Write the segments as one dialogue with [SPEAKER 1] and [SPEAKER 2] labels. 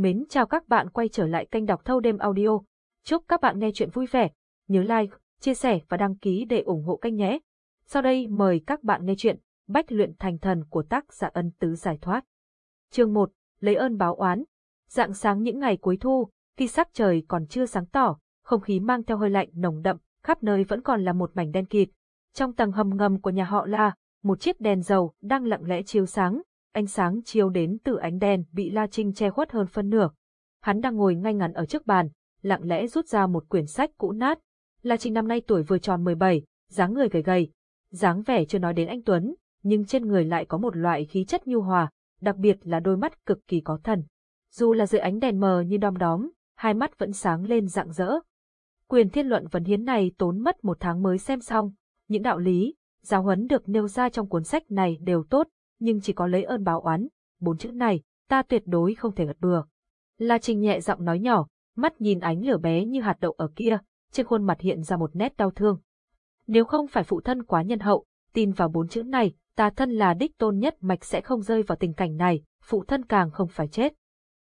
[SPEAKER 1] Mến chào các bạn quay trở lại kênh đọc thâu đêm audio. Chúc các bạn nghe chuyện vui vẻ. Nhớ like, chia sẻ và đăng ký để ủng hộ kênh nhé. Sau đây mời các bạn nghe chuyện Bách luyện thành thần của tác giả ân tứ giải thoát. Chương 1, lấy ơn báo oán. Dạng sáng những ngày cuối thu, khi sắc trời còn chưa sáng tỏ, không khí mang theo hơi lạnh nồng đậm, khắp nơi vẫn còn là một mảnh đen kịt. Trong tầng hầm ngầm của nhà họ La, một chiếc đèn dầu đang lặng lẽ chiếu sáng, ánh sáng chiếu đến từ ánh đèn bị La Trinh che khuất hơn phân nửa. Hắn đang ngồi ngay ngắn ở trước bàn, lặng lẽ rút ra một quyển sách cũ nát. La Trinh năm nay tuổi vừa tròn 17, dáng người gầy gầy, dáng vẻ chưa nói đến anh Tuấn, nhưng trên người lại có một loại khí chất nhu hòa, đặc biệt là đôi mắt cực kỳ có thần. Dù là dưới ánh đèn mờ như đom đóm, hai mắt vẫn sáng lên rạng rỡ. Quyền thiên luận vấn hiến này tốn mất một tháng mới xem xong, những đạo lý, giáo huấn được nêu ra trong cuốn sách này đều tốt, nhưng chỉ có lấy ơn báo oán, bốn chữ này, ta tuyệt đối không thể gật bừa. La Trinh nhẹ giọng nói nhỏ, mắt nhìn ánh lửa bé như hạt đậu ở kia, trên khuôn mặt hiện ra một nét đau thương. Nếu không phải phụ thân quá nhân hậu, tin vào bốn chữ này, ta thân là đích tôn nhất mạch sẽ không rơi vào tình cảnh này, phụ thân càng không phải chết.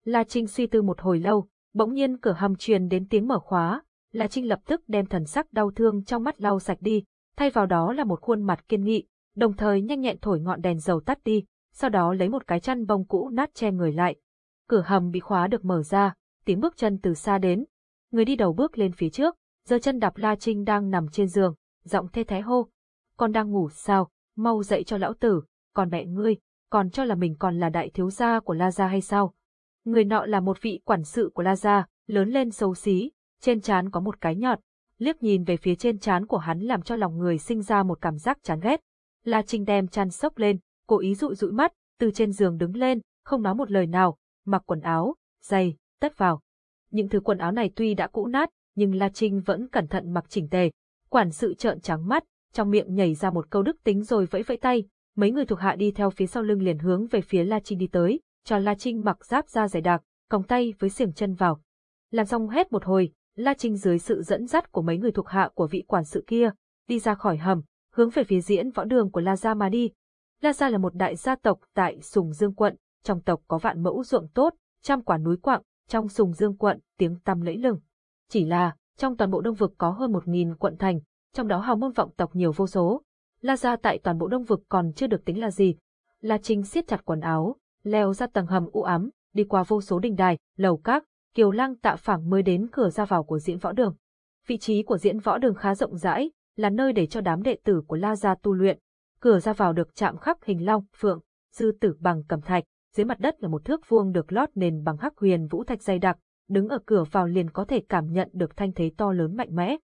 [SPEAKER 1] La Trinh suy tư một hồi lâu, bỗng nhiên cửa hầm truyền đến tiếng mở khóa, La Trinh lập tức đem thần sắc đau thương trong mắt lau sạch đi, thay vào đó là một khuôn mặt kiên nghị, đồng thời nhanh nhẹn thổi ngọn đèn dầu tắt đi, sau đó lấy một cái chăn bông cũ nát che người lại. Cửa hầm bị khóa được mở ra, tiếng bước chân từ xa đến. Người đi đầu bước lên phía trước, giơ chân đạp La Trinh đang nằm trên giường, giọng thê thế hô. Con đang ngủ sao, mau dậy cho lão tử, còn mẹ ngươi, còn cho là mình còn là đại thiếu gia của La Gia hay sao? Người nọ là một vị quản sự của La Gia, lớn lên xấu xí, trên trán có một cái nhọt, liếc nhìn về phía trên trán của hắn làm cho lòng người sinh ra một cảm giác chán ghét. La Trinh đem chăn sốc lên, cố ý dụi dụi mắt, từ trên giường đứng lên, không nói một lời nào, mặc quần áo, giày, tất vào. Những thứ quần áo này tuy đã cũ nát, nhưng La Trinh vẫn cẩn thận mặc chỉnh tề. Quản sự trợn trắng mắt, trong miệng nhảy ra một câu đức tính rồi vẫy vẫy tay, mấy người thuộc hạ đi theo phía sau lưng liền hướng về phía La Trinh đi tới, cho La Trinh mặc giáp da dày đặc, còng tay với xiềng chân vào. Làm xong hết một hồi, La Trinh dưới sự dẫn dắt của mấy người thuộc hạ của vị quản sự kia, đi ra khỏi hầm, hướng về phía diễn võ đường của La Gia mà đi. La Gia là một đại gia tộc tại Sùng Dương quận, trong tộc có vạn mẫu ruộng tốt, trăm quả núi quặng, trong Sùng Dương quận tiếng tăm lẫy lừng. Chỉ là, trong toàn bộ đông vực có hơn một nghìn quận thành, trong đó hào môn vọng tộc nhiều vô số. La Gia tại toàn bộ đông vực còn chưa được tính là gì. La Trinh siết chặt quần áo, leo ra tầng hầm u ám, đi qua vô số đình đài, lầu các, Kiều lăng tạ phẳng mới đến cửa ra vào của diễn võ đường. Vị trí của diễn võ đường khá rộng rãi, là nơi để cho đám đệ tử của La Gia tu luyện. Cửa ra vào được chạm khắc hình long, phượng, sư tử bằng cẩm thạch, dưới mặt đất là một thước vuông được lót nền bằng hắc huyền vũ thạch dày đặc, đứng ở cửa vào liền có thể cảm nhận được thanh thế to lớn mạnh mẽ.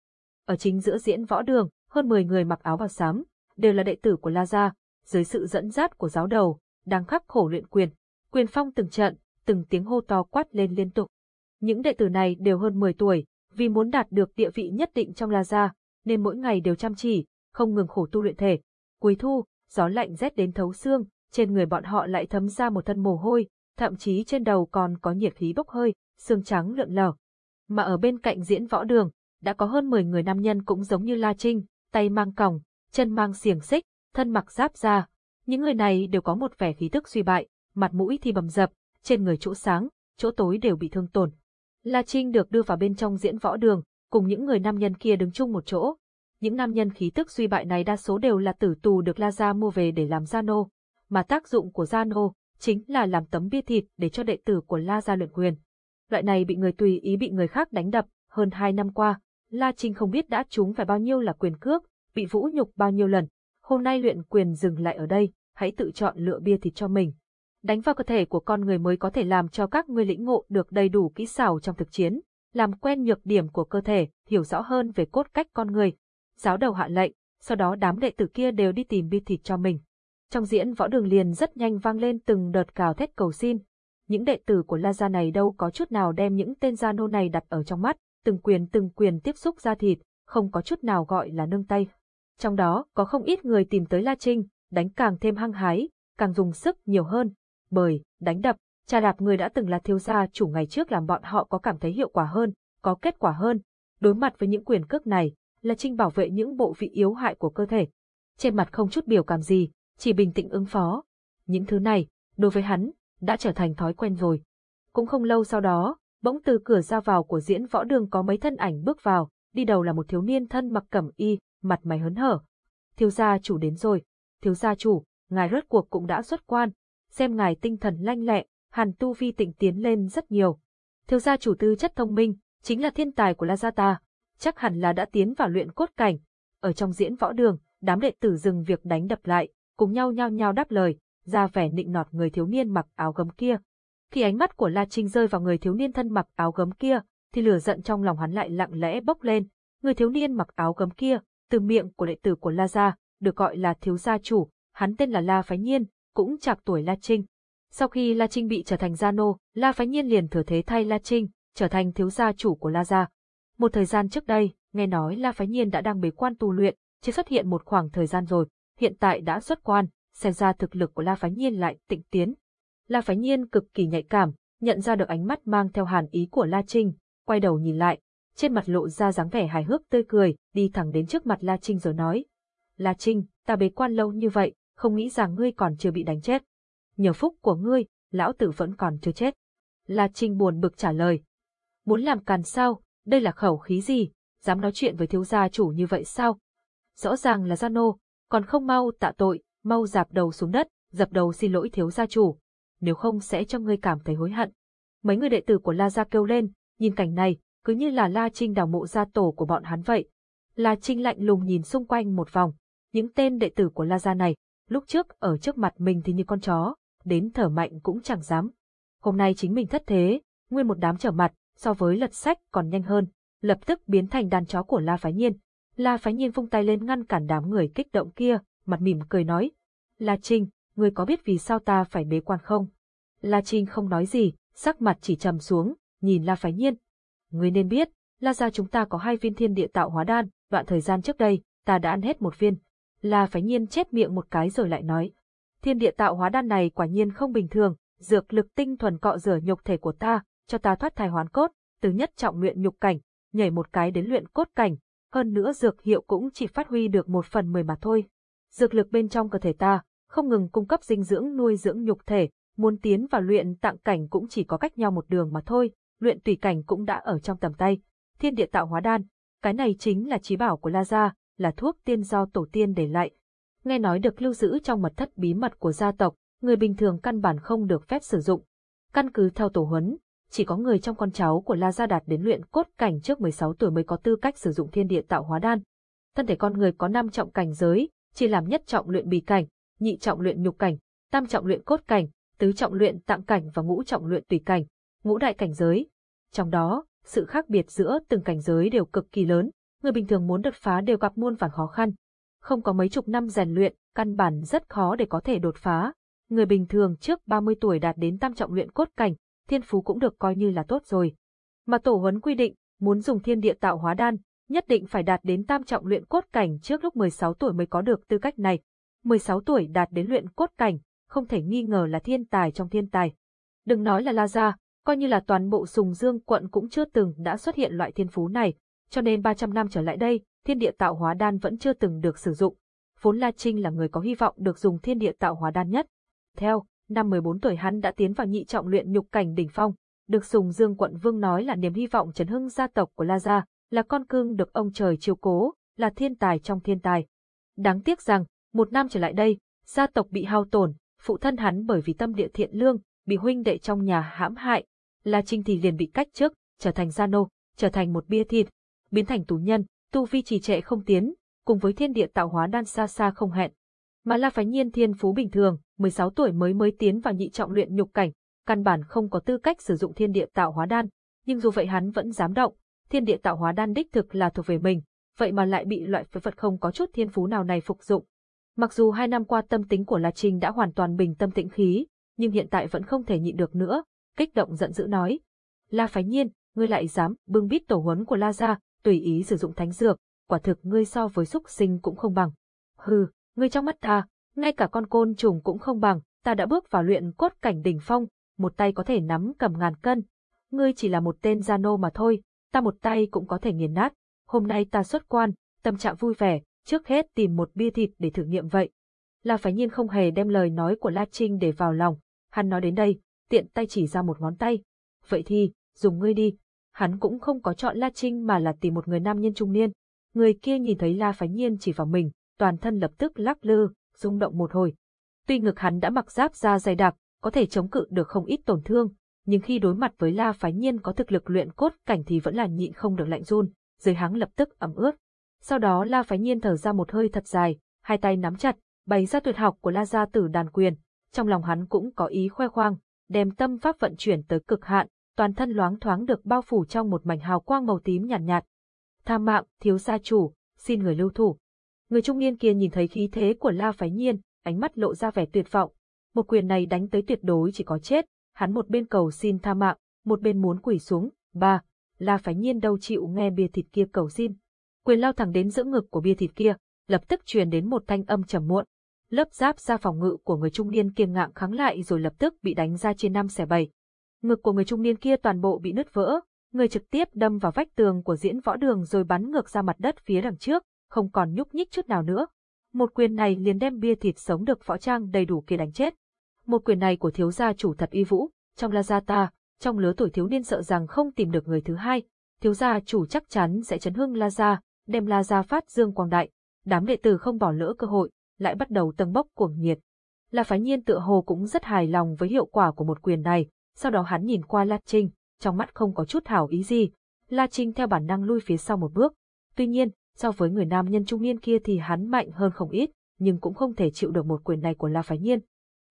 [SPEAKER 1] Ở chính giữa diễn võ đường, hơn 10 người mặc áo bào xám, đều là đệ tử của La Gia, dưới sự dẫn dắt của giáo đầu, đang khắc khổ luyện quyền. Quyền phong từng trận, từng tiếng hô to quát lên liên tục. Những đệ tử này đều hơn 10 tuổi, vì muốn đạt được địa vị nhất định trong La Gia, nên mỗi ngày đều chăm chỉ, không ngừng khổ tu luyện thể. Cuối thu, gió lạnh rét đến thấu xương, trên người bọn họ lại thấm ra một thân mồ hôi, thậm chí trên đầu còn có nhiệt khí bốc hơi, xương trắng lượn lờ. Mà ở bên cạnh diễn võ đường, đã có hơn 10 người nam nhân cũng giống như La Trinh, tay mang còng, chân mang xiềng xích, thân mặc giáp da. Những người này đều có một vẻ khí tức suy bại, mặt mũi thì bầm dập, trên người chỗ sáng, chỗ tối đều bị thương tổn. La Trinh được đưa vào bên trong diễn võ đường, cùng những người nam nhân kia đứng chung một chỗ. Những nam nhân khí tức suy bại này đa số đều là tử tù được La Gia mua về để làm gia nô, mà tác dụng của gia nô chính là làm tấm bia thịt để cho đệ tử của La Gia luyện quyền. Loại này bị người tùy ý bị người khác đánh đập, hơn hai năm qua, La Trinh không biết đã trúng phải bao nhiêu là quyền cước, bị vũ nhục bao nhiêu lần. Hôm nay luyện quyền dừng lại ở đây, hãy tự chọn lựa bia thịt cho mình. Đánh vào cơ thể của con người mới có thể làm cho các ngươi lĩnh ngộ được đầy đủ kỹ xảo trong thực chiến, làm quen nhược điểm của cơ thể, hiểu rõ hơn về cốt cách con người. Giáo đầu hạ lệnh, sau đó đám đệ tử kia đều đi tìm bi thịt cho mình. Trong diễn võ đường liền rất nhanh vang lên từng đợt cào thét cầu xin. Những đệ tử của La Gia này đâu có chút nào đem những tên gia nô này đặt ở trong mắt, từng quyền từng quyền tiếp xúc ra thịt, không có chút nào gọi là nương tay. Trong đó có không ít người tìm tới La Trinh, đánh càng thêm hăng hái, càng dùng sức nhiều hơn. Bởi, đánh đập, Cha đạp người đã từng là thiếu gia chủ ngày trước làm bọn họ có cảm thấy hiệu quả hơn, có kết quả hơn. Đối mặt với những quyền cước này, là Trinh bảo vệ những bộ vị yếu hại của cơ thể. Trên mặt không chút biểu cảm gì, chỉ bình tĩnh ứng phó. Những thứ này, đối với hắn, đã trở thành thói quen rồi. Cũng không lâu sau đó, bỗng từ cửa ra vào của diễn võ đường có mấy thân ảnh bước vào, đi đầu là một thiếu niên thân mặc cẩm y, mặt mày hớn hở. Thiếu gia chủ đến rồi, thiếu gia chủ, ngài rốt cuộc cũng đã xuất quan, xem ngài tinh thần lanh lẹ, hàn tu vi tịnh tiến lên rất nhiều. Thiếu gia chủ tư chất thông minh, chính là thiên tài của La Gia ta, chắc hẳn là đã tiến vào luyện cốt cảnh. Ở trong diễn võ đường, đám đệ tử dừng việc đánh đập lại, cùng nhau nhao nhao đáp lời, ra vẻ nịnh nọt người thiếu niên mặc áo gấm kia. Khi ánh mắt của La Trinh rơi vào người thiếu niên thân mặc áo gấm kia, thì lửa giận trong lòng hắn lại lặng lẽ bốc lên. Người thiếu niên mặc áo gấm kia, từ miệng của đệ tử của La Gia, được gọi là thiếu gia chủ, hắn tên là La Phái Nhiên, cũng chạc tuổi La Trinh. Sau khi La Trinh bị trở thành gia nô, La Phái Nhiên liền thừa thế thay La Trinh, trở thành thiếu gia chủ của La Gia. Một thời gian trước đây, nghe nói La Phái Nhiên đã đang bế quan tu luyện, chỉ xuất hiện một khoảng thời gian rồi, hiện tại đã xuất quan, xem ra thực lực của La Phái Nhiên lại tịnh tiến. La Phái Nhiên cực kỳ nhạy cảm, nhận ra được ánh mắt mang theo hàn ý của La Trinh, quay đầu nhìn lại, trên mặt lộ ra dáng vẻ hài hước tươi cười, đi thẳng đến trước mặt La Trinh rồi nói. La Trinh, ta bế quan lâu như vậy, không nghĩ rằng ngươi còn chưa bị đánh chết. Nhờ phúc của ngươi, lão tử vẫn còn chưa chết. La Trinh buồn bực trả lời. Muốn làm càn sao, đây là khẩu khí gì, dám nói chuyện với thiếu gia chủ như vậy sao? Rõ ràng là gia nô, còn không mau tạ tội, mau dạp đầu xuống đất, dập đầu xin lỗi thiếu gia chủ, nếu không sẽ cho ngươi cảm thấy hối hận. Mấy người đệ tử của La Gia kêu lên, nhìn cảnh này, cứ như là La Trinh đào mộ gia tổ của bọn hắn vậy. La Trinh lạnh lùng nhìn xung quanh một vòng, những tên đệ tử của La Gia này, lúc trước ở trước mặt mình thì như con chó, đến thở mạnh cũng chẳng dám. Hôm nay chính mình thất thế, nguyên một đám trở mặt, so với lật sách còn nhanh hơn, lập tức biến thành đàn chó của La Phái Nhiên. La Phái Nhiên vung tay lên ngăn cản đám người kích động kia, mặt mỉm cười nói. La Trinh, ngươi có biết vì sao ta phải bế quan không? La Trinh không nói gì, sắc mặt chỉ trầm xuống, nhìn La Phái Nhiên. Ngươi nên biết, La gia chúng ta có hai viên thiên địa tạo hóa đan, đoạn thời gian trước đây, ta đã ăn hết một viên. La Phái Nhiên chép miệng một cái rồi lại nói. Thiên địa tạo hóa đan này quả nhiên không bình thường, dược lực tinh thuần cọ rửa nhục thể của ta, cho ta thoát thai hoán cốt, từ nhất trọng luyện nhục cảnh, nhảy một cái đến luyện cốt cảnh, hơn nữa dược hiệu cũng chỉ phát huy được một phần mười mà thôi. Dược lực bên trong cơ thể ta, không ngừng cung cấp dinh dưỡng nuôi dưỡng nhục thể, muốn tiến vào luyện tạng cảnh cũng chỉ có cách nhau một đường mà thôi, luyện tùy cảnh cũng đã ở trong tầm tay. Thiên địa tạo hóa đan, cái này chính là trí bảo của La Gia, là thuốc tiên do tổ tiên để lại. Nghe nói được lưu giữ trong mật thất bí mật của gia tộc, người bình thường căn bản không được phép sử dụng. Căn cứ theo tổ huấn, chỉ có người trong con cháu của La Gia đạt đến luyện cốt cảnh trước 16 tuổi mới có tư cách sử dụng thiên địa tạo hóa đan. Thân thể con người có năm trọng cảnh giới, chỉ làm nhất trọng luyện bì cảnh, nhị trọng luyện nhục cảnh, tam trọng luyện cốt cảnh, tứ trọng luyện tạng cảnh và ngũ trọng luyện tùy cảnh, ngũ đại cảnh giới. Trong đó, sự khác biệt giữa từng cảnh giới đều cực kỳ lớn, người bình thường muốn đột phá đều gặp muôn vàn khó khăn. Không có mấy chục năm rèn luyện, căn bản rất khó để có thể đột phá. Người bình thường trước 30 tuổi đạt đến tam trọng luyện cốt cảnh, thiên phú cũng được coi như là tốt rồi. Mà tổ huấn quy định, muốn dùng thiên địa tạo hóa đan, nhất định phải đạt đến tam trọng luyện cốt cảnh trước lúc 16 tuổi mới có được tư cách này. 16 tuổi đạt đến luyện cốt cảnh, không thể nghi ngờ là thiên tài trong thiên tài. Đừng nói là La Gia, coi như là toàn bộ Sùng Dương quận cũng chưa từng đã xuất hiện loại thiên phú này, cho nên 300 năm trở lại đây, thiên địa tạo hóa đan vẫn chưa từng được sử dụng. Vốn La Trinh là người có hy vọng được dùng thiên địa tạo hóa đan nhất. Theo, năm 14 tuổi hắn đã tiến vào nhị trọng luyện nhục cảnh đỉnh phong, được Sùng Dương quận vương nói là niềm hy vọng trấn hưng gia tộc của La Gia, là con cưng được ông trời chiếu cố, là thiên tài trong thiên tài. Đáng tiếc rằng, một năm trở lại đây, gia tộc bị hao tổn, phụ thân hắn bởi vì tâm địa thiện lương, bị huynh đệ trong nhà hãm hại, La Trinh thì liền bị cách chức, trở thành gia nô, trở thành một bia thịt, biến thành tù nhân, tu vi trì trệ không tiến, cùng với thiên địa tạo hóa đan xa xa không hẹn. Mà La Phái Nhiên thiên phú bình thường, 16 tuổi mới mới tiến vào nhị trọng luyện nhục cảnh, căn bản không có tư cách sử dụng thiên địa tạo hóa đan, nhưng dù vậy hắn vẫn dám động, thiên địa tạo hóa đan đích thực là thuộc về mình, vậy mà lại bị loại phế vật không có chút thiên phú nào này phục dụng. Mặc dù hai năm qua tâm tính của La Trinh đã hoàn toàn bình tâm tĩnh khí, nhưng hiện tại vẫn không thể nhịn được nữa, kích động giận dữ nói. La Phái Nhiên, ngươi lại dám bưng bít tổ huấn của La Gia, tùy ý sử dụng thánh dược, quả thực ngươi so với súc sinh cũng không bằng. Hừ, ngươi trong mắt ta, ngay cả con côn trùng cũng không bằng, ta đã bước vào luyện cốt cảnh đỉnh phong, một tay có thể nắm cầm ngàn cân. Ngươi chỉ là một tên gia nô mà thôi, ta một tay cũng có thể nghiền nát. Hôm nay ta xuất quan, tâm trạng vui vẻ, trước hết tìm một bia thịt để thử nghiệm vậy. La Phái Nhiên không hề đem lời nói của La Trinh để vào lòng, hắn nói đến đây, tiện tay chỉ ra một ngón tay. vậy thì, dùng ngươi đi. Hắn cũng không có chọn La Trinh mà là tìm một người nam nhân trung niên. Người kia nhìn thấy La Phái Nhiên chỉ vào mình, toàn thân lập tức lắc lư, rung động một hồi. Tuy ngực hắn đã mặc giáp da dày đặc, có thể chống cự được không ít tổn thương, nhưng khi đối mặt với La Phái Nhiên có thực lực luyện cốt cảnh thì vẫn là nhịn không được lạnh run, dưới hắn lập tức ẩm ướt. Sau đó La Phái Nhiên thở ra một hơi thật dài, hai tay nắm chặt, bày ra tuyệt học của La Gia Tử đàn quyền, trong lòng hắn cũng có ý khoe khoang, đem tâm pháp vận chuyển tới cực hạn, toàn thân loáng thoáng được bao phủ trong một mảnh hào quang màu tím nhàn nhạt, nhạt. Tham mạng, thiếu gia chủ, xin người lưu thủ. Người trung niên kia nhìn thấy khí thế của La Phái Nhiên, ánh mắt lộ ra vẻ tuyệt vọng. Một quyền này đánh tới tuyệt đối chỉ có chết, hắn một bên cầu xin tha mạng, một bên muốn quỳ xuống. Ba, La Phái Nhiên đâu chịu nghe bia thịt kia cầu xin. Quyền lao thẳng đến giữa ngực của bia thịt kia, lập tức truyền đến một thanh âm trầm muộn. Lớp giáp ra phòng ngự của người trung niên kiêng ngạng kháng lại rồi lập tức bị đánh ra trên năm xẻ bảy. Ngực của người trung niên kia toàn bộ bị nứt vỡ, người trực tiếp đâm vào vách tường của diễn võ đường rồi bắn ngược ra mặt đất phía đằng trước, không còn nhúc nhích chút nào nữa. Một quyền này liền đem bia thịt sống được võ trang đầy đủ kia đánh chết. Một quyền này của thiếu gia chủ thật y vũ, trong La Gia ta, trong lứa tuổi thiếu niên sợ rằng không tìm được người thứ hai, thiếu gia chủ chắc chắn sẽ chấn hưng La Gia, đem La Gia phát dương quang đại. Đám đệ tử không bỏ lỡ cơ hội, lại bắt đầu tầng bốc cuồng nhiệt. La Phái Nhiên tựa hồ cũng rất hài lòng với hiệu quả của một quyền này, sau đó hắn nhìn qua La Trinh, trong mắt không có chút hảo ý gì. La Trinh theo bản năng lui phía sau một bước. Tuy nhiên, so với người nam nhân trung niên kia thì hắn mạnh hơn không ít, nhưng cũng không thể chịu được một quyền này của La Phái Nhiên.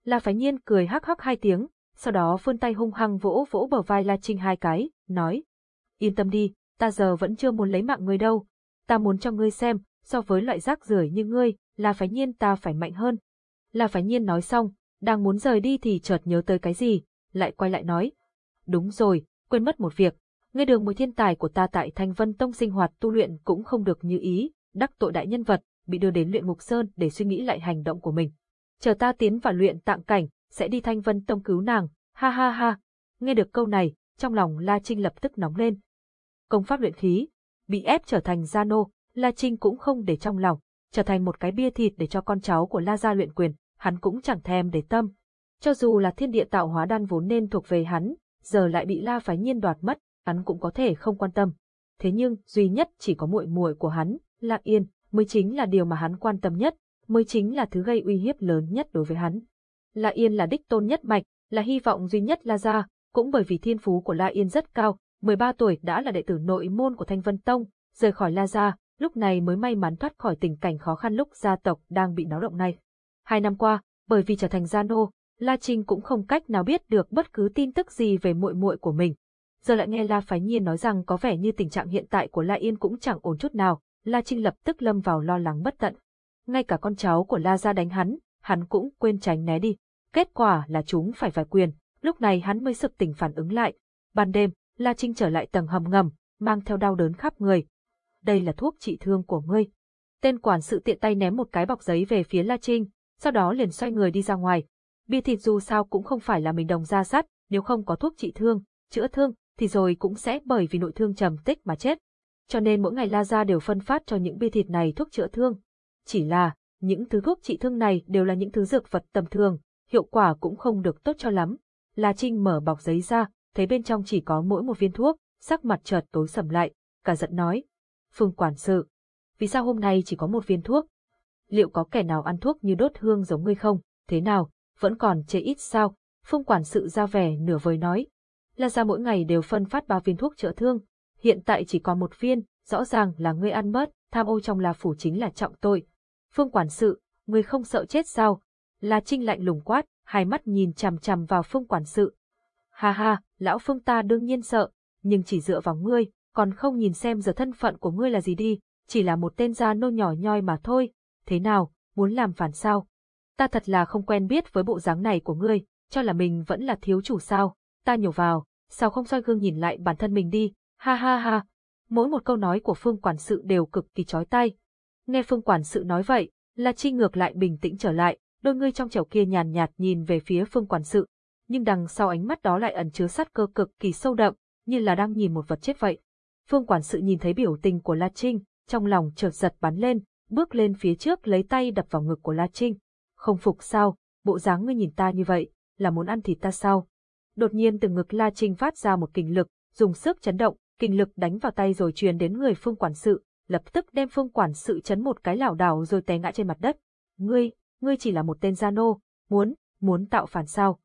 [SPEAKER 1] La Phái Nhiên cười hắc hắc hai tiếng, sau đó vươn tay hung hăng vỗ vỗ bờ vai La Trinh hai cái, nói. Yên tâm đi, ta giờ vẫn chưa muốn lấy mạng ngươi đâu. Ta muốn cho ngươi xem, so với loại rác rưởi như ngươi, La Phái Nhiên ta phải mạnh hơn. La Phái Nhiên nói xong, đang muốn rời đi thì chợt nhớ tới cái gì, lại quay lại nói. Đúng rồi, quên mất một việc, nghe đường mùi thiên tài của ta tại Thanh Vân Tông sinh hoạt tu luyện cũng không được như ý, đắc tội đại nhân vật, bị đưa đến luyện ngục sơn để suy nghĩ lại hành động của mình. Chờ ta tiến vào luyện tạng cảnh, sẽ đi Thanh Vân Tông cứu nàng, ha ha ha. Nghe được câu này, trong lòng La Trinh lập tức nóng lên. Công pháp luyện khí, bị ép trở thành gia nô, La Trinh cũng không để trong lòng, trở thành một cái bia thịt để cho con cháu của La gia luyện quyền, hắn cũng chẳng thèm để tâm. Cho dù là thiên địa tạo hóa đan vốn nên thuộc về hắn, giờ lại bị La Phái Nhiên đoạt mất, hắn cũng có thể không quan tâm. Thế nhưng, duy nhất chỉ có muội muội của hắn, La Yên, mới chính là điều mà hắn quan tâm nhất, mới chính là thứ gây uy hiếp lớn nhất đối với hắn. La Yên là đích tôn nhất mạch, là hy vọng duy nhất La Gia, cũng bởi vì thiên phú của La Yên rất cao, 13 tuổi đã là đệ tử nội môn của Thanh Vân Tông, rời khỏi La Gia, lúc này mới may mắn thoát khỏi tình cảnh khó khăn lúc gia tộc đang bị náo động này. Hai năm qua, bởi vì trở thành gia nô, La Trinh cũng không cách nào biết được bất cứ tin tức gì về muội muội của mình. Giờ lại nghe La Phái Nhiên nói rằng có vẻ như tình trạng hiện tại của La Yên cũng chẳng ổn chút nào, La Trinh lập tức lâm vào lo lắng bất tận. Ngay cả con cháu của La gia đánh hắn, hắn cũng quên tránh né đi. Kết quả là chúng phải vài quyền, lúc này hắn mới sực tỉnh phản ứng lại. Ban đêm, La Trinh trở lại tầng hầm ngầm, mang theo đau đớn khắp người. Đây là thuốc trị thương của ngươi. Tên quản sự tiện tay ném một cái bọc giấy về phía La Trinh, sau đó liền xoay người đi ra ngoài. Bia thịt dù sao cũng không phải là mình đồng ra sắt, nếu không có thuốc trị thương, chữa thương, thì rồi cũng sẽ bởi vì nội thương trầm tích mà chết. Cho nên mỗi ngày La Gia đều phân phát cho những bia thịt này thuốc chữa thương. Chỉ là, những thứ thuốc trị thương này đều là những thứ dược vật tầm thường, hiệu quả cũng không được tốt cho lắm. La Trinh mở bọc giấy ra, thấy bên trong chỉ có mỗi một viên thuốc, sắc mặt chợt tối sầm lại, cả giận nói. Phương quản sự, vì sao hôm nay chỉ có một viên thuốc? Liệu có kẻ nào ăn thuốc như đốt hương giống ngươi không? Thế nào, vẫn còn chê ít sao? Phương quản sự ra vẻ nửa vời nói. La ra mỗi ngày đều phân phát ba viên thuốc chữa thương, hiện tại chỉ còn một viên, rõ ràng là ngươi ăn mất, tham ô trong La phủ chính là trọng tội. Phương quản sự, ngươi không sợ chết sao? La Trinh lạnh lùng quát, hai mắt nhìn chằm chằm vào Phương quản sự. Ha ha, lão Phương ta đương nhiên sợ, nhưng chỉ dựa vào ngươi, còn không nhìn xem giờ thân phận của ngươi là gì đi, chỉ là một tên gia nô nhỏ nhoi mà thôi. Thế nào, muốn làm phản sao? Ta thật là không quen biết với bộ dáng này của ngươi, cho là mình vẫn là thiếu chủ sao? Ta nhổ vào, sao không soi gương nhìn lại bản thân mình đi? Ha ha ha. Mỗi một câu nói của Phương quản sự đều cực kỳ chói tai. Nghe Phương quản sự nói vậy, La Chi ngược lại bình tĩnh trở lại, đôi ngươi trong trẻo kia nhàn nhạt nhìn về phía Phương quản sự, nhưng đằng sau ánh mắt đó lại ẩn chứa sát cơ cực kỳ sâu đậm, như là đang nhìn một vật chết vậy. Phương quản sự nhìn thấy biểu tình của La Trinh, trong lòng chợt giật bắn lên, bước lên phía trước lấy tay đập vào ngực của La Trinh. Không phục sao, bộ dáng ngươi nhìn ta như vậy, là muốn ăn thịt ta sao? Đột nhiên từ ngực La Trinh phát ra một kình lực, dùng sức chấn động, kình lực đánh vào tay rồi truyền đến người Phương quản sự, lập tức đem Phương quản sự chấn một cái lảo đảo rồi té ngã trên mặt đất. Ngươi, ngươi chỉ là một tên gia nô, muốn, muốn tạo phản sao?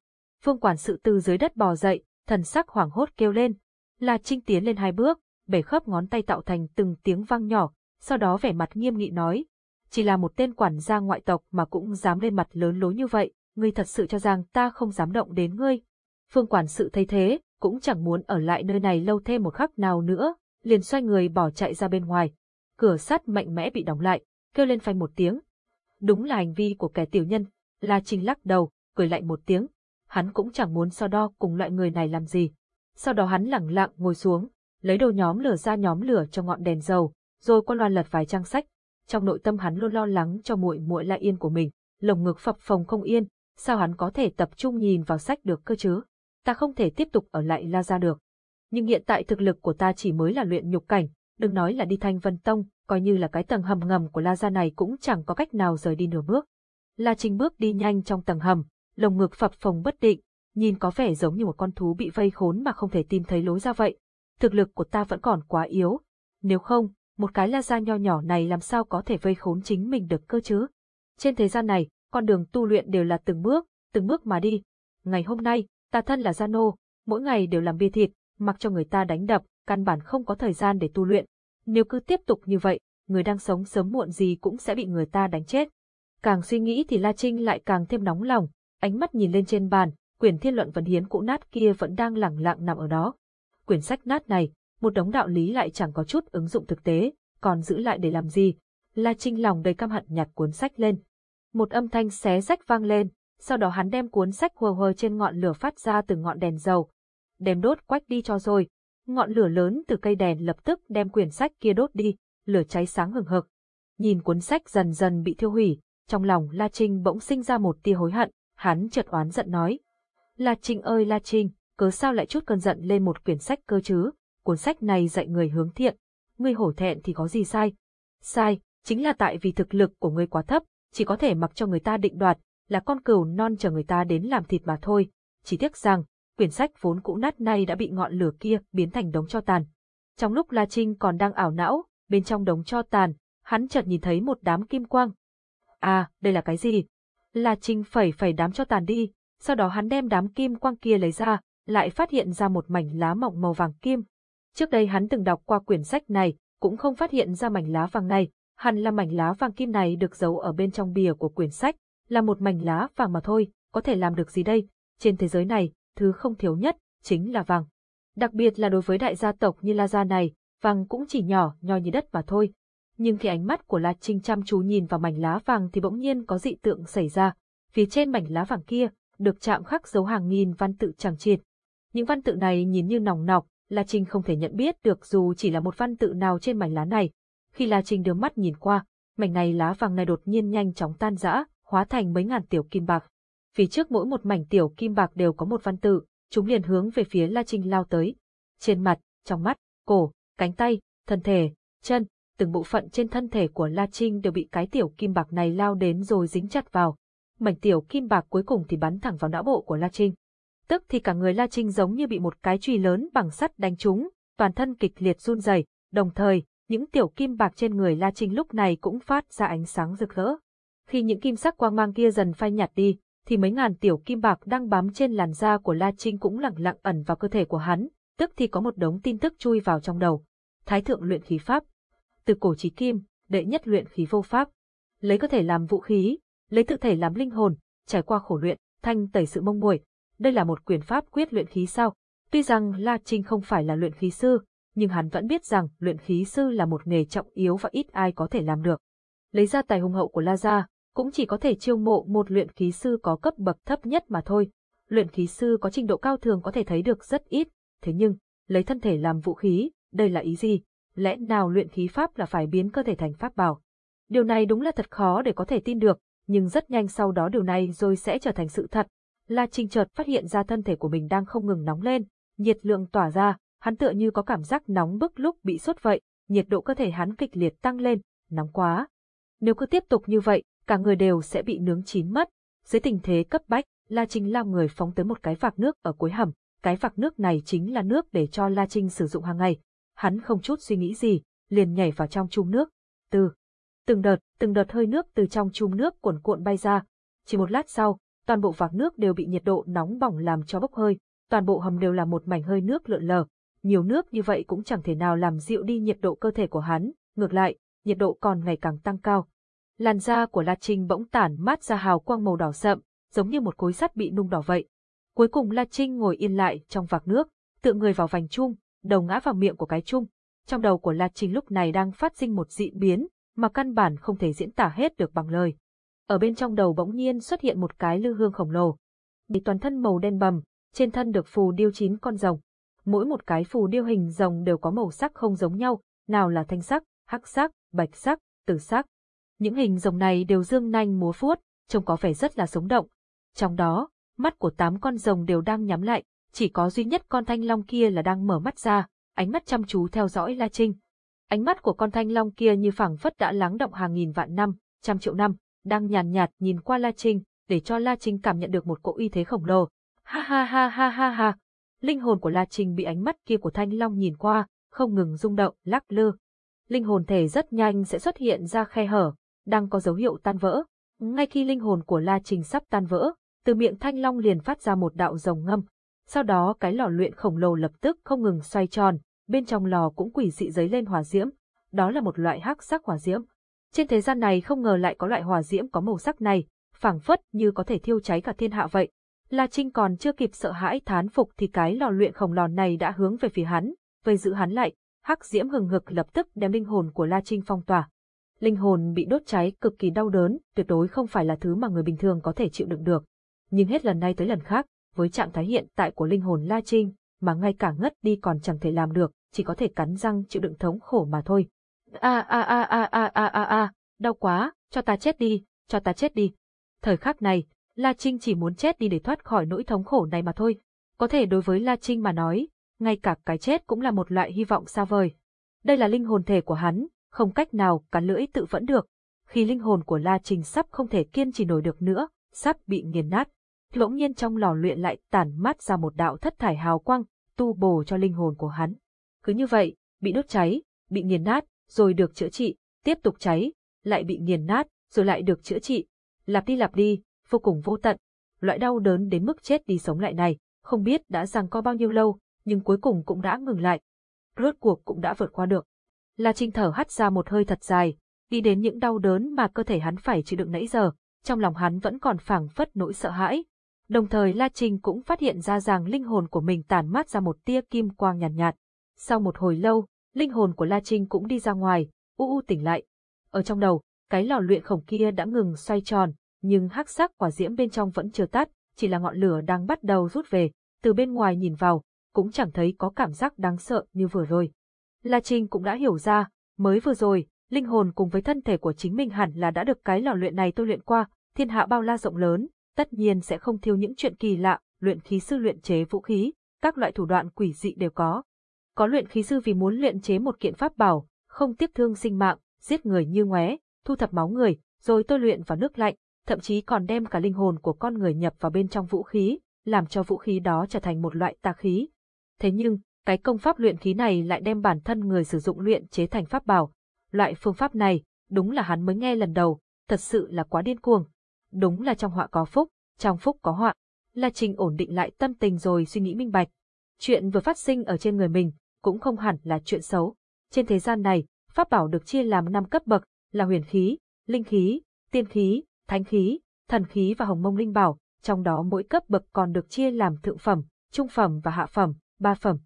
[SPEAKER 1] Phương quản sự từ dưới đất bò dậy, thần sắc hoảng hốt kêu lên. La Trinh tiến lên hai bước, bể khớp ngón tay tạo thành từng tiếng vang nhỏ, sau đó vẻ mặt nghiêm nghị nói. Chỉ là một tên quản gia ngoại tộc mà cũng dám lên mặt lớn lối như vậy, ngươi thật sự cho rằng ta không dám động đến ngươi. Phương quản sự thấy thế, cũng chẳng muốn ở lại nơi này lâu thêm một khắc nào nữa, liền xoay người bỏ chạy ra bên ngoài. Cửa sắt mạnh mẽ bị đóng lại, kêu lên phanh một tiếng. Đúng là hành vi của kẻ tiểu nhân, La Trinh lắc đầu, cười lạnh một tiếng. Hắn cũng chẳng muốn so đo cùng loại người này làm gì. Sau đó hắn lẳng lặng ngồi xuống, lấy đầu nhóm lửa ra nhóm lửa cho ngọn đèn dầu, rồi qua loan lật vài trang sách. Trong nội tâm hắn luôn lo lắng cho muội muội La Yên của mình, lồng ngực phập phồng không yên, sao hắn có thể tập trung nhìn vào sách được cơ chứ? Ta không thể tiếp tục ở lại La Gia được. Nhưng hiện tại thực lực của ta chỉ mới là luyện nhục cảnh, đừng nói là đi thanh vân tông, coi như là cái tầng hầm ngầm của La Gia này cũng chẳng có cách nào rời đi nửa bước. La Trinh bước đi nhanh trong tầng hầm, lồng ngực phập phồng bất định, nhìn có vẻ giống như một con thú bị vây khốn mà không thể tìm thấy lối ra vậy. Thực lực của ta vẫn còn quá yếu. Nếu không, một cái La Gia nho nhỏ này làm sao có thể vây khốn chính mình được cơ chứ? Trên thế gian này, con đường tu luyện đều là từng bước, từng bước mà đi. Ngày hôm nay, ta thân là gia nô, mỗi ngày đều làm bia thịt, mặc cho người ta đánh đập, căn bản không có thời gian để tu luyện. Nếu cứ tiếp tục như vậy, người đang sống sớm muộn gì cũng sẽ bị người ta đánh chết. Càng suy nghĩ thì La Trinh lại càng thêm nóng lòng, ánh mắt nhìn lên trên bàn, quyển thiên luận vấn hiến cũ nát kia vẫn đang lẳng lặng nằm ở đó. Quyển sách nát này, một đống đạo lý lại chẳng có chút ứng dụng thực tế, còn giữ lại để làm gì? La Trinh lòng đầy căm hận nhặt cuốn sách lên. Một âm thanh xé sách vang lên, sau đó hắn đem cuốn sách hùa hờ trên ngọn lửa phát ra từ ngọn đèn dầu. Đem đốt quách đi cho rồi. Ngọn lửa lớn từ cây đèn lập tức đem quyển sách kia đốt đi, lửa cháy sáng hừng hực. Nhìn cuốn sách dần dần bị thiêu hủy, trong lòng La Trinh bỗng sinh ra một tia hối hận, hắn chợt oán giận nói. La Trinh ơi La Trinh, cớ sao lại chút cơn giận lên một quyển sách cơ chứ? Cuốn sách này dạy người hướng thiện, ngươi hổ thẹn thì có gì sai? Sai, chính là tại vì thực lực của ngươi quá thấp, chỉ có thể mặc cho người ta định đoạt, là con cừu non chờ người ta đến làm thịt mà thôi. Chỉ tiếc rằng, quyển sách vốn cũ nát nay đã bị ngọn lửa kia biến thành đống cho tàn. Trong lúc La Trinh còn đang ảo não, bên trong đống cho tàn, hắn chợt nhìn thấy một đám kim quang. À, đây là cái gì? La Trinh phẩy phẩy đám cho tàn đi, sau đó hắn đem đám kim quang kia lấy ra, lại phát hiện ra một mảnh lá mỏng màu vàng kim. Trước đây hắn từng đọc qua quyển sách này, cũng không phát hiện ra mảnh lá vàng này, hẳn là mảnh lá vàng kim này được giấu ở bên trong bìa của quyển sách, là một mảnh lá vàng mà thôi, có thể làm được gì đây? Trên thế giới này, thứ không thiếu nhất, chính là vàng. Đặc biệt là đối với đại gia tộc như La Gia này, vàng cũng chỉ nhỏ, nho như đất mà thôi. Nhưng khi ánh mắt của La Trinh chăm chú nhìn vào mảnh lá vàng thì bỗng nhiên có dị tượng xảy ra. Phía trên mảnh lá vàng kia, được chạm khắc dấu hàng nghìn văn tự chẳng triệt. Những văn tự này nhìn như nòng nọc, La Trinh không thể nhận biết được dù chỉ là một văn tự nào trên mảnh lá này. Khi La Trinh đưa mắt nhìn qua, mảnh này lá vàng này đột nhiên nhanh chóng tan rã, hóa thành mấy ngàn tiểu kim bạc. Phía trước mỗi một mảnh tiểu kim bạc đều có một văn tự, chúng liền hướng về phía La Trinh lao tới. Trên mặt, trong mắt, cổ, cánh tay, thân thể, chân, từng bộ phận trên thân thể của La Trinh đều bị cái tiểu kim bạc này lao đến rồi dính chặt vào. Mảnh tiểu kim bạc cuối cùng thì bắn thẳng vào não bộ của La Trinh. Tức thì cả người La Trinh giống như bị một cái chùy lớn bằng sắt đánh trúng, toàn thân kịch liệt run rẩy, đồng thời, những tiểu kim bạc trên người La Trinh lúc này cũng phát ra ánh sáng rực rỡ. Khi những kim sắc quang mang kia dần phai nhạt đi, thì mấy ngàn tiểu kim bạc đang bám trên làn da của La Trinh cũng lặng lặng ẩn vào cơ thể của hắn, tức thì có một đống tin tức chui vào trong đầu. Thái thượng luyện khí pháp. Từ cổ chí kim, đệ nhất luyện khí vô pháp. Lấy cơ thể làm vũ khí, lấy tự thể làm linh hồn, trải qua khổ luyện, thanh tẩy sự mông muội. Đây là một quyền pháp quyết luyện khí sao? Tuy rằng La Trinh không phải là luyện khí sư, nhưng hắn vẫn biết rằng luyện khí sư là một nghề trọng yếu và ít ai có thể làm được. Lấy ra tài hùng hậu của La Gia, cũng chỉ có thể chiêu mộ một luyện khí sư có cấp bậc thấp nhất mà thôi. Luyện khí sư có trình độ cao thường có thể thấy được rất ít, thế nhưng, lấy thân thể làm vũ khí, đây là ý gì? Lẽ nào luyện khí pháp là phải biến cơ thể thành pháp bảo? Điều này đúng là thật khó để có thể tin được, nhưng rất nhanh sau đó điều này rồi sẽ trở thành sự thật. La Trinh chợt phát hiện ra thân thể của mình đang không ngừng nóng lên, nhiệt lượng tỏa ra, hắn tựa như có cảm giác nóng bức lúc bị sốt vậy, nhiệt độ cơ thể hắn kịch liệt tăng lên, nóng quá. Nếu cứ tiếp tục như vậy, cả người đều sẽ bị nướng chín mất. Dưới tình thế cấp bách, La Trinh lao người phóng tới một cái vạc nước ở cuối hầm, cái vạc nước này chính là nước để cho La Trinh sử dụng hàng ngày. Hắn không chút suy nghĩ gì, liền nhảy vào trong chum nước. Từ từng đợt, từng đợt hơi nước từ trong chum nước cuồn cuộn bay ra. Chỉ một lát sau, toàn bộ vạc nước đều bị nhiệt độ nóng bỏng làm cho bốc hơi, toàn bộ hầm đều là một mảnh hơi nước lượn lờ. Nhiều nước như vậy cũng chẳng thể nào làm dịu đi nhiệt độ cơ thể của hắn, ngược lại, nhiệt độ còn ngày càng tăng cao. Làn da của La Trinh bỗng tản mát ra hào quang màu đỏ sậm, giống như một khối sắt bị nung đỏ vậy. Cuối cùng La Trinh ngồi yên lại trong vạc nước, tựa người vào vành chung, đầu ngã vào miệng của cái chung. Trong đầu của La Trinh lúc này đang phát sinh một dị biến, mà căn bản không thể diễn tả hết được bằng lời. Ở bên trong đầu bỗng nhiên xuất hiện một cái lư hương khổng lồ. Bị toàn thân màu đen bầm, trên thân được phù điêu chín con rồng. Mỗi một cái phù điêu hình rồng đều có màu sắc không giống nhau, nào là thanh sắc, hắc sắc, bạch sắc, tử sắc. Những hình rồng này đều dương nanh múa phuốt, trông có vẻ rất là sống động. Trong đó, mắt của tám con rồng đều đang nhắm lại, chỉ có duy nhất con thanh long kia là đang mở mắt ra, ánh mắt chăm chú theo dõi La Trinh. Ánh mắt của con thanh long kia như phẳng phất đã lắng động hàng nghìn vạn năm, trăm triệu năm, đang nhàn nhạt, nhạt nhìn qua La Trinh, để cho La Trinh cảm nhận được một cỗ uy thế khổng lồ. Ha ha ha ha ha ha. Linh hồn của La Trinh bị ánh mắt kia của thanh long nhìn qua, không ngừng rung động, lắc lư. Linh hồn thể rất nhanh sẽ xuất hiện ra khe hở, đang có dấu hiệu tan vỡ. Ngay khi linh hồn của La Trinh sắp tan vỡ, từ miệng thanh long liền phát ra một đạo rồng ngâm. Sau đó cái lò luyện khổng lồ lập tức không ngừng xoay tròn, bên trong lò cũng quỷ dị giấy lên hỏa diễm. Đó là một loại hắc sắc hỏa diễm. Trên thế gian này không ngờ lại có loại hỏa diễm có màu sắc này, phảng phất như có thể thiêu cháy cả thiên hạ vậy. La Trinh còn chưa kịp sợ hãi thán phục thì cái lò luyện khổng lồ này đã hướng về phía hắn, vây giữ hắn lại, hắc diễm hừng hực lập tức đem linh hồn của La Trinh phong tỏa. Linh hồn bị đốt cháy cực kỳ đau đớn, tuyệt đối không phải là thứ mà người bình thường có thể chịu đựng được. Nhưng hết lần này tới lần khác, với trạng thái hiện tại của linh hồn La Trinh, mà ngay cả ngất đi còn chẳng thể làm được, chỉ có thể cắn răng chịu đựng thống khổ mà thôi. A a a a a a a a, đau quá, cho ta chết đi, cho ta chết đi. Thời khắc này, La Trinh chỉ muốn chết đi để thoát khỏi nỗi thống khổ này mà thôi. Có thể đối với La Trinh mà nói, ngay cả cái chết cũng là một loại hy vọng xa vời. Đây là linh hồn thể của hắn, không cách nào cắn lưỡi tự vẫn được. Khi linh hồn của La Trinh sắp không thể kiên trì nổi được nữa, sắp bị nghiền nát, lỗng nhiên trong lò luyện lại tản mát ra một đạo thất thải hào quang, tu bổ cho linh hồn của hắn. Cứ như vậy, bị đốt cháy, bị nghiền nát, rồi được chữa trị, tiếp tục cháy, lại bị nghiền nát, rồi lại được chữa trị, lặp đi lặp đi, vô cùng vô tận. Loại đau đớn đến mức chết đi sống lại này, không biết đã giằng co bao nhiêu lâu, nhưng cuối cùng cũng đã ngừng lại. Rốt cuộc cũng đã vượt qua được. La Trinh thở hắt ra một hơi thật dài, đi đến những đau đớn mà cơ thể hắn phải chịu đựng nãy giờ, trong lòng hắn vẫn còn phảng phất nỗi sợ hãi. Đồng thời La Trinh cũng phát hiện ra rằng linh hồn của mình tản mát ra một tia kim quang nhàn nhạt, nhạt. Sau một hồi lâu, linh hồn của La Trinh cũng đi ra ngoài, u u tỉnh lại. Ở trong đầu, cái lò luyện khổng kia đã ngừng xoay tròn, nhưng hắc sắc quả diễm bên trong vẫn chưa tắt, chỉ là ngọn lửa đang bắt đầu rút về, từ bên ngoài nhìn vào, cũng chẳng thấy có cảm giác đáng sợ như vừa rồi. La Trinh cũng đã hiểu ra, mới vừa rồi, linh hồn cùng với thân thể của chính mình hẳn là đã được cái lò luyện này tôi luyện qua, thiên hạ bao la rộng lớn, tất nhiên sẽ không thiếu những chuyện kỳ lạ, luyện khí sư luyện chế vũ khí, các loại thủ đoạn quỷ dị đều có. Có luyện khí sư vì muốn luyện chế một kiện pháp bảo, không tiếc thương sinh mạng, giết người như ngoé, thu thập máu người, rồi tôi luyện vào nước lạnh, thậm chí còn đem cả linh hồn của con người nhập vào bên trong vũ khí, làm cho vũ khí đó trở thành một loại tà khí. Thế nhưng, cái công pháp luyện khí này lại đem bản thân người sử dụng luyện chế thành pháp bảo. Loại phương pháp này, đúng là hắn mới nghe lần đầu, thật sự là quá điên cuồng. Đúng là trong họa có phúc, trong phúc có họa. La Trình ổn định lại tâm tình rồi suy nghĩ minh bạch. Chuyện vừa phát sinh ở trên người mình, cũng không hẳn là chuyện xấu. Trên thế gian này, pháp bảo được chia làm 5 cấp bậc, là huyền khí, linh khí, tiên khí, thánh khí, thần khí và hồng mông linh bảo, trong đó mỗi cấp bậc còn được chia làm thượng phẩm, trung phẩm và hạ phẩm, ba phẩm.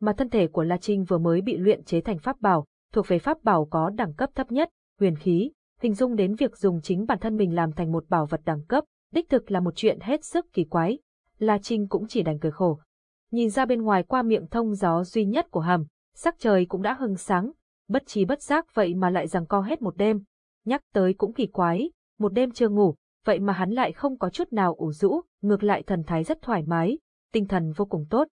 [SPEAKER 1] Mà thân thể của La Trinh vừa mới bị luyện chế thành pháp bảo, thuộc về pháp bảo có đẳng cấp thấp nhất, huyền khí, hình dung đến việc dùng chính bản thân mình làm thành một bảo vật đẳng cấp, đích thực là một chuyện hết sức kỳ quái. La Trinh cũng chỉ đành cười khổ. Nhìn ra bên ngoài qua miệng thông gió duy nhất của hầm, sắc trời cũng đã hừng sáng, bất trí bất giác vậy mà lại rằng co hết một đêm. Nhắc tới cũng kỳ quái, một đêm chưa ngủ, vậy mà hắn lại không có chút nào ủ rũ, ngược lại thần thái rất thoải mái, tinh thần vô cùng tốt.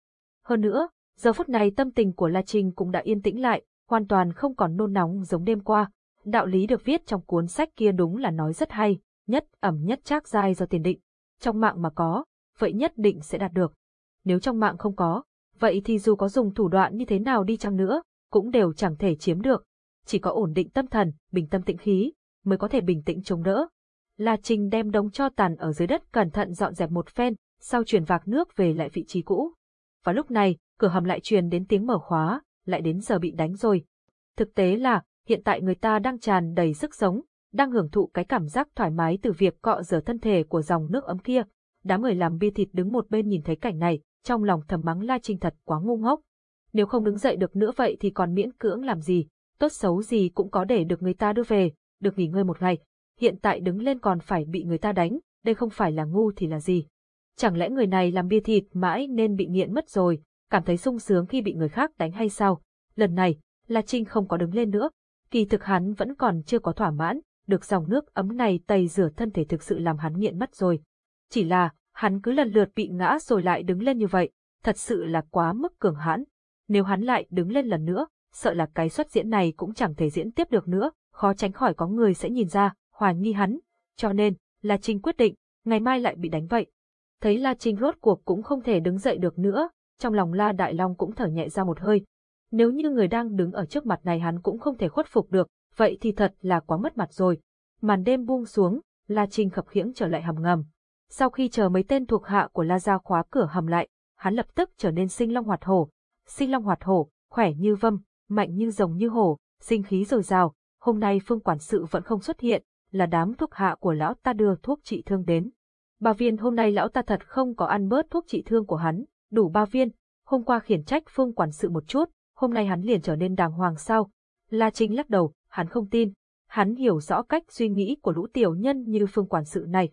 [SPEAKER 1] Hơn nữa, giờ phút này tâm tình của La Trinh cũng đã yên tĩnh lại, hoàn toàn không còn nôn nóng giống đêm qua. Đạo lý được viết trong cuốn sách kia đúng là nói rất hay, nhất ẩm nhất trác dai do tiền định. Trong mạng mà có, vậy nhất định sẽ đạt được. Nếu trong mạng không có, vậy thì dù có dùng thủ đoạn như thế nào đi chăng nữa, cũng đều chẳng thể chiếm được. Chỉ có ổn định tâm thần, bình tâm tĩnh khí, mới có thể bình tĩnh chống đỡ. La Trinh đem đống cho tàn ở dưới đất cẩn thận dọn dẹp một phen, sau chuyển vạc nước về lại vị trí cũ. Và lúc này, cửa hầm lại truyền đến tiếng mở khóa, lại đến giờ bị đánh rồi. Thực tế là, hiện tại người ta đang tràn đầy sức sống, đang hưởng thụ cái cảm giác thoải mái từ việc cọ rửa thân thể của dòng nước ấm kia. Đám người làm bia thịt đứng một bên nhìn thấy cảnh này, trong lòng thầm mắng La Trinh thật quá ngu ngốc. Nếu không đứng dậy được nữa vậy thì còn miễn cưỡng làm gì, tốt xấu gì cũng có để được người ta đưa về, được nghỉ ngơi một ngày. Hiện tại đứng lên còn phải bị người ta đánh, đây không phải là ngu thì là gì. Chẳng lẽ người này làm bia thịt mãi nên bị nghiện mất rồi, cảm thấy sung sướng khi bị người khác đánh hay sao? Lần này, La Trinh không có đứng lên nữa. Kỳ thực hắn vẫn còn chưa có thỏa mãn, được dòng nước ấm này tẩy rửa thân thể thực sự làm hắn nghiện mất rồi. Chỉ là, hắn cứ lần lượt bị ngã rồi lại đứng lên như vậy, thật sự là quá mức cường hãn. Nếu hắn lại đứng lên lần nữa, sợ là cái xuất diễn này cũng chẳng thể diễn tiếp được nữa, khó tránh khỏi có người sẽ nhìn ra, hoài nghi hắn. Cho nên, La Trinh quyết định, ngày mai lại bị đánh vậy. Thấy La Trinh rốt cuộc cũng không thể đứng dậy được nữa, trong lòng La Đại Long cũng thở nhẹ ra một hơi. Nếu như người đang đứng ở trước mặt này hắn cũng không thể khuất phục được, vậy thì thật là quá mất mặt rồi. Màn đêm buông xuống, La Trinh khập khiễng trở lại hầm ngầm. Sau khi chờ mấy tên thuộc hạ của La Gia khóa cửa hầm lại, hắn lập tức trở nên sinh long hoạt hổ. Sinh long hoạt hổ, khỏe như vâm, mạnh như rồng như hổ, sinh khí dồi dào. Hôm nay phương quản sự vẫn không xuất hiện, là đám thuộc hạ của lão ta đưa thuốc trị thương đến. Ba viên hôm nay lão ta thật không có ăn bớt thuốc trị thương của hắn, đủ ba viên. Hôm qua khiển trách phương quản sự một chút, hôm nay hắn liền trở nên đàng hoàng sao. La Trinh lắc đầu, hắn không tin. Hắn hiểu rõ cách suy nghĩ của lũ tiểu nhân như phương quản sự này.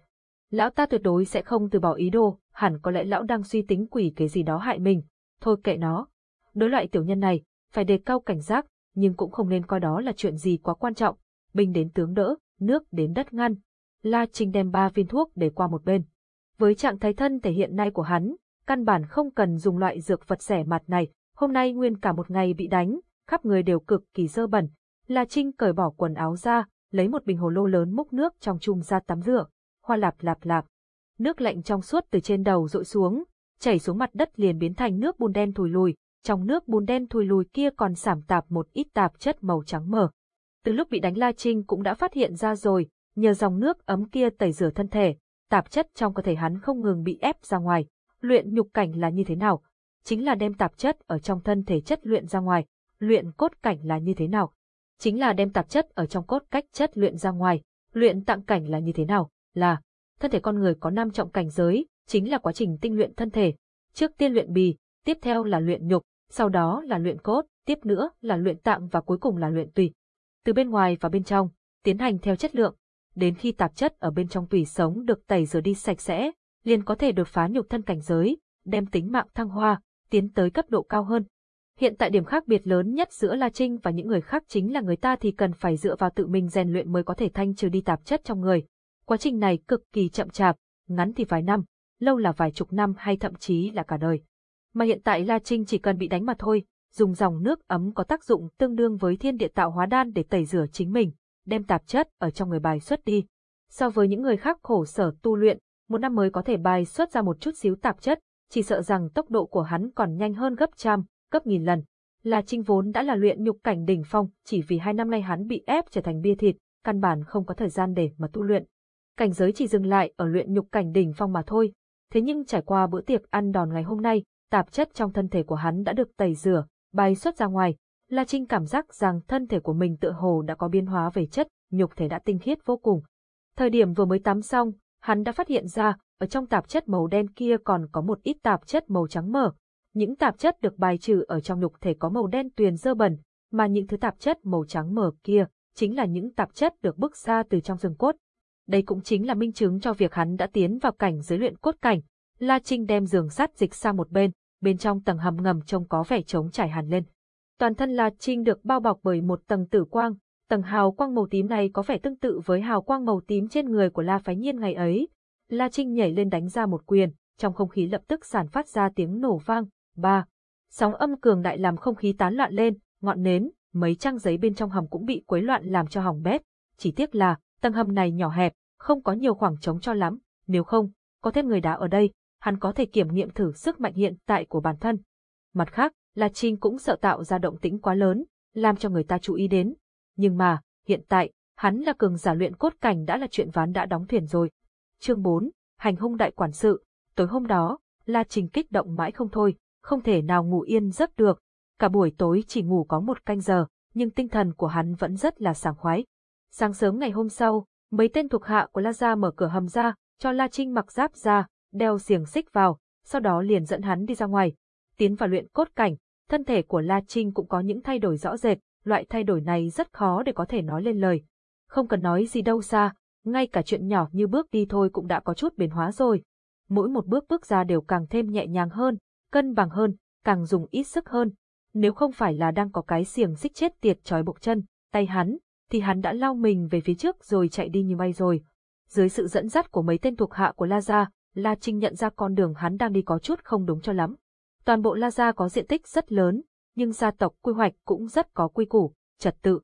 [SPEAKER 1] Lão ta tuyệt đối sẽ không từ bỏ ý đồ, hẳn có lẽ lão đang suy tính quỷ cái gì đó hại mình. Thôi kệ nó. Đối loại tiểu nhân này, phải đề cao cảnh giác, nhưng cũng không nên coi đó là chuyện gì quá quan trọng. Binh đến tướng đỡ, nước đến đất ngăn. La Trinh đem ba viên thuốc để qua một bên. Với trạng thái thân thể hiện nay của hắn, căn bản không cần dùng loại dược vật rẻ mặt này, hôm nay nguyên cả một ngày bị đánh, khắp người đều cực kỳ dơ bẩn. La Trinh cởi bỏ quần áo ra, lấy một bình hồ lô lớn múc nước trong chung ra tắm rửa, hoa lạp lạp lạp. Nước lạnh trong suốt từ trên đầu rội xuống, chảy xuống mặt đất liền biến thành nước bùn đen thùi lùi, trong nước bùn đen thùi lùi kia còn sảm tạp một ít tạp chất màu trắng mờ. Từ lúc bị đánh La Trinh cũng đã phát hiện ra rồi, nhờ dòng nước ấm kia tẩy rửa thân thể, tạp chất trong cơ thể hắn không ngừng bị ép ra ngoài. Luyện nhục cảnh là như thế nào? Chính là đem tạp chất ở trong thân thể chất luyện ra ngoài. Luyện cốt cảnh là như thế nào? Chính là đem tạp chất ở trong cốt cách chất luyện ra ngoài. Luyện tạng cảnh là như thế nào? Là thân thể con người có năm trọng cảnh giới, chính là quá trình tinh luyện thân thể. Trước tiên luyện bì, tiếp theo là luyện nhục, sau đó là luyện cốt, tiếp nữa là luyện tạng và cuối cùng là luyện tùy. Từ bên ngoài và bên trong, tiến hành theo chất lượng, đến khi tạp chất ở bên trong tùy sống được tẩy rửa đi sạch sẽ, liền có thể đột phá nhục thân cảnh giới, đem tính mạng thăng hoa, tiến tới cấp độ cao hơn. Hiện tại điểm khác biệt lớn nhất giữa La Trinh và những người khác chính là người ta thì cần phải dựa vào tự mình rèn luyện mới có thể thanh trừ đi tạp chất trong người. Quá trình này cực kỳ chậm chạp, ngắn thì vài năm, lâu là vài chục năm hay thậm chí là cả đời. Mà hiện tại La Trinh chỉ cần bị đánh mà thôi, dùng dòng nước ấm có tác dụng tương đương với thiên địa tạo hóa đan để tẩy rửa chính mình, đem tạp chất ở trong người bài xuất đi. So với những người khác khổ sở tu luyện, một năm mới có thể bài xuất ra một chút xíu tạp chất, chỉ sợ rằng tốc độ của hắn còn nhanh hơn gấp trăm, gấp nghìn lần. Là Trinh vốn đã là luyện nhục cảnh đỉnh phong, chỉ vì hai năm nay hắn bị ép trở thành bia thịt, căn bản không có thời gian để mà tu luyện. Cảnh giới chỉ dừng lại ở luyện nhục cảnh đỉnh phong mà thôi. Thế nhưng trải qua bữa tiệc ăn đòn ngày hôm nay, tạp chất trong thân thể của hắn đã được tẩy rửa, bay xuất ra ngoài. La Trinh cảm giác rằng thân thể của mình tựa hồ đã có biến hóa về chất, nhục thể đã tinh khiết vô cùng. Thời điểm vừa mới tắm xong, hắn đã phát hiện ra, ở trong tạp chất màu đen kia còn có một ít tạp chất màu trắng mờ. Những tạp chất được bài trừ ở trong nhục thể có màu đen tuyền dơ bẩn, mà những thứ tạp chất màu trắng mờ kia chính là những tạp chất được bức ra từ trong xương cốt. Đây cũng chính là minh chứng cho việc hắn đã tiến vào cảnh giới luyện cốt cảnh. La Trinh đem giường sắt dịch sang một bên, bên trong tầng hầm ngầm trông có vẻ trống trải hẳn lên. Toàn thân La Trinh được bao bọc bởi một tầng tử quang, tầng hào quang màu tím này có vẻ tương tự với hào quang màu tím trên người của La Phái Nhiên ngày ấy. La Trinh nhảy lên đánh ra một quyền, trong không khí lập tức sản phát ra tiếng nổ vang. Ba, sóng âm cường đại làm không khí tán loạn lên, ngọn nến, mấy trang giấy bên trong hầm cũng bị quấy loạn làm cho hỏng bét. Chỉ tiếc là tầng hầm này nhỏ hẹp, không có nhiều khoảng trống cho lắm, nếu không, có thêm người đá ở đây, hắn có thể kiểm nghiệm thử sức mạnh hiện tại của bản thân. Mặt khác, La Trinh cũng sợ tạo ra động tĩnh quá lớn, làm cho người ta chú ý đến. Nhưng mà, hiện tại, hắn là cường giả luyện cốt cảnh đã là chuyện ván đã đóng thuyền rồi. Chương 4, Hành hung đại quản sự. Tối hôm đó, La Trinh kích động mãi không thôi, không thể nào ngủ yên giấc được. Cả buổi tối chỉ ngủ có một canh giờ, nhưng tinh thần của hắn vẫn rất là sảng khoái. Sáng sớm ngày hôm sau, mấy tên thuộc hạ của La Gia mở cửa hầm ra, cho La Trinh mặc giáp ra, đeo xiềng xích vào, sau đó liền dẫn hắn đi ra ngoài. Tiến vào luyện cốt cảnh, thân thể của La Trinh cũng có những thay đổi rõ rệt, loại thay đổi này rất khó để có thể nói lên lời. Không cần nói gì đâu xa, ngay cả chuyện nhỏ như bước đi thôi cũng đã có chút biến hóa rồi. Mỗi một bước bước ra đều càng thêm nhẹ nhàng hơn, cân bằng hơn, càng dùng ít sức hơn. Nếu không phải là đang có cái xiềng xích chết tiệt trói buộc chân, tay hắn, thì hắn đã lao mình về phía trước rồi chạy đi như bay rồi. Dưới sự dẫn dắt của mấy tên thuộc hạ của La Gia, La Trinh nhận ra con đường hắn đang đi có chút không đúng cho lắm. Toàn bộ La Gia có diện tích rất lớn, nhưng gia tộc quy hoạch cũng rất có quy củ, trật tự.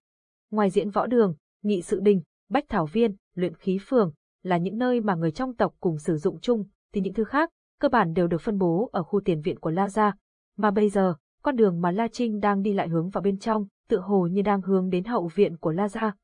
[SPEAKER 1] Ngoài diễn võ đường, nghị sự đình, bách thảo viên, luyện khí phường, là những nơi mà người trong tộc cùng sử dụng chung, thì những thứ khác, cơ bản đều được phân bố ở khu tiền viện của La Gia. Mà bây giờ, con đường mà La Trinh đang đi lại hướng vào bên trong, tự hồ như đang hướng đến hậu viện của La Gia.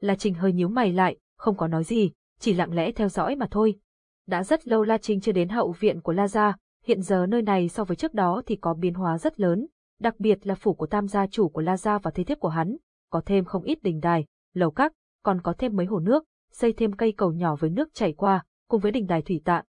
[SPEAKER 1] La Trinh hơi nhíu mày lại, không có nói gì, chỉ lặng lẽ theo dõi mà thôi. Đã rất lâu La Trinh chưa đến hậu viện của La Gia, hiện giờ nơi này so với trước đó thì có biến hóa rất lớn, đặc biệt là phủ của tam gia chủ của La Gia và thế thiếp của hắn, có thêm không ít đình đài, lầu các, còn có thêm mấy hồ nước, xây thêm cây cầu nhỏ với nước chảy qua, cùng với đình đài thủy tạ.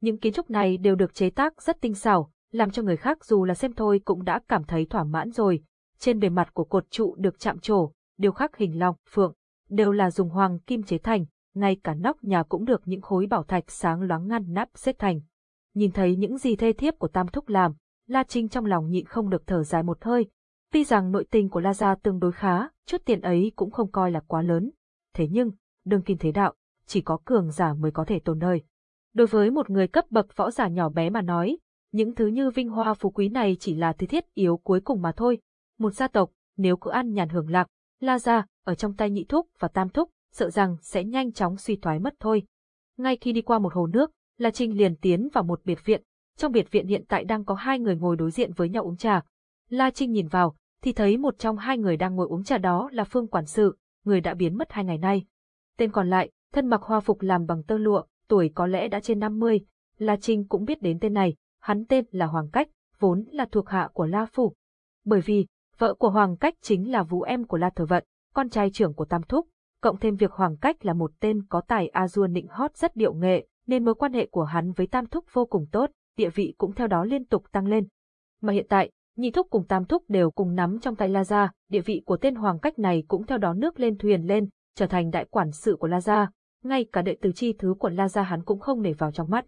[SPEAKER 1] Những kiến trúc này đều được chế tác rất tinh xảo, làm cho người khác dù là xem thôi cũng đã cảm thấy thỏa mãn rồi. Trên bề mặt của cột trụ được chạm trổ, đều khắc hình long, phượng, đều là dùng hoàng kim chế thành, ngay cả nóc nhà cũng được những khối bảo thạch sáng loáng ngăn nắp xếp thành. Nhìn thấy những gì thê thiếp của Tam Thúc làm, La Trinh trong lòng nhịn không được thở dài một hơi. Tuy rằng nội tình của La Gia tương đối khá, chút tiền ấy cũng không coi là quá lớn. Thế nhưng, đương kim thế đạo, chỉ có cường giả mới có thể tồn đời. Đối với một người cấp bậc võ giả nhỏ bé mà nói, những thứ như vinh hoa phú quý này chỉ là thứ thiết yếu cuối cùng mà thôi. Một gia tộc, nếu cứ ăn nhàn hưởng lạc, La Gia, ở trong tay nhị thúc và tam thúc, sợ rằng sẽ nhanh chóng suy thoái mất thôi. Ngay khi đi qua một hồ nước, La Trinh liền tiến vào một biệt viện. Trong biệt viện hiện tại đang có hai người ngồi đối diện với nhau uống trà. La Trinh nhìn vào, thì thấy một trong hai người đang ngồi uống trà đó là Phương Quản sự, người đã biến mất hai ngày nay. Tên còn lại, thân mặc hoa phục làm bằng tơ lụa, tuổi có lẽ đã trên 50, La Trinh cũng biết đến tên này, hắn tên là Hoàng Cách, vốn là thuộc hạ của La Phủ. Bởi vì, vợ của Hoàng Cách chính là vũ em của La Thừa Vận, con trai trưởng của Tam Thúc, cộng thêm việc Hoàng Cách là một tên có tài a dua nịnh hót rất điệu nghệ, nên mối quan hệ của hắn với Tam Thúc vô cùng tốt, địa vị cũng theo đó liên tục tăng lên. Mà hiện tại, Nhị Thúc cùng Tam Thúc đều cùng nắm trong tay La Gia, địa vị của tên Hoàng Cách này cũng theo đó nước lên thuyền lên, trở thành đại quản sự của La Gia, ngay cả đệ tử chi thứ của La Gia hắn cũng không để vào trong mắt.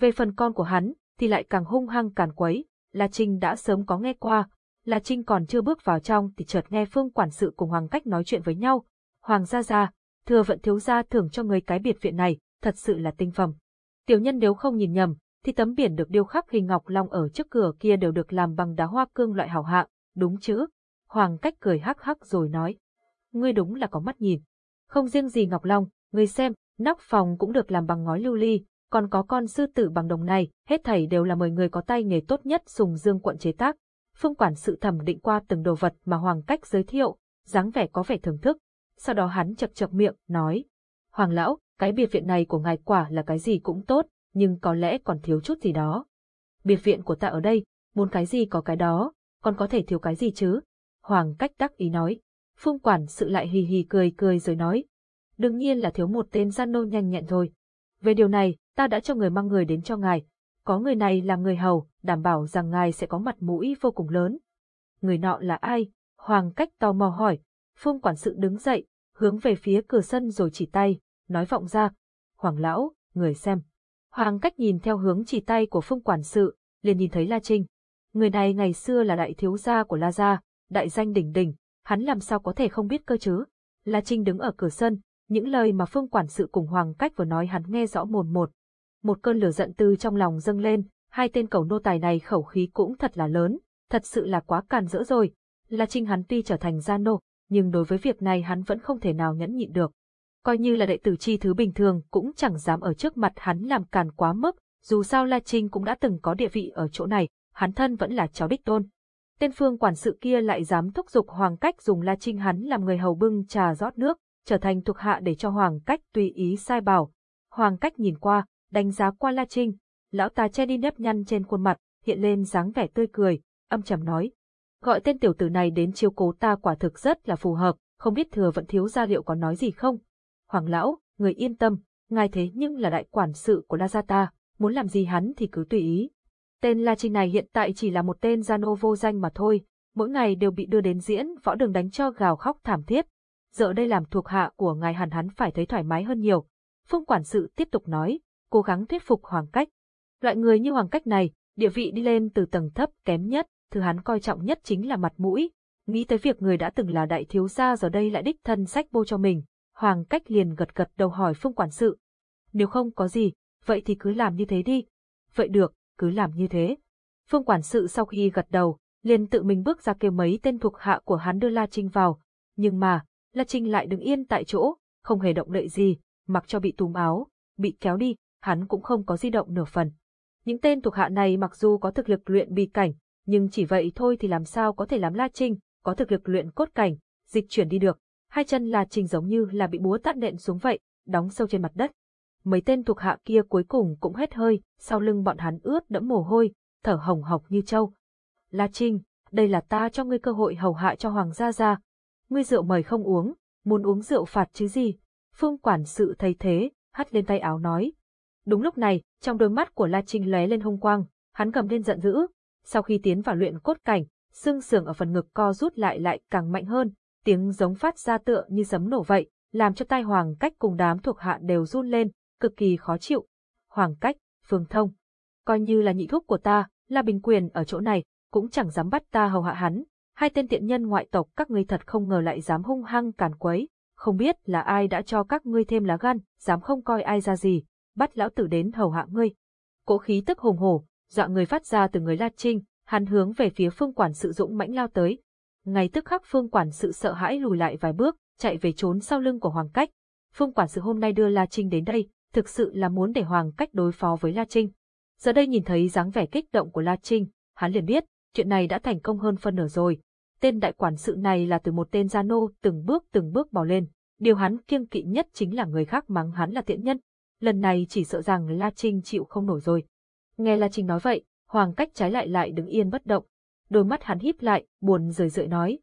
[SPEAKER 1] Về phần con của hắn, thì lại càng hung hăng càn quấy, La Trinh đã sớm có nghe qua, La Trinh còn chưa bước vào trong thì chợt nghe Phương quản sự cùng Hoàng Cách nói chuyện với nhau. Hoàng gia gia, thừa vận thiếu gia thưởng cho người cái biệt viện này, thật sự là tinh phẩm. Tiểu nhân nếu không nhìn nhầm, thì tấm biển được điêu khắc hình ngọc long ở trước cửa kia đều được làm bằng đá hoa cương loại hảo hạng, đúng chứ? Hoàng Cách cười hắc hắc rồi nói. Ngươi đúng là có mắt nhìn. Không riêng gì Ngọc Long, ngươi xem, nóc phòng cũng được làm bằng ngói lưu ly, còn có con sư tử bằng đồng này, hết thảy đều là mời người có tay nghề tốt nhất sùng dương quận chế tác. Phương quản sự thẩm định qua từng đồ vật mà Hoàng Cách giới thiệu, dáng vẻ có vẻ thưởng thức. Sau đó hắn chập chập miệng, nói. Hoàng lão, cái biệt viện này của ngài quả là cái gì cũng tốt, nhưng có lẽ còn thiếu chút gì đó. Biệt viện của ta ở đây, muốn cái gì có cái đó, còn có thể thiếu cái gì chứ? Hoàng Cách đắc ý nói. Phương quản sự lại hì hì cười cười rồi nói. Đương nhiên là thiếu một tên gian nô nhanh nhẹn thôi. Về điều này, ta đã cho người mang người đến cho ngài. Có người này là người hầu, đảm bảo rằng ngài sẽ có mặt mũi vô cùng lớn. Người nọ là ai? Hoàng cách tò mò hỏi. Phương quản sự đứng dậy, hướng về phía cửa sân rồi chỉ tay, nói vọng ra. Hoàng lão, người xem. Hoàng cách nhìn theo hướng chỉ tay của phương quản sự, liền nhìn thấy La Trinh. Người này ngày xưa là đại thiếu gia của La Gia, đại danh đỉnh đỉnh, hắn làm sao có thể không biết cơ chứ. La Trinh đứng ở cửa sân, những lời mà Phương quản sự cùng Hoàng Cách vừa nói hắn nghe rõ mồn một. Một cơn lửa giận từ trong lòng dâng lên, hai tên cầu nô tài này khẩu khí cũng thật là lớn, thật sự là quá càn rỡ rồi. La Trinh hắn tuy trở thành gia nô, nhưng đối với việc này hắn vẫn không thể nào nhẫn nhịn được. Coi như là đệ tử chi thứ bình thường cũng chẳng dám ở trước mặt hắn làm càn quá mức, Dù sao La Trinh cũng đã từng có địa vị ở chỗ này, hắn thân vẫn là cháu đích tôn. Tên phương quản sự kia lại dám thúc giục Hoàng Cách dùng La Trinh hắn làm người hầu bưng trà rót nước, trở thành thuộc hạ để cho Hoàng Cách tùy ý sai bảo. Hoàng Cách nhìn qua, đánh giá qua La Trinh, lão ta che đi nếp nhăn trên khuôn mặt, hiện lên dáng vẻ tươi cười, âm trầm nói. Gọi tên tiểu tử này đến chiếu cố ta quả thực rất là phù hợp, không biết thừa vẫn thiếu gia liệu có nói gì không? Hoàng lão, người yên tâm, ngài thế nhưng là đại quản sự của La Gia ta, muốn làm gì hắn thì cứ tùy ý. Tên La Trinh này hiện tại chỉ là một tên gian ô vô danh mà thôi, mỗi ngày đều bị đưa đến diễn võ đường đánh cho gào khóc thảm thiết. Giờ đây làm thuộc hạ của ngài hẳn hắn phải thấy thoải mái hơn nhiều. Phương quản sự tiếp tục nói, cố gắng thuyết phục Hoàng Cách. Loại người như Hoàng Cách này, địa vị đi lên từ tầng thấp kém nhất, thứ hắn coi trọng nhất chính là mặt mũi. Nghĩ tới việc người đã từng là đại thiếu gia giờ đây lại đích thân sách bô cho mình, Hoàng Cách liền gật gật đầu hỏi Phương quản sự. Nếu không có gì, vậy thì cứ làm như thế đi. Vậy được, cứ làm như thế. Phương quản sự sau khi gật đầu, liền tự mình bước ra kêu mấy tên thuộc hạ của hắn đưa La Trinh vào. Nhưng mà, La Trinh lại đứng yên tại chỗ, không hề động đậy gì, mặc cho bị túm áo, bị kéo đi, hắn cũng không có di động nửa phần. Những tên thuộc hạ này mặc dù có thực lực luyện bì cảnh, nhưng chỉ vậy thôi thì làm sao có thể làm La Trinh, có thực lực luyện cốt cảnh, dịch chuyển đi được. Hai chân La Trinh giống như là bị búa tát nện xuống vậy, đóng sâu trên mặt đất mấy tên thuộc hạ kia cuối cùng cũng hết hơi, sau lưng bọn hắn ướt đẫm mồ hôi, thở hồng hộc như trâu. La Trinh, đây là ta cho ngươi cơ hội hầu hạ cho Hoàng gia gia. Ngươi rượu mời không uống, muốn uống rượu phạt chứ gì. Phương quản sự thấy thế, hắt lên tay áo nói. Đúng lúc này, trong đôi mắt của La Trinh lóe lên hung quang, hắn cầm lên giận dữ. Sau khi tiến vào luyện cốt cảnh, xương sườn ở phần ngực co rút lại lại càng mạnh hơn, tiếng giống phát ra tựa như sấm nổ vậy, làm cho tai hoàng cách cùng đám thuộc hạ đều run lên, cực kỳ khó chịu. Hoàng cách, phương thông. Coi như là nhị thuốc của ta, là bình quyền ở chỗ này, cũng chẳng dám bắt ta hầu hạ hắn. Hai tên tiện nhân ngoại tộc các ngươi thật không ngờ lại dám hung hăng càn quấy. Không biết là ai đã cho các ngươi thêm lá gan, dám không coi ai ra gì, bắt lão tử đến hầu hạ ngươi. Cỗ khí tức hùng hổ, dọa người phát ra từ người La Trinh, hắn hướng về phía phương quản sự dũng mãnh lao tới. Ngay tức khắc phương quản sự sợ hãi lùi lại vài bước, chạy về trốn sau lưng của Hoàng Cách. Phương quản sự hôm nay đưa La Trinh đến đây, thực sự là muốn để Hoàng cách đối phó với La Trinh. Giờ đây nhìn thấy dáng vẻ kích động của La Trinh, hắn liền biết, chuyện này đã thành công hơn phân nửa rồi. Tên đại quản sự này là từ một tên gia nô từng bước từng bước bò lên. Điều hắn kiêng kỵ nhất chính là người khác mắng hắn là tiện nhân. Lần này chỉ sợ rằng La Trinh chịu không nổi rồi. Nghe La Trinh nói vậy, Hoàng cách trái lại lại đứng yên bất động. Đôi mắt hắn híp lại, buồn rười rượi nói.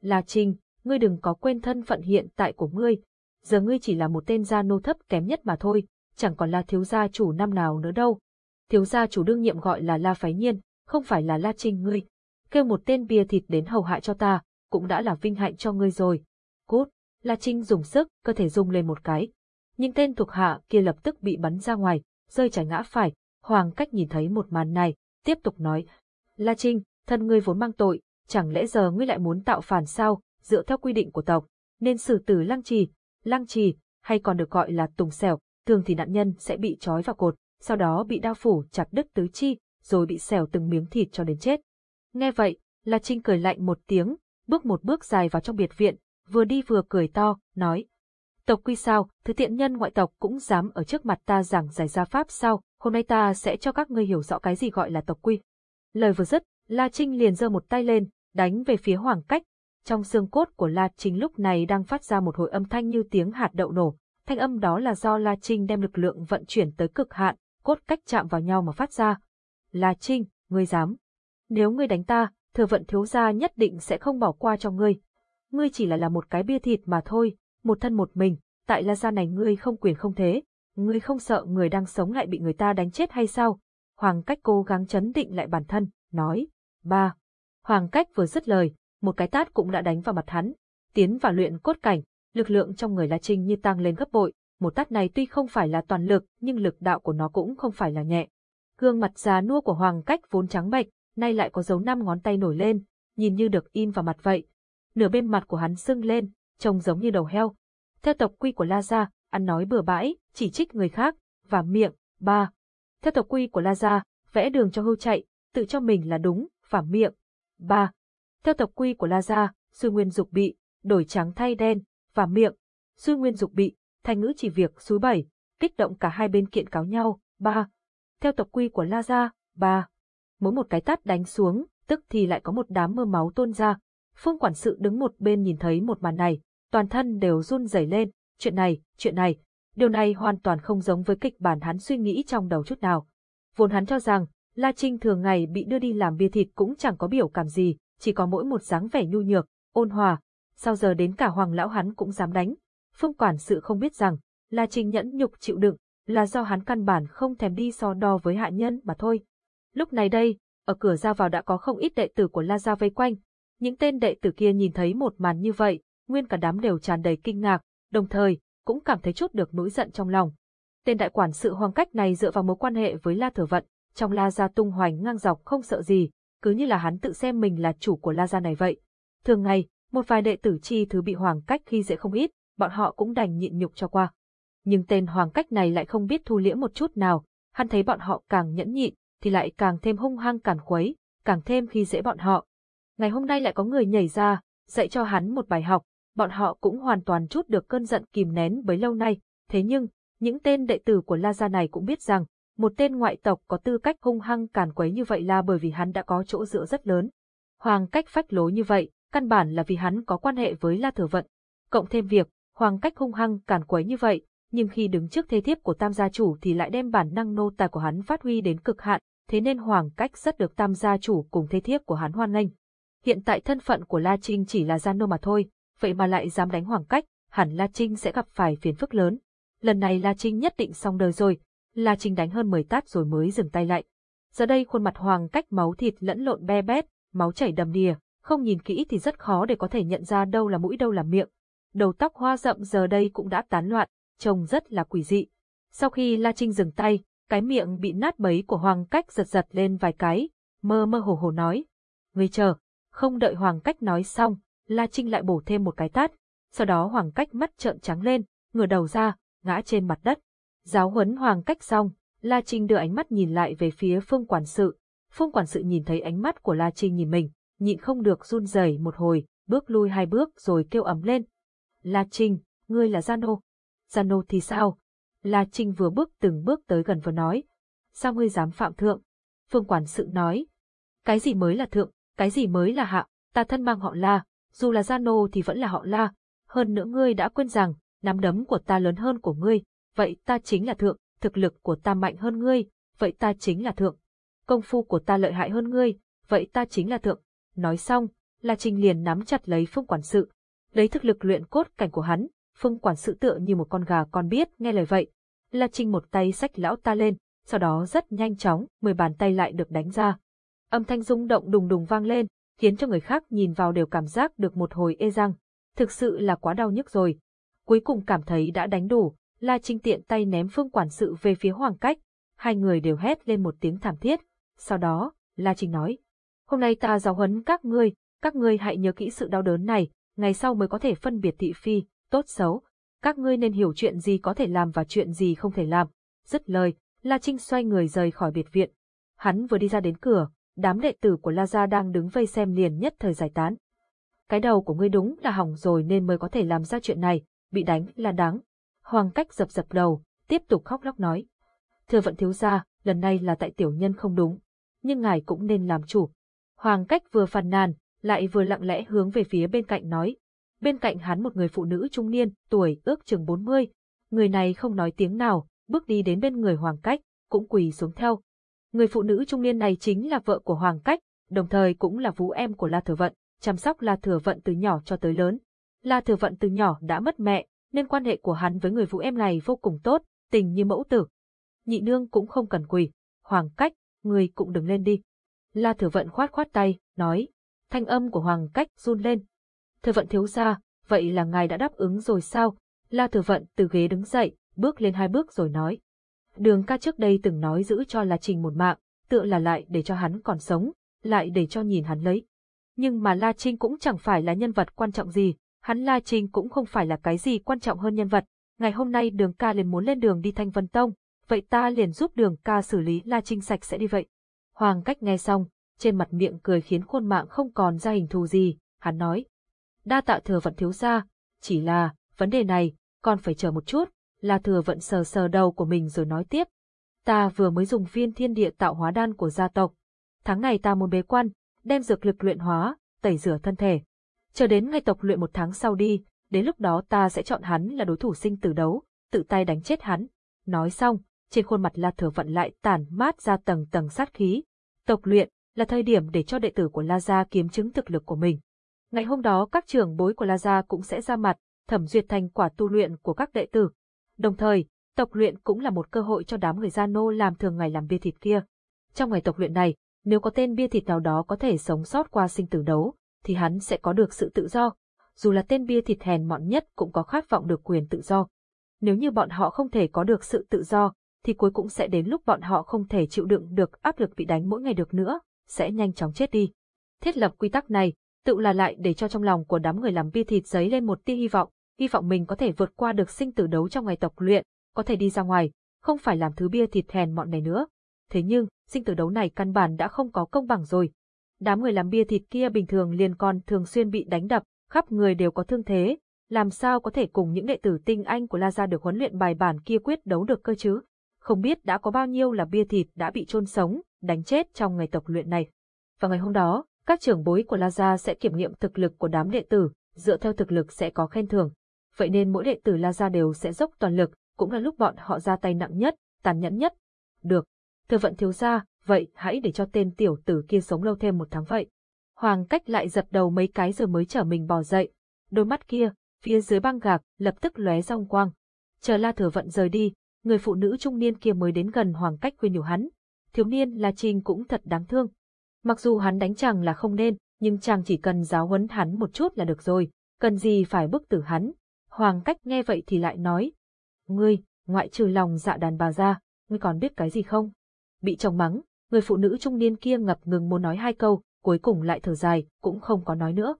[SPEAKER 1] La Trinh, ngươi đừng có quên thân phận hiện tại của ngươi, giờ ngươi chỉ là một tên gia nô thấp kém nhất mà thôi, chẳng còn là thiếu gia chủ năm nào nữa đâu. Thiếu gia chủ đương nhiệm gọi là La Phái Nhiên, không phải là La Trinh ngươi. Kêu một tên bia thịt đến hầu hại cho ta, cũng đã là vinh hạnh cho ngươi rồi. Cút, La Trinh dùng sức, cơ thể rung lên một cái. Nhưng tên thuộc hạ kia lập tức bị bắn ra ngoài, rơi trái ngã phải. Hoàng cách nhìn thấy một màn này, tiếp tục nói. La Trinh, thân ngươi vốn mang tội, chẳng lẽ giờ ngươi lại muốn tạo phản sao, dựa theo quy định của tộc, nên xử tử lăng trì, lăng trì, hay còn được gọi là tùng xẻo, thường thì nạn nhân sẽ bị trói vào cột, sau đó bị đao phủ chặt đứt tứ chi, rồi bị xẻo từng miếng thịt cho đến chết. Nghe vậy, La Trinh cười lạnh một tiếng, bước một bước dài vào trong biệt viện, vừa đi vừa cười to, nói. Tộc quy sao, thứ tiện nhân ngoại tộc cũng dám ở trước mặt ta giảng giải gia pháp sao, hôm nay ta sẽ cho các ngươi hiểu rõ cái gì gọi là tộc quy. Lời vừa dứt, La Trinh liền giơ một tay lên, đánh về phía Hoàng Cách, trong xương cốt của La Trinh lúc này đang phát ra một hồi âm thanh như tiếng hạt đậu nổ. Thanh âm đó là do La Trinh đem lực lượng vận chuyển tới cực hạn, cốt cách chạm vào nhau mà phát ra. La Trinh, ngươi dám. Nếu ngươi đánh ta, thừa vận thiếu gia nhất định sẽ không bỏ qua cho ngươi. Ngươi chỉ là là một cái bia thịt mà thôi, một thân một mình, tại La Gia này ngươi không quyền không thế. Ngươi không sợ người đang sống lại bị người ta đánh chết hay sao? Hoàng cách cố gắng chấn định lại bản thân, nói. Ba. Hoàng cách vừa dứt lời, một cái tát cũng đã đánh vào mặt hắn. Tiến vào luyện cốt cảnh, lực lượng trong người La Trinh như tăng lên gấp bội, một tát này tuy không phải là toàn lực, nhưng lực đạo của nó cũng không phải là nhẹ. Gương mặt già nua của Hoàng Cách vốn trắng bệch, nay lại có dấu năm ngón tay nổi lên, nhìn như được in vào mặt vậy. Nửa bên mặt của hắn sưng lên, trông giống như đầu heo. Theo tộc quy của La Gia, ăn nói bừa bãi, chỉ trích người khác, và miệng, ba. Theo tộc quy của La Gia, vẽ đường cho hưu chạy, tự cho mình là đúng, và miệng, ba. Theo tộc quy của La Gia, sư nguyên dục bị, đổi trắng thay đen, và miệng. sư nguyên dục bị, thành ngữ chỉ việc suối bảy, kích động cả hai bên kiện cáo nhau. Ba. theo tộc quy của La Gia, ba. Mỗi một cái tát đánh xuống, tức thì lại có một đám mưa máu tuôn ra. Phương quản sự đứng một bên nhìn thấy một màn này, toàn thân đều run rẩy lên, chuyện này, chuyện này, điều này hoàn toàn không giống với kịch bản hắn suy nghĩ trong đầu chút nào. Vốn hắn cho rằng, La Trinh thường ngày bị đưa đi làm bia thịt cũng chẳng có biểu cảm gì, chỉ có mỗi một dáng vẻ nhu nhược, ôn hòa, sao giờ đến cả hoàng lão hắn cũng dám đánh. Phương quản sự không biết rằng, La Trinh nhẫn nhục chịu đựng, là do hắn căn bản không thèm đi so đo với hạ nhân mà thôi. Lúc này đây, ở cửa ra vào đã có không ít đệ tử của La Gia vây quanh. Những tên đệ tử kia nhìn thấy một màn như vậy, nguyên cả đám đều tràn đầy kinh ngạc, đồng thời, cũng cảm thấy chút được nỗi giận trong lòng. Tên đại quản sự hoàng cách này dựa vào mối quan hệ với La Thừa Vận, trong La Gia tung hoành ngang dọc không sợ gì, cứ như là hắn tự xem mình là chủ của La Gia này vậy. Thường ngày, một vài đệ tử chi thứ bị hoàng cách khi dễ không ít, bọn họ cũng đành nhịn nhục cho qua. Nhưng tên hoàng cách này lại không biết thu liễm một chút nào, hắn thấy bọn họ càng nhẫn nhịn, thì lại càng thêm hung hăng càn khuấy, càng thêm khi dễ bọn họ. Ngày hôm nay lại có người nhảy ra, dạy cho hắn một bài học, bọn họ cũng hoàn toàn chút được cơn giận kìm nén bấy lâu nay, thế nhưng, những tên đệ tử của La Gia này cũng biết rằng, một tên ngoại tộc có tư cách hung hăng càn quấy như vậy là bởi vì hắn đã có chỗ dựa rất lớn. Hoàng cách phách lối như vậy, căn bản là vì hắn có quan hệ với La Thừa Vận. Cộng thêm việc, hoàng cách hung hăng càn quấy như vậy, nhưng khi đứng trước thế thiếp của tam gia chủ thì lại đem bản năng nô tài của hắn phát huy đến cực hạn, thế nên hoàng cách rất được tam gia chủ cùng thế thiếp của hắn hoan nghênh. Hiện tại thân phận của La Trinh chỉ là gian nô mà thôi, vậy mà lại dám đánh hoàng cách, hẳn La Trinh sẽ gặp phải phiền phức lớn. Lần này La Trinh nhất định xong đời rồi, La Trinh đánh hơn 10 tát rồi mới dừng tay lại. Giờ đây khuôn mặt hoàng cách máu thịt lẫn lộn be bét, máu chảy đầm đìa, không nhìn kỹ thì rất khó để có thể nhận ra đâu là mũi đâu là miệng. Đầu tóc hoa rậm giờ đây cũng đã tán loạn, trông rất là quỷ dị. Sau khi La Trinh dừng tay, cái miệng bị nát bấy của Hoàng Cách giật giật lên vài cái, mơ mơ hồ hồ nói. Ngươi chờ, không đợi Hoàng Cách nói xong, La Trinh lại bổ thêm một cái tát, sau đó Hoàng Cách mắt trợn trắng lên, ngửa đầu ra, ngã trên mặt đất. Giáo huấn Hoàng Cách xong, La Trinh đưa ánh mắt nhìn lại về phía Phương Quản sự. Phương Quản sự nhìn thấy ánh mắt của La Trinh nhìn mình, nhịn không được run rẩy một hồi, bước lui hai bước rồi kêu ấm lên. La Trinh, ngươi là Gian Ô. Gian Ô thì sao? La Trinh vừa bước từng bước tới gần vừa nói. Sao ngươi dám phạm thượng? Phương quản sự nói. Cái gì mới là thượng, cái gì mới là hạ, ta thân mang họ La, dù là Gia Nô thì vẫn là họ La. Hơn nữa ngươi đã quên rằng, nắm đấm của ta lớn hơn của ngươi, vậy ta chính là thượng, thực lực của ta mạnh hơn ngươi, vậy ta chính là thượng. Công phu của ta lợi hại hơn ngươi, vậy ta chính là thượng. Nói xong, La Trinh liền nắm chặt lấy phương quản sự, lấy thực lực luyện cốt cảnh của hắn, phương quản sự tựa như một con gà con biết nghe lời vậy, La Trinh một tay sách lão ta lên, sau đó rất nhanh chóng, mười bàn tay lại được đánh ra. Âm thanh rung động đùng đùng vang lên, khiến cho người khác nhìn vào đều cảm giác được một hồi ê răng. Thực sự là quá đau nhức rồi. Cuối cùng cảm thấy đã đánh đủ, La Trinh tiện tay ném phương quản sự về phía hoàng cách. Hai người đều hét lên một tiếng thảm thiết. Sau đó, La Trinh nói. Hôm nay ta giáo huấn các ngươi, các ngươi hãy nhớ kỹ sự đau đớn này, ngày sau mới có thể phân biệt thị phi, tốt xấu, các ngươi nên hiểu chuyện gì có thể làm và chuyện gì không thể làm. Dứt lời, La Trinh xoay người rời khỏi biệt viện. Hắn vừa đi ra đến cửa, đám đệ tử của La Gia đang đứng vây xem liền nhất thời giải tán. Cái đầu của ngươi đúng là hỏng rồi nên mới có thể làm ra chuyện này, bị đánh là đáng. Hoàng cách dập dập đầu, tiếp tục khóc lóc nói. Thưa vận thiếu gia, lần này là tại tiểu nhân không đúng, nhưng ngài cũng nên làm chủ. Hoàng cách vừa phàn nàn, lại vừa lặng lẽ hướng về phía bên cạnh nói, bên cạnh hắn một người phụ nữ trung niên, tuổi ước chừng 40. Người này không nói tiếng nào, bước đi đến bên người Hoàng Cách, cũng quỳ xuống theo. Người phụ nữ trung niên này chính là vợ của Hoàng Cách, đồng thời cũng là vũ em của La Thừa Vận, chăm sóc La Thừa Vận từ nhỏ cho tới lớn. La Thừa Vận từ nhỏ đã mất mẹ, nên quan hệ của hắn với người vũ em này vô cùng tốt, tình như mẫu tử. Nhị nương cũng không cần quỳ, Hoàng Cách, người cũng đừng lên đi. La Thừa Vận khoát khoát tay, nói. Thanh âm của Hoàng Cách run lên, Thừa vận thiếu gia, vậy là ngài đã đáp ứng rồi sao? La thừa vận từ ghế đứng dậy, bước lên hai bước rồi nói. Đường ca trước đây từng nói giữ cho là Trình một mạng, tựa là lại để cho hắn còn sống, lại để cho nhìn hắn lấy. Nhưng mà La Trinh cũng chẳng phải là nhân vật quan trọng gì, hắn La Trinh cũng không phải là cái gì quan trọng hơn nhân vật. Ngày hôm nay đường ca liền muốn lên đường đi Thanh Vân Tông, vậy ta liền giúp đường ca xử lý La Trinh sạch sẽ đi vậy. Hoàng cách nghe xong, trên mặt miệng cười khiến khuôn mạng không còn ra hình thù gì, hắn nói đa tạ thừa vận thiếu gia, chỉ là, vấn đề này, còn phải chờ một chút, La thừa vận sờ sờ đầu của mình rồi nói tiếp. Ta vừa mới dùng viên thiên địa tạo hóa đan của gia tộc. Tháng này ta muốn bế quan, đem dược lực luyện hóa, tẩy rửa thân thể. Chờ đến ngày tộc luyện một tháng sau đi, đến lúc đó ta sẽ chọn hắn là đối thủ sinh tử đấu, tự tay đánh chết hắn. Nói xong, trên khuôn mặt La Thừa Vận lại tản mát ra tầng tầng sát khí. Tộc luyện là thời điểm để cho đệ tử của La Gia kiếm chứng thực lực của mình. Ngày hôm đó các trưởng bối của La Gia cũng sẽ ra mặt, thẩm duyệt thành quả tu luyện của các đệ tử. Đồng thời, tộc luyện cũng là một cơ hội cho đám người gia nô làm thường ngày làm bia thịt kia. Trong ngày tộc luyện này, nếu có tên bia thịt nào đó có thể sống sót qua sinh tử đấu, thì hắn sẽ có được sự tự do. Dù là tên bia thịt hèn mọn nhất cũng có khát vọng được quyền tự do. Nếu như bọn họ không thể có được sự tự do, thì cuối cũng sẽ đến lúc bọn họ không thể chịu đựng được áp lực bị đánh mỗi ngày được nữa, sẽ nhanh chóng chết đi. Thiết lập quy tắc này, tự là lại để cho trong lòng của đám người làm bia thịt giấy lên một tia hy vọng, hy vọng mình có thể vượt qua được sinh tử đấu trong ngày tộc luyện, có thể đi ra ngoài, không phải làm thứ bia thịt hèn mọn này nữa. Thế nhưng, sinh tử đấu này căn bản đã không có công bằng rồi. Đám người làm bia thịt kia bình thường liền còn thường xuyên bị đánh đập, khắp người đều có thương thế, làm sao có thể cùng những đệ tử tinh anh của La Gia được huấn luyện bài bản kia quyết đấu được cơ chứ? Không biết đã có bao nhiêu là bia thịt đã bị chôn sống, đánh chết trong ngày tộc luyện này. Và ngày hôm đó, các trưởng bối của La Gia sẽ kiểm nghiệm thực lực của đám đệ tử, dựa theo thực lực sẽ có khen thưởng. Vậy nên mỗi đệ tử La Gia đều sẽ dốc toàn lực, cũng là lúc bọn họ ra tay nặng nhất, tàn nhẫn nhất. Được, thừa vận thiếu gia, vậy hãy để cho tên tiểu tử kia sống lâu thêm một tháng vậy. Hoàng cách lại giật đầu mấy cái rồi mới trở mình bò dậy. Đôi mắt kia, phía dưới băng gạc, lập tức lóe rong quang. Chờ la thừa vận rời đi, người phụ nữ trung niên kia mới đến gần hoàng cách khuyên nhủ hắn. Thiếu niên La Trinh cũng thật đáng thương. Mặc dù hắn đánh chàng là không nên, nhưng chàng chỉ cần giáo huấn hắn một chút là được rồi, cần gì phải bức tử hắn. Hoàng cách nghe vậy thì lại nói, Ngươi, ngoại trừ lòng dạ đàn bà ra, ngươi còn biết cái gì không? Bị chồng mắng, người phụ nữ trung niên kia ngập ngừng muốn nói hai câu, cuối cùng lại thở dài, cũng không có nói nữa.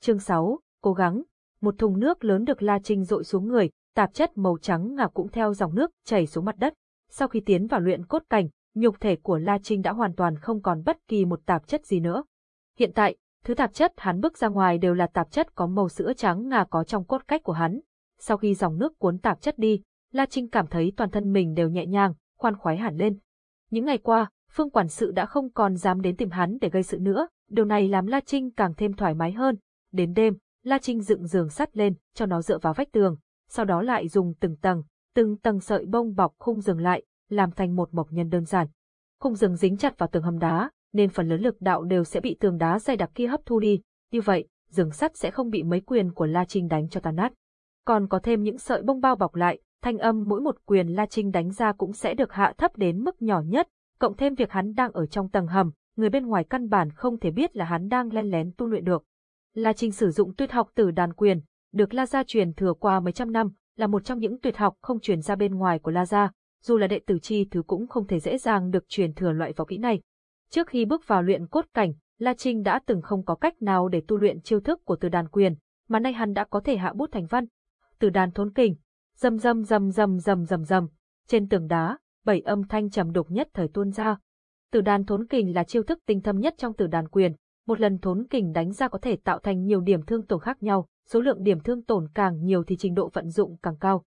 [SPEAKER 1] Chương 6, cố gắng. Một thùng nước lớn được La Trinh dội xuống người, tạp chất màu trắng ngà cũng theo dòng nước chảy xuống mặt đất. Sau khi tiến vào luyện cốt cảnh, nhục thể của La Trinh đã hoàn toàn không còn bất kỳ một tạp chất gì nữa. Hiện tại, thứ tạp chất hắn bước ra ngoài đều là tạp chất có màu sữa trắng ngà có trong cốt cách của hắn, sau khi dòng nước cuốn tạp chất đi, La Trinh cảm thấy toàn thân mình đều nhẹ nhàng, khoan khoái hẳn lên. Những ngày qua, Phương quản sự đã không còn dám đến tìm hắn để gây sự nữa, điều này làm La Trinh càng thêm thoải mái hơn. Đến đêm, La Trinh dựng giường sắt lên, cho nó dựa vào vách tường, sau đó lại dùng từng tầng, từng tầng sợi bông bọc khung giường lại, làm thành một mộc nhân đơn giản. Khung giường dính chặt vào tường hầm đá, nên phần lớn lực đạo đều sẽ bị tường đá dày đặc kia hấp thu đi, như vậy, rừng sắt sẽ không bị mấy quyền của La Trinh đánh cho tan nát còn có thêm những sợi bông bao bọc lại, thanh âm mỗi một quyền La Trinh đánh ra cũng sẽ được hạ thấp đến mức nhỏ nhất, cộng thêm việc hắn đang ở trong tầng hầm, người bên ngoài căn bản không thể biết là hắn đang len lén tu luyện được. La Trinh sử dụng tuyệt học từ đàn quyền, được La Gia truyền thừa qua mấy trăm năm, là một trong những tuyệt học không truyền ra bên ngoài của La Gia, dù là đệ tử chi thứ cũng không thể dễ dàng được truyền thừa loại võ kỹ này. Trước khi bước vào luyện cốt cảnh, La Trinh đã từng không có cách nào để tu luyện chiêu thức của từ đàn quyền, mà nay hắn đã có thể hạ bút thành văn, từ đàn thốn kình, rầm rầm rầm rầm rầm rầm rầm, trên tường đá, bảy âm thanh trầm đục nhất thời tuôn ra. Từ đàn thốn kình là chiêu thức tinh thâm nhất trong từ đàn quyền, một lần thốn kình đánh ra có thể tạo thành nhiều điểm thương tổn khác nhau, số lượng điểm thương tổn càng nhiều thì trình độ vận dụng càng cao.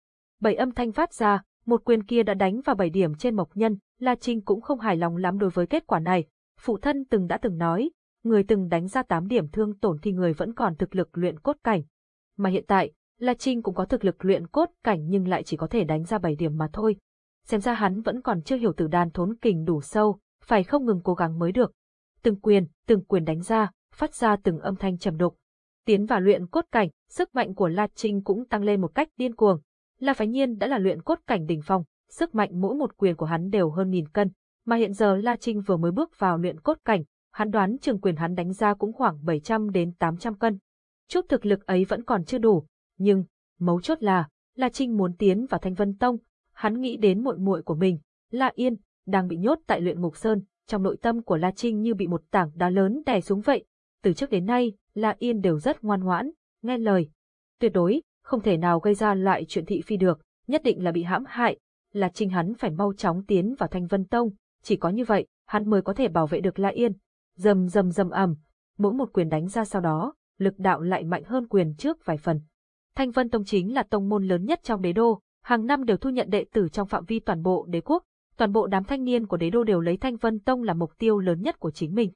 [SPEAKER 1] Bảy âm thanh phát ra, một quyền kia đã đánh vào bảy điểm trên mộc nhân, La Trinh cũng không hài lòng lắm đối với kết quả này. Phụ thân từng đã từng nói, người từng đánh ra 8 điểm thương tổn thì người vẫn còn thực lực luyện cốt cảnh. Mà hiện tại, La Trinh cũng có thực lực luyện cốt cảnh nhưng lại chỉ có thể đánh ra 7 điểm mà thôi. Xem ra hắn vẫn còn chưa hiểu tử đàn thốn kình đủ sâu, phải không ngừng cố gắng mới được. Từng quyền, từng quyền đánh ra, phát ra từng âm thanh trầm đục. Tiến vào luyện cốt cảnh, sức mạnh của La Trinh cũng tăng lên một cách điên cuồng. La Phái Nhiên đã là luyện cốt cảnh đỉnh phong, sức mạnh mỗi một quyền của hắn đều hơn nghìn cân, mà hiện giờ La Trinh vừa mới bước vào luyện cốt cảnh, hắn đoán trường quyền hắn đánh ra cũng khoảng 700 đến 800 cân. Chút thực lực ấy vẫn còn chưa đủ, nhưng, mấu chốt là, La Trinh muốn tiến vào Thanh Vân Tông, hắn nghĩ đến muội muội của mình, La Yên, đang bị nhốt tại luyện ngục sơn, trong nội tâm của La Trinh như bị một tảng đá lớn đè xuống vậy. Từ trước đến nay, La Yên đều rất ngoan ngoãn, nghe lời. Tuyệt đối, không thể nào gây ra loại chuyện thị phi được, nhất định là bị hãm hại. là Trinh hắn phải mau chóng tiến vào Thanh Vân Tông, chỉ có như vậy, hắn mới có thể bảo vệ được La Yên. Dầm dầm dầm ầm, mỗi một quyền đánh ra sau đó, lực đạo lại mạnh hơn quyền trước vài phần. Thanh Vân Tông chính là tông môn lớn nhất trong đế đô, hàng năm đều thu nhận đệ tử trong phạm vi toàn bộ đế quốc, Toàn bộ đám thanh niên của đế đô đều lấy Thanh Vân Tông là mục tiêu lớn nhất của chính mình.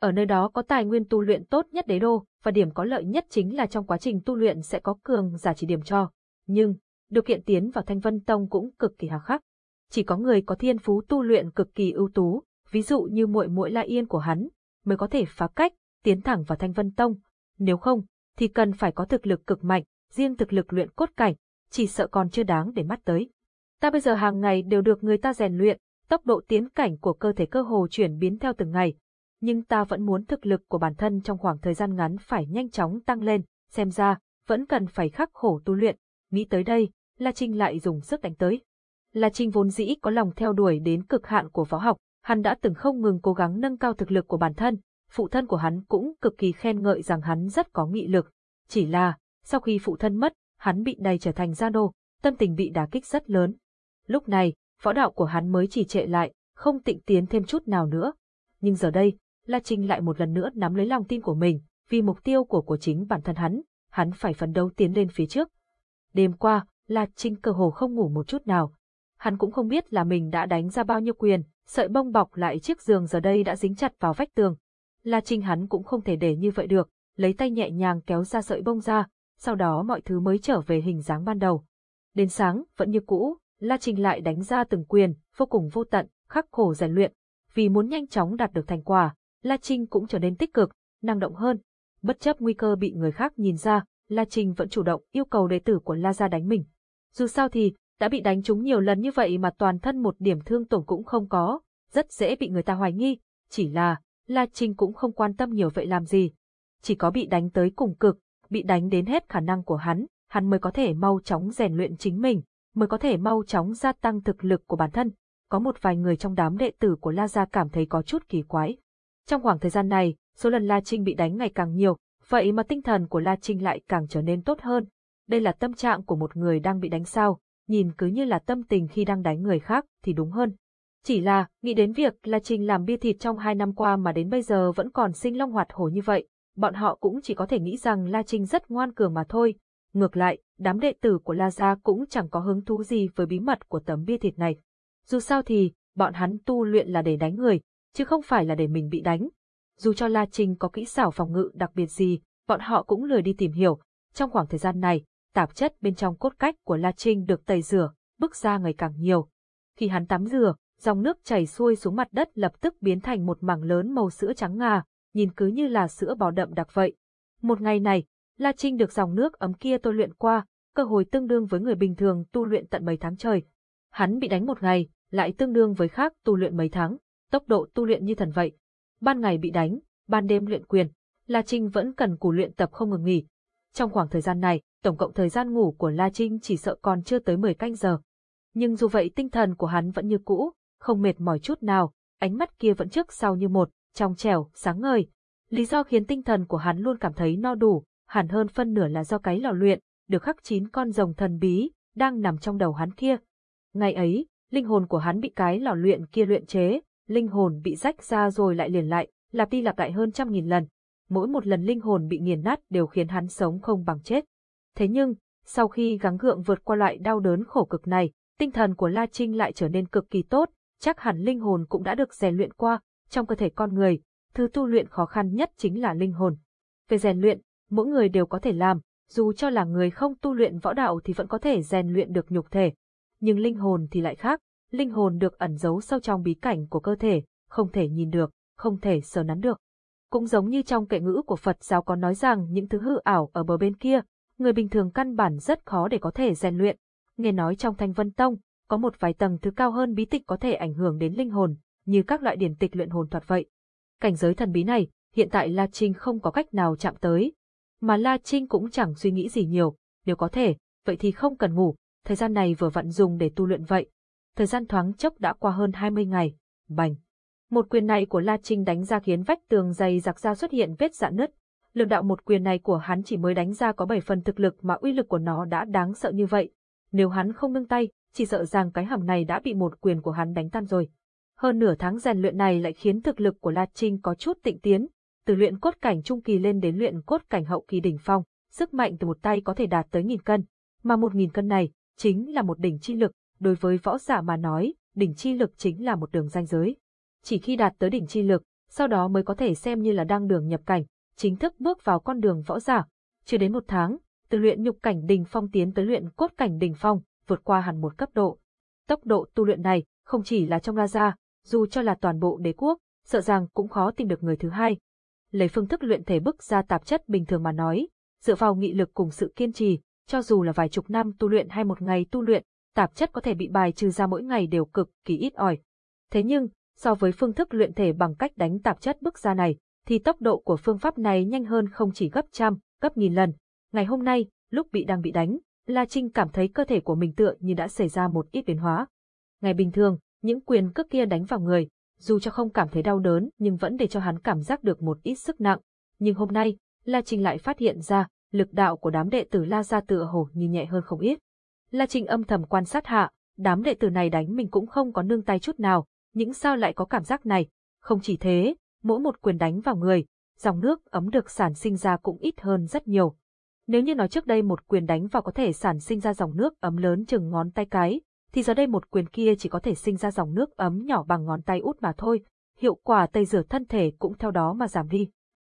[SPEAKER 1] Ở nơi đó có tài nguyên tu luyện tốt nhất đế đô, và điểm có lợi nhất chính là trong quá trình tu luyện sẽ có cường giả chỉ điểm cho. Nhưng, điều kiện tiến vào Thanh Vân Tông cũng cực kỳ hà khắc. Chỉ có người có thiên phú tu luyện cực kỳ ưu tú, ví dụ như muội muội La Yên của hắn, mới có thể phá cách, tiến thẳng vào Thanh Vân Tông. Nếu không, thì cần phải có thực lực cực mạnh, riêng thực lực luyện cốt cảnh, chỉ sợ còn chưa đáng để mắt tới. Ta bây giờ hàng ngày đều được người ta rèn luyện, tốc độ tiến cảnh của cơ thể cơ hồ chuyển biến theo từng ngày. Nhưng ta vẫn muốn thực lực của bản thân trong khoảng thời gian ngắn phải nhanh chóng tăng lên, xem ra, vẫn cần phải khắc khổ tu luyện. Nghĩ tới đây, La Trinh lại dùng sức đánh tới. La Trinh vốn dĩ có lòng theo đuổi đến cực hạn của võ học, hắn đã từng không ngừng cố gắng nâng cao thực lực của bản thân, phụ thân của hắn cũng cực kỳ khen ngợi rằng hắn rất có nghị lực. Chỉ là, sau khi phụ thân mất, hắn bị đầy trở thành gia đô, tâm tình bị đả kích rất lớn. Lúc này, võ đạo của hắn mới chỉ trệ lại, không tịnh tiến thêm chút nào nữa. Nhưng giờ đây, La Trinh lại một lần nữa nắm lấy lòng tin của mình, vì mục tiêu của của chính bản thân hắn, hắn phải phấn đấu tiến lên phía trước. Đêm qua, La Trinh cơ hồ không ngủ một chút nào. Hắn cũng không biết là mình đã đánh ra bao nhiêu quyền, sợi bông bọc lại chiếc giường giờ đây đã dính chặt vào vách tường. La Trinh hắn cũng không thể để như vậy được, lấy tay nhẹ nhàng kéo ra sợi bông ra, sau đó mọi thứ mới trở về hình dáng ban đầu. Đến sáng, vẫn như cũ, La Trinh lại đánh ra từng quyền, vô cùng vô tận, khắc khổ rèn luyện. Vì muốn nhanh chóng đạt được thành quả, La Trinh cũng trở nên tích cực, năng động hơn. Bất chấp nguy cơ bị người khác nhìn ra, La Trinh vẫn chủ động yêu cầu đệ tử của La Gia đánh mình. Dù sao thì, đã bị đánh trúng nhiều lần như vậy mà toàn thân một điểm thương tổn cũng không có, rất dễ bị người ta hoài nghi, chỉ là, La Trinh cũng không quan tâm nhiều vậy làm gì. Chỉ có bị đánh tới cùng cực, bị đánh đến hết khả năng của hắn, hắn mới có thể mau chóng rèn luyện chính mình, mới có thể mau chóng gia tăng thực lực của bản thân. Có một vài người trong đám đệ tử của La Gia cảm thấy có chút kỳ quái. Trong khoảng thời gian này, số lần La Trinh bị đánh ngày càng nhiều, vậy mà tinh thần của La Trinh lại càng trở nên tốt hơn. Đây là tâm trạng của một người đang bị đánh sao, nhìn cứ như là tâm tình khi đang đánh người khác thì đúng hơn. Chỉ là, nghĩ đến việc La Trinh làm bia thịt trong hai năm qua mà đến bây giờ vẫn còn sinh long hoạt hổ như vậy, bọn họ cũng chỉ có thể nghĩ rằng La Trinh rất ngoan cường mà thôi. Ngược lại, đám đệ tử của La Gia cũng chẳng có hứng thú gì với bí mật của tấm bia thịt này. Dù sao thì, bọn hắn tu luyện là để đánh người, chứ không phải là để mình bị đánh. Dù cho La Trinh có kỹ xảo phòng ngự đặc biệt gì, bọn họ cũng lười đi tìm hiểu. Trong khoảng thời gian này, tạp chất bên trong cốt cách của La Trinh được tẩy rửa, bức ra ngày càng nhiều. Khi hắn tắm rửa, dòng nước chảy xuôi xuống mặt đất lập tức biến thành một mảng lớn màu sữa trắng ngà, nhìn cứ như là sữa bò đậm đặc vậy. Một ngày này, La Trinh được dòng nước ấm kia tôi luyện qua, cơ hội tương đương với người bình thường tu luyện tận mấy tháng trời. Hắn bị đánh một ngày, lại tương đương với khác tu luyện mấy tháng, tốc độ tu luyện như thần vậy. Ban ngày bị đánh, ban đêm luyện quyền, La Trinh vẫn cần cù luyện tập không ngừng nghỉ. Trong khoảng thời gian này, tổng cộng thời gian ngủ của La Trinh chỉ sợ còn chưa tới 10 canh giờ. Nhưng dù vậy tinh thần của hắn vẫn như cũ, không mệt mỏi chút nào, ánh mắt kia vẫn trước sau như một, trong trẻo, sáng ngời. Lý do khiến tinh thần của hắn luôn cảm thấy no đủ, hẳn hơn phân nửa là do cái lò luyện, được khắc chín con rồng thần bí, đang nằm trong đầu hắn kia. Ngày ấy, linh hồn của hắn bị cái lò luyện kia luyện chế, linh hồn bị rách ra rồi lại liền lại, lặp đi lặp lại hơn trăm nghìn lần. Mỗi một lần linh hồn bị nghiền nát đều khiến hắn sống không bằng chết. Thế nhưng, sau khi gắng gượng vượt qua loại đau đớn khổ cực này, tinh thần của La Trinh lại trở nên cực kỳ tốt, chắc hẳn linh hồn cũng đã được rèn luyện qua, trong cơ thể con người, thứ tu luyện khó khăn nhất chính là linh hồn. Về rèn luyện, mỗi người đều có thể làm, dù cho là người không tu luyện võ đạo thì vẫn có thể rèn luyện được nhục thể. Nhưng linh hồn thì lại khác, linh hồn được ẩn giấu sâu trong bí cảnh của cơ thể, không thể nhìn được, không thể sờ nắn được. Cũng giống như trong kệ ngữ của Phật giáo có nói rằng những thứ hư ảo ở bờ bên kia, người bình thường căn bản rất khó để có thể rèn luyện. Nghe nói trong Thanh Vân Tông, có một vài tầng thứ cao hơn bí tịch có thể ảnh hưởng đến linh hồn, như các loại điển tịch luyện hồn thuật vậy. Cảnh giới thần bí này, hiện tại La Trinh không có cách nào chạm tới. Mà La Trinh cũng chẳng suy nghĩ gì nhiều, nếu có thể, vậy thì không cần ngủ, thời gian này vừa vặn dùng để tu luyện vậy. Thời gian thoáng chốc đã qua hơn 20 ngày, bành. Một quyền này của La Trinh đánh ra khiến vách tường dày giặc ra xuất hiện vết dạn nứt. Lực đạo một quyền này của hắn chỉ mới đánh ra có 7 phần thực lực mà uy lực của nó đã đáng sợ như vậy. Nếu hắn không nâng tay, chỉ sợ rằng cái hầm này đã bị một quyền của hắn đánh tan rồi. Hơn nửa tháng rèn luyện này lại khiến thực lực của La Trinh có chút tịnh tiến, từ luyện cốt cảnh trung kỳ lên đến luyện cốt cảnh hậu kỳ đỉnh phong, sức mạnh từ một tay có thể đạt tới nghìn cân, mà một nghìn cân này chính là một đỉnh chi lực, đối với võ giả mà nói, đỉnh chi lực chính là một đường ranh giới. Chỉ khi đạt tới đỉnh chi lực, sau đó mới có thể xem như là đang đường nhập cảnh, chính thức bước vào con đường võ giả. Chưa đến một tháng, từ luyện nhục cảnh đỉnh phong tiến tới luyện cốt cảnh đỉnh phong, vượt qua hẳn một cấp độ. Tốc độ tu luyện này không chỉ là trong La Gia, dù cho là toàn bộ đế quốc, sợ rằng cũng khó tìm được người thứ hai. Lấy phương thức luyện thể bức ra tạp chất bình thường mà nói, dựa vào nghị lực cùng sự kiên trì, cho dù là vài chục năm tu luyện hay một ngày tu luyện, tạp chất có thể bị bài trừ ra mỗi ngày đều cực kỳ ít ỏi. Thế nhưng, so với phương thức luyện thể bằng cách đánh tạp chất bức ra này, thì tốc độ của phương pháp này nhanh hơn không chỉ gấp trăm, gấp nghìn lần. Ngày hôm nay, lúc bị đang bị đánh, La Trinh cảm thấy cơ thể của mình tựa như đã xảy ra một ít biến hóa. Ngày bình thường, những quyền cước kia đánh vào người, dù cho không cảm thấy đau đớn nhưng vẫn để cho hắn cảm giác được một ít sức nặng. Nhưng hôm nay, La Trinh lại phát hiện ra, lực đạo của đám đệ tử La Gia tựa hồ như nhẹ hơn không ít. La Trinh âm thầm quan sát hạ, đám đệ tử này đánh mình cũng không có nương tay chút nào, những sao lại có cảm giác này. Không chỉ thế, mỗi một quyền đánh vào người, dòng nước ấm được sản sinh ra cũng ít hơn rất nhiều. Nếu như nói trước đây một quyền đánh vào có thể sản sinh ra dòng nước ấm lớn chừng ngón tay cái, thì giờ đây một quyền kia chỉ có thể sinh ra dòng nước ấm nhỏ bằng ngón tay út mà thôi, hiệu quả tây rửa thân thể cũng theo đó mà giảm đi.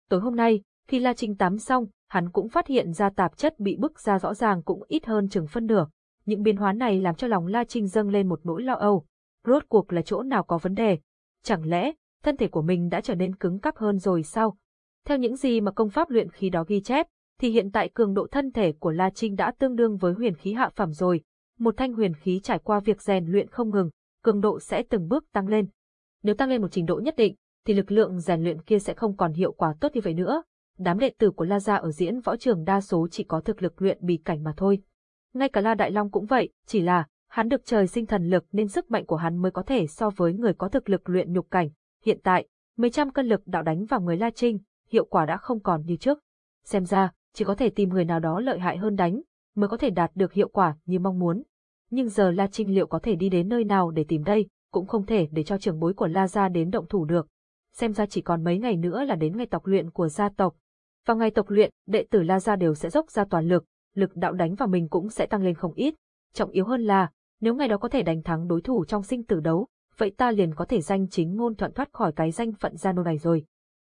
[SPEAKER 1] Tối hôm nay, khi La Trinh tắm xong, hắn cũng phát hiện ra tạp chất bị bức ra rõ ràng cũng ít hơn chừng phân nửa. Những biến hóa này làm cho lòng La Trinh dâng lên một nỗi lo âu. Rốt cuộc là chỗ nào có vấn đề? Chẳng lẽ, thân thể của mình đã trở nên cứng cắp hơn rồi sao? Theo những gì mà công pháp luyện khí đó ghi chép, thì hiện tại cường độ thân thể của La Trinh đã tương đương với huyền khí hạ phẩm rồi. Một thanh huyền khí trải qua việc rèn luyện không ngừng, cường độ sẽ từng bước tăng lên. Nếu tăng lên một trình độ nhất định, thì lực lượng rèn luyện kia sẽ không còn hiệu quả tốt như vậy nữa. Đám đệ tử của La Gia ở diễn võ trường đa số chỉ có thực lực luyện bì cảnh mà thôi. Ngay cả La Đại Long cũng vậy, chỉ là, hắn được trời sinh thần lực nên sức mạnh của hắn mới có thể so với người có thực lực luyện nhục cảnh. Hiện tại, mấy trăm cân lực đạo đánh vào người La Trinh, hiệu quả đã không còn như trước. Xem ra, chỉ có thể tìm người nào đó lợi hại hơn đánh, mới có thể đạt được hiệu quả như mong muốn. Nhưng giờ La Trinh liệu có thể đi đến nơi nào để tìm đây, cũng không thể để cho trưởng bối của La Gia đến động thủ được. Xem ra chỉ còn mấy ngày nữa là đến ngày tộc luyện của gia tộc. Vào ngày tộc luyện, đệ tử La Gia đều sẽ dốc ra toàn lực, lực đạo đánh vào mình cũng sẽ tăng lên không ít. Trọng yếu hơn là, nếu ngày đó có thể đánh thắng đối thủ trong sinh tử đấu, vậy ta liền có thể danh chính ngôn thuận thoát khỏi cái danh phận gia nô này rồi.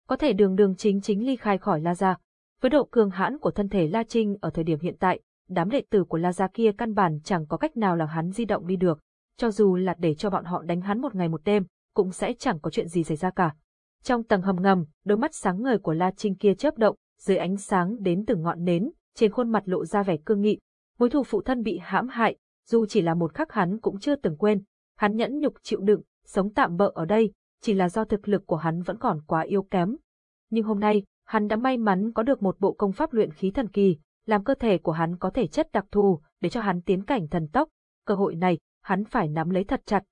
[SPEAKER 1] Có thể đường đường chính chính ly khai khỏi La Gia. Với độ cường hãn của thân thể La Trinh ở thời điểm hiện tại, đám đệ tử của La Gia kia căn bản chẳng có cách nào làm hắn di động đi được. Cho dù là để cho bọn họ đánh hắn một ngày một đêm, cũng sẽ chẳng có chuyện gì xảy ra cả. Trong tầng hầm ngầm, đôi mắt sáng ngời của La Trinh kia chớp động, dưới ánh sáng đến từ ngọn nến, trên khuôn mặt lộ ra vẻ cương nghị. Mối thù phụ thân bị hãm hại, dù chỉ là một khắc hắn cũng chưa từng quên. Hắn nhẫn nhục chịu đựng, sống tạm bợ ở đây, chỉ là do thực lực của hắn vẫn còn quá yếu kém. Nhưng hôm nay, hắn đã may mắn có được một bộ công pháp luyện khí thần kỳ, làm cơ thể của hắn có thể chất đặc thù, để cho hắn tiến cảnh thần tốc. Cơ hội này, hắn phải nắm lấy thật chặt.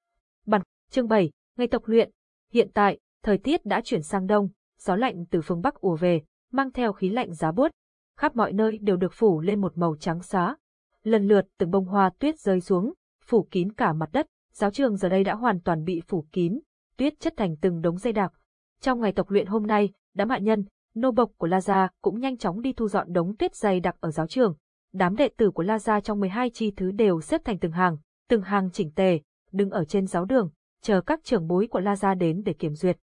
[SPEAKER 1] Bằng chương 7, ngày tộc luyện. Hiện tại, thời tiết đã chuyển sang đông, gió lạnh từ phương Bắc ùa về, mang theo khí lạnh giá buốt. Khắp mọi nơi đều được phủ lên một màu trắng xóa. Lần lượt từng bông hoa tuyết rơi xuống, phủ kín cả mặt đất, giáo trường giờ đây đã hoàn toàn bị phủ kín, tuyết chất thành từng đống dây đặc. Trong ngày tộc luyện hôm nay, đám hạ nhân, nô bộc của La Gia cũng nhanh chóng đi thu dọn đống tuyết dày đặc ở giáo trường. Đám đệ tử của La Gia trong 12 chi thứ đều xếp thành từng hàng, từng hàng chỉnh tề, đứng ở trên giáo đường, chờ các trưởng bối của La Gia đến để kiểm duyệt.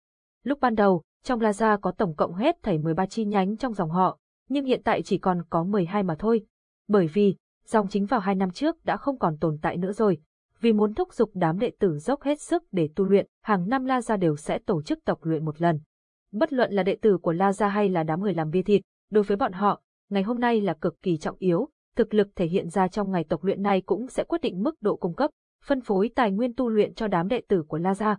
[SPEAKER 1] Lúc ban đầu, trong La Gia có tổng cộng hết thảy 13 chi nhánh trong dòng họ, nhưng hiện tại chỉ còn có 12 mà thôi. Bởi vì, dòng chính vào hai năm trước đã không còn tồn tại nữa rồi. Vì muốn thúc giục đám đệ tử dốc hết sức để tu luyện, hàng năm La Gia đều sẽ tổ chức tộc luyện một lần. Bất luận là đệ tử của La Gia hay là đám người làm bia thịt, đối với bọn họ, ngày hôm nay là cực kỳ trọng yếu, thực lực thể hiện ra trong ngày tộc luyện này cũng sẽ quyết định mức độ cung cấp, phân phối tài nguyên tu luyện cho đám đệ tử của La Gia.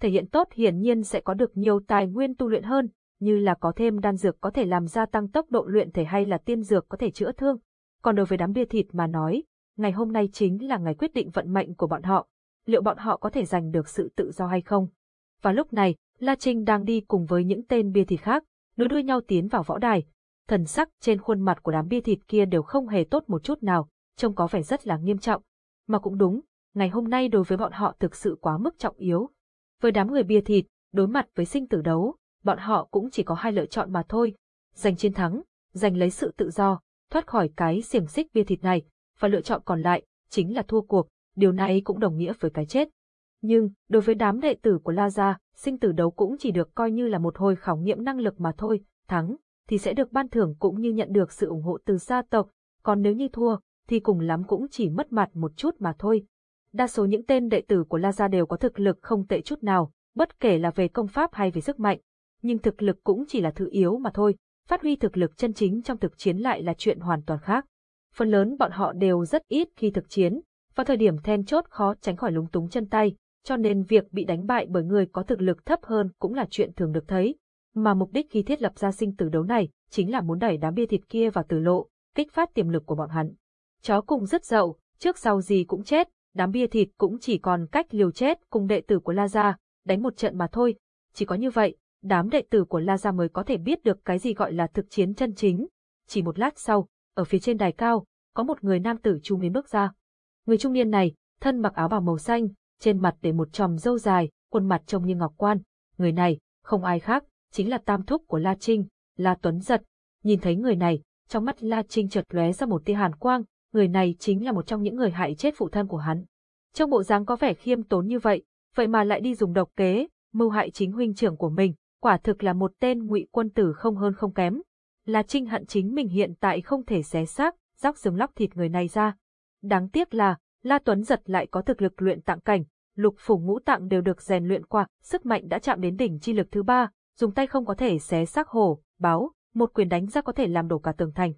[SPEAKER 1] Thể hiện tốt hiển nhiên sẽ có được nhiều tài nguyên tu luyện hơn, như là có thêm đan dược có thể làm gia tăng tốc độ luyện thể hay là tiên dược có thể chữa thương. Còn đối với đám bia thịt mà nói, ngày hôm nay chính là ngày quyết định vận mệnh của bọn họ, liệu bọn họ có thể giành được sự tự do hay không. Và lúc này, La Trinh đang đi cùng với những tên bia thịt khác, nối đuôi nhau tiến vào võ đài. Thần sắc trên khuôn mặt của đám bia thịt kia đều không hề tốt một chút nào, trông có vẻ rất là nghiêm trọng. Mà cũng đúng, ngày hôm nay đối với bọn họ thực sự quá mức trọng yếu. Với đám người bia thịt, đối mặt với sinh tử đấu, bọn họ cũng chỉ có hai lựa chọn mà thôi. Giành chiến thắng, giành lấy sự tự do, thoát khỏi cái xiềng xích bia thịt này, và lựa chọn còn lại, chính là thua cuộc, điều này cũng đồng nghĩa với cái chết. Nhưng, đối với đám đệ tử của La Gia, sinh tử đấu cũng chỉ được coi như là một hồi khảo nghiệm năng lực mà thôi, thắng, thì sẽ được ban thưởng cũng như nhận được sự ủng hộ từ gia tộc, còn nếu như thua, thì cùng lắm cũng chỉ mất mặt một chút mà thôi. Đa số những tên đệ tử của La Gia đều có thực lực không tệ chút nào, bất kể là về công pháp hay về sức mạnh, nhưng thực lực cũng chỉ là thứ yếu mà thôi, phát huy thực lực chân chính trong thực chiến lại là chuyện hoàn toàn khác. Phần lớn bọn họ đều rất ít khi thực chiến, vào thời điểm then chốt khó tránh khỏi lúng túng chân tay, cho nên việc bị đánh bại bởi người có thực lực thấp hơn cũng là chuyện thường được thấy. Mà mục đích khi thiết lập ra sinh tử đấu này chính là muốn đẩy đám bia thịt kia vào tử lộ, kích phát tiềm lực của bọn hắn. Chó cùng rất dậu, trước sau gì cũng chết, đám bia thịt cũng chỉ còn cách liều chết cùng đệ tử của La Gia, đánh một trận mà thôi. Chỉ có như vậy, đám đệ tử của La Gia mới có thể biết được cái gì gọi là thực chiến chân chính. Chỉ một lát sau, ở phía trên đài cao, có một người nam tử trung niên bước ra. Người trung niên này, thân mặc áo bào màu xanh, trên mặt để một tròm râu dài, khuôn mặt trông như ngọc quan. Người này, không ai khác, chính là tam thúc của La Trinh, La Tuấn Giật. Nhìn thấy người này, trong mắt La Trinh chợt lóe ra một tia hàn quang, người này chính là một trong những người hại chết phụ thân của hắn. Trong bộ dáng có vẻ khiêm tốn như vậy, vậy mà lại đi dùng độc kế, mưu hại chính huynh trưởng của mình, quả thực là một tên ngụy quân tử không hơn không kém. La Trinh hận chính mình hiện tại không thể xé xác, róc rừng lóc thịt người này ra. Đáng tiếc là, La Tuấn giật lại có thực lực luyện tạng cảnh, lục phủ ngũ tạng đều được rèn luyện qua, sức mạnh đã chạm đến đỉnh chi lực thứ ba, dùng tay không có thể xé xác hổ, báo, một quyền đánh ra có thể làm đổ cả tường thành.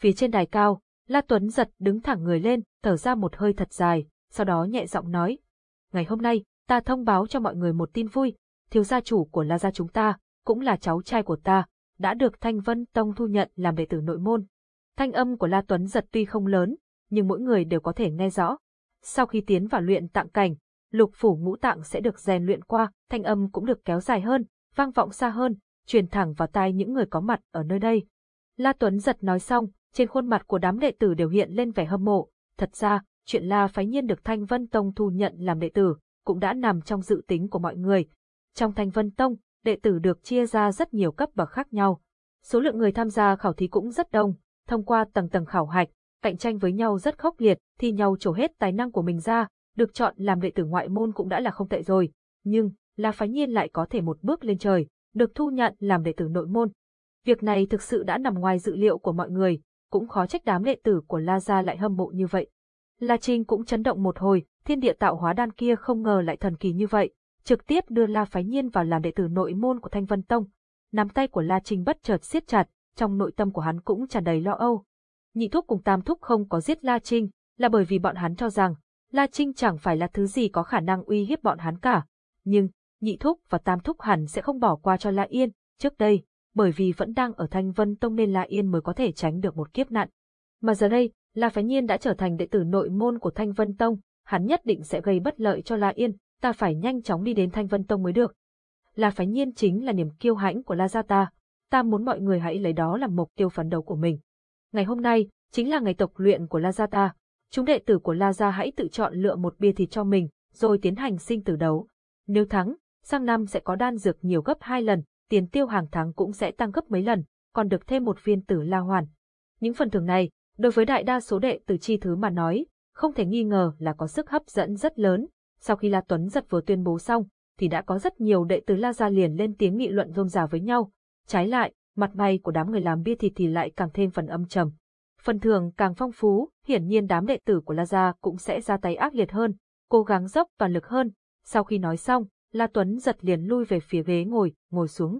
[SPEAKER 1] Phía trên đài cao, La Tuấn giật đứng thẳng người lên, thở ra một hơi thật dài, sau đó nhẹ giọng nói. Ngày hôm nay, ta thông báo cho mọi người một tin vui, thiếu gia chủ của La Gia chúng ta, cũng là cháu trai của ta, đã được Thanh Vân Tông thu nhận làm đệ tử nội môn. Thanh âm của La Tuấn giật tuy không lớn, nhưng mỗi người đều có thể nghe rõ. Sau khi tiến vào luyện tạng cảnh, lục phủ ngũ tạng sẽ được rèn luyện qua, thanh âm cũng được kéo dài hơn, vang vọng xa hơn, truyền thẳng vào tai những người có mặt ở nơi đây. La Tuấn giật nói xong, trên khuôn mặt của đám đệ tử đều hiện lên vẻ hâm mộ. Thật ra, chuyện La Phái Nhiên được Thanh Vân Tông thu nhận làm đệ tử, cũng đã nằm trong dự tính của mọi người. Trong thành Vân Tông, đệ tử được chia ra rất nhiều cấp bậc khác nhau. Số lượng người tham gia khảo thí cũng rất đông, thông qua tầng tầng khảo hạch, cạnh tranh với nhau rất khốc liệt, thi nhau trổ hết tài năng của mình ra, được chọn làm đệ tử ngoại môn cũng đã là không tệ rồi. Nhưng, La Phái Nhiên lại có thể một bước lên trời, được thu nhận làm đệ tử nội môn. Việc này thực sự đã nằm ngoài dự liệu của mọi người, cũng khó trách đám đệ tử của La Gia lại hâm mộ như vậy. La Trinh cũng chấn động một hồi, thiên địa tạo hóa đan kia không ngờ lại thần kỳ như vậy, trực tiếp đưa La Phái Nhiên vào làm đệ tử nội môn của Thanh Vân Tông. Nắm tay của La Trinh bất chợt siết chặt, trong nội tâm của hắn cũng tràn đầy lo âu. Nhị thúc cùng tam thúc không có giết La Trinh, là bởi vì bọn hắn cho rằng, La Trinh chẳng phải là thứ gì có khả năng uy hiếp bọn hắn cả. Nhưng, nhị thúc và tam thúc hẳn sẽ không bỏ qua cho La Yên, trước đây, bởi vì vẫn đang ở Thanh Vân Tông nên La Yên mới có thể tránh được một kiếp nạn. Mà giờ đây, La Phái Nhiên đã trở thành đệ tử nội môn của Thanh Vân Tông, hắn nhất định sẽ gây bất lợi cho La Yên, ta phải nhanh chóng đi đến Thanh Vân Tông mới được. La Phái Nhiên chính là niềm kiêu hãnh của La Gia ta, ta muốn mọi người hãy lấy đó làm mục tiêu phấn đấu của mình. Ngày hôm nay, chính là ngày tộc luyện của La Gia ta, chúng đệ tử của La Gia hãy tự chọn lựa một bia thịt cho mình, rồi tiến hành sinh tử đấu. Nếu thắng, sang năm sẽ có đan dược nhiều gấp hai lần, tiền tiêu hàng tháng cũng sẽ tăng gấp mấy lần, còn được thêm một viên tử la hoàn. Những phần thưởng này, đối với đại đa số đệ tử chi thứ mà nói, không thể nghi ngờ là có sức hấp dẫn rất lớn. Sau khi La Tuấn giật vừa tuyên bố xong, thì đã có rất nhiều đệ tử La Gia liền lên tiếng nghị luận rôm rả với nhau. Trái lại, mặt mày của đám người làm bia thịt thì lại càng thêm phần âm trầm. Phần thưởng càng phong phú, hiển nhiên đám đệ tử của La Gia cũng sẽ ra tay ác liệt hơn, cố gắng dốc toàn lực hơn. Sau khi nói xong, La Tuấn giật liền lui về phía ghế ngồi, ngồi xuống.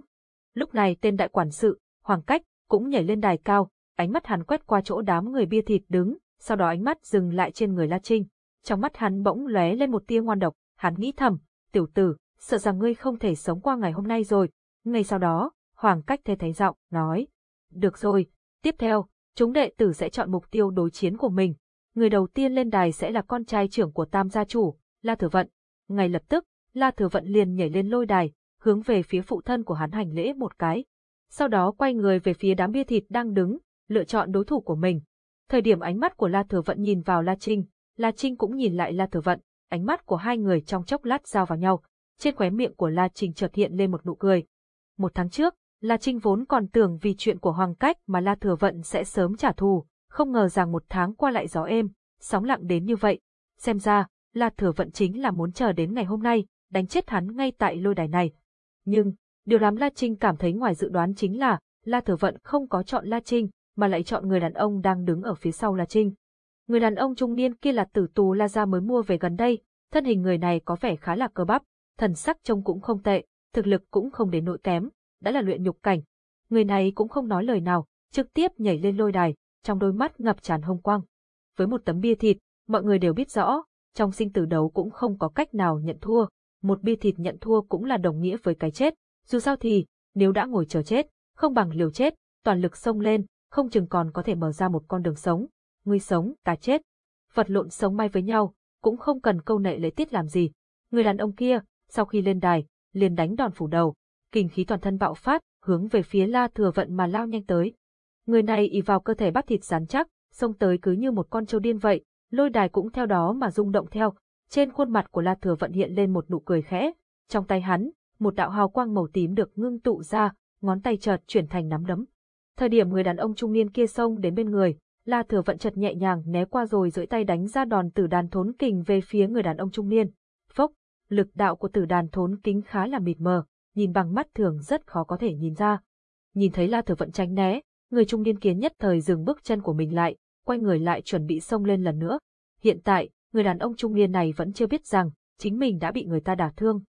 [SPEAKER 1] Lúc này tên đại quản sự, Hoàng Cách, cũng nhảy lên đài cao, ánh mắt hắn quét qua chỗ đám người bia thịt đứng, sau đó ánh mắt dừng lại trên người La Trinh. Trong mắt hắn bỗng lóe lên một tia ngoan độc, hắn nghĩ thầm, tiểu tử, sợ rằng ngươi không thể sống qua ngày hôm nay rồi. Ngay sau đó, Hoàng Cách Thế thấy giọng, nói, được rồi, tiếp theo, chúng đệ tử sẽ chọn mục tiêu đối chiến của mình. Người đầu tiên lên đài sẽ là con trai trưởng của tam gia chủ, La Thừa Vận. Ngay lập tức, La Thừa Vận liền nhảy lên lôi đài, hướng về phía phụ thân của hắn hành lễ một cái. Sau đó quay người về phía đám bia thịt đang đứng, lựa chọn đối thủ của mình. Thời điểm ánh mắt của La Thừa Vận nhìn vào La Trinh, La Trinh cũng nhìn lại La Thừa Vận, ánh mắt của hai người trong chốc lát giao vào nhau. Trên khóe miệng của La Trinh chợt hiện lên một nụ cười. Một tháng trước, La Trinh vốn còn tưởng vì chuyện của Hoàng Cách mà La Thừa Vận sẽ sớm trả thù, không ngờ rằng một tháng qua lại gió êm, sóng lặng đến như vậy. Xem ra, La Thừa Vận chính là muốn chờ đến ngày hôm nay, đánh chết hắn ngay tại lôi đài này. Nhưng, điều làm La Trinh cảm thấy ngoài dự đoán chính là, La Thừa Vận không có chọn La Trinh, mà lại chọn người đàn ông đang đứng ở phía sau La Trinh. Người đàn ông trung niên kia là tử tù La Gia mới mua về gần đây, thân hình người này có vẻ khá là cơ bắp, thần sắc trông cũng không tệ, thực lực cũng không đến nỗi kém, đã là luyện nhục cảnh. Người này cũng không nói lời nào, trực tiếp nhảy lên lôi đài, trong đôi mắt ngập tràn hông quang. Với một tấm bia thịt, mọi người đều biết rõ, trong sinh tử đấu cũng không có cách nào nhận thua, một bia thịt nhận thua cũng là đồng nghĩa với cái chết, dù sao thì, nếu đã ngồi chờ chết, không bằng liều chết, toàn lực xông lên, không chừng còn có thể mở ra một con đường sống, người sống, cá chết. Vật lộn sống may với nhau, cũng không cần câu nệ lễ tiết làm gì. Người đàn ông kia, sau khi lên đài, liền đánh đòn phủ đầu, kinh khí toàn thân bạo phát, hướng về phía La Thừa Vận mà lao nhanh tới. Người này ỉ vào cơ thể bắp thịt rắn chắc, xông tới cứ như một con trâu điên vậy, lôi đài cũng theo đó mà rung động theo. Trên khuôn mặt của La Thừa Vận hiện lên một nụ cười khẽ, trong tay hắn, một đạo hào quang màu tím được ngưng tụ ra, ngón tay chợt chuyển thành nắm đấm. Thời điểm người đàn ông trung niên kia xông đến bên người, La Thừa Vận chật nhẹ nhàng né qua rồi duỗi tay đánh ra đòn tử đàn thốn kình về phía người đàn ông trung niên. Phốc, lực đạo của tử đàn thốn kính khá là mịt mờ, nhìn bằng mắt thường rất khó có thể nhìn ra. Nhìn thấy La Thừa Vận tránh né, người trung niên kiến nhất thời dừng bước chân của mình lại, quay người lại chuẩn bị xông lên lần nữa. Hiện tại, người đàn ông trung niên này vẫn chưa biết rằng, chính mình đã bị người ta đả thương.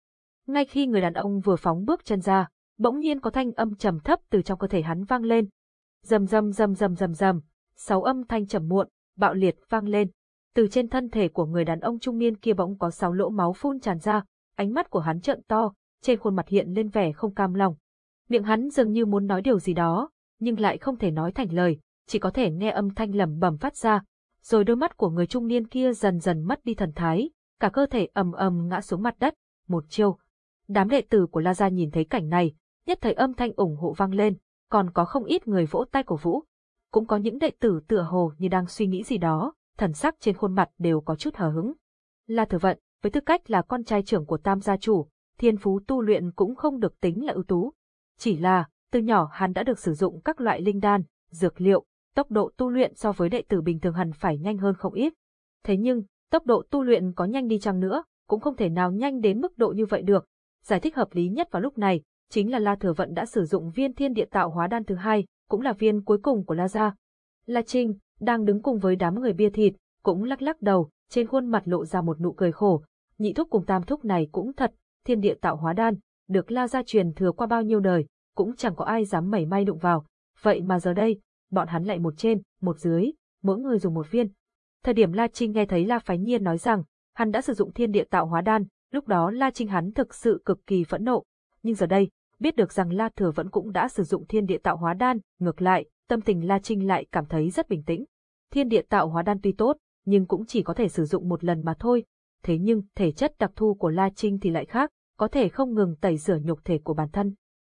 [SPEAKER 1] Ngay khi người đàn ông vừa phóng bước chân ra, bỗng nhiên có thanh âm trầm thấp từ trong cơ thể hắn vang lên. Rầm rầm rầm rầm rầm rầm, sáu âm thanh trầm muộn, bạo liệt vang lên. Từ trên thân thể của người đàn ông trung niên kia bỗng có sáu lỗ máu phun tràn ra, ánh mắt của hắn trợn to, trên khuôn mặt hiện lên vẻ không cam lòng. Miệng hắn dường như muốn nói điều gì đó, nhưng lại không thể nói thành lời, chỉ có thể nghe âm thanh lẩm bẩm phát ra. Rồi đôi mắt của người trung niên kia dần dần mất đi thần thái, cả cơ thể ầm ầm ngã xuống mặt đất, một chiêu. Đám đệ tử của La Gia nhìn thấy cảnh này, nhất thời âm thanh ủng hộ vang lên, còn có không ít người vỗ tay cổ vũ. Cũng có những đệ tử tựa hồ như đang suy nghĩ gì đó, thần sắc trên khuôn mặt đều có chút hờ hứng. La Thừa Vận, với tư cách là con trai trưởng của Tam gia chủ, thiên phú tu luyện cũng không được tính là ưu tú. Chỉ là, từ nhỏ hắn đã được sử dụng các loại linh đan, dược liệu, tốc độ tu luyện so với đệ tử bình thường hẳn phải nhanh hơn không ít. Thế nhưng, tốc độ tu luyện có nhanh đi chăng nữa, cũng không thể nào nhanh đến mức độ như vậy được. Giải thích hợp lý nhất vào lúc này, chính là La Thừa Vận đã sử dụng viên thiên địa tạo hóa đan thứ hai, cũng là viên cuối cùng của La Gia. La Trinh, đang đứng cùng với đám người bia thịt, cũng lắc lắc đầu, trên khuôn mặt lộ ra một nụ cười khổ. Nhị thúc cùng tam thúc này cũng thật, thiên địa tạo hóa đan, được La Gia truyền thừa qua bao nhiêu đời, cũng chẳng có ai dám mảy may đụng vào. Vậy mà giờ đây, bọn hắn lại một trên, một dưới, mỗi người dùng một viên. Thời điểm La Trinh nghe thấy La Phái Nhiên nói rằng, hắn đã sử dụng thiên địa tạo hóa đan, lúc đó La Trinh hắn thực sự cực kỳ phẫn nộ. Nhưng giờ đây, biết được rằng La Thừa vẫn cũng đã sử dụng thiên địa tạo hóa đan, ngược lại, tâm tình La Trinh lại cảm thấy rất bình tĩnh. Thiên địa tạo hóa đan tuy tốt, nhưng cũng chỉ có thể sử dụng một lần mà thôi. Thế nhưng, thể chất đặc thù của La Trinh thì lại khác, có thể không ngừng tẩy rửa nhục thể của bản thân.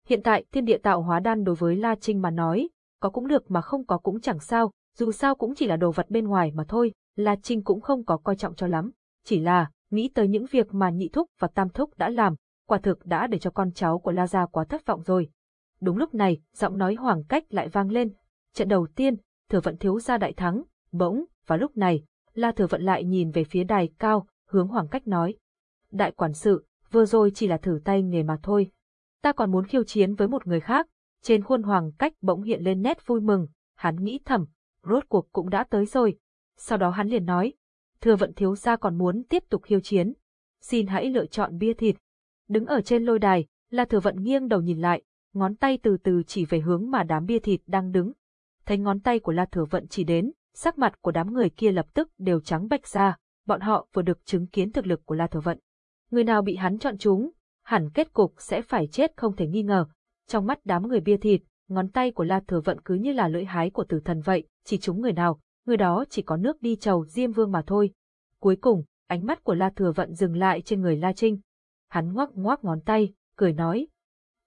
[SPEAKER 1] Hiện tại, thiên địa tạo hóa đan đối với La Trinh mà nói, có cũng được mà không có cũng chẳng sao, dù sao cũng chỉ là đồ vật bên ngoài mà thôi, La Trinh cũng không có coi trọng cho lắm. Chỉ là, nghĩ tới những việc mà nhị thúc và tam thúc đã làm, quả thực đã để cho con cháu của La Gia quá thất vọng rồi. Đúng lúc này, giọng nói hoàng cách lại vang lên. Trận đầu tiên, thừa vận thiếu gia đại thắng, bỗng, và lúc này, La thừa vận lại nhìn về phía đài cao, hướng hoàng cách nói. Đại quản sự, vừa rồi chỉ là thử tay nghề mà thôi. Ta còn muốn khiêu chiến với một người khác. Trên khuôn hoàng cách bỗng hiện lên nét vui mừng, hắn nghĩ thầm, rốt cuộc cũng đã tới rồi. Sau đó hắn liền nói, thừa vận thiếu gia còn muốn tiếp tục khiêu chiến. Xin hãy lựa chọn bia thịt. Đứng ở trên lôi đài, La Thừa Vận nghiêng đầu nhìn lại, ngón tay từ từ chỉ về hướng mà đám bia thịt đang đứng. Thấy ngón tay của La Thừa Vận chỉ đến, sắc mặt của đám người kia lập tức đều trắng bệch ra, bọn họ vừa được chứng kiến thực lực của La Thừa Vận. Người nào bị hắn chọn chúng, hẳn kết cục sẽ phải chết không thể nghi ngờ. Trong mắt đám người bia thịt, ngón tay của La Thừa Vận cứ như là lưỡi hái của tử thần vậy, chỉ chúng người nào, người đó chỉ có nước đi chầu Diêm Vương mà thôi. Cuối cùng, ánh mắt của La Thừa Vận dừng lại trên người La Trinh, Hắn ngoắc ngoắc ngón tay, cười nói.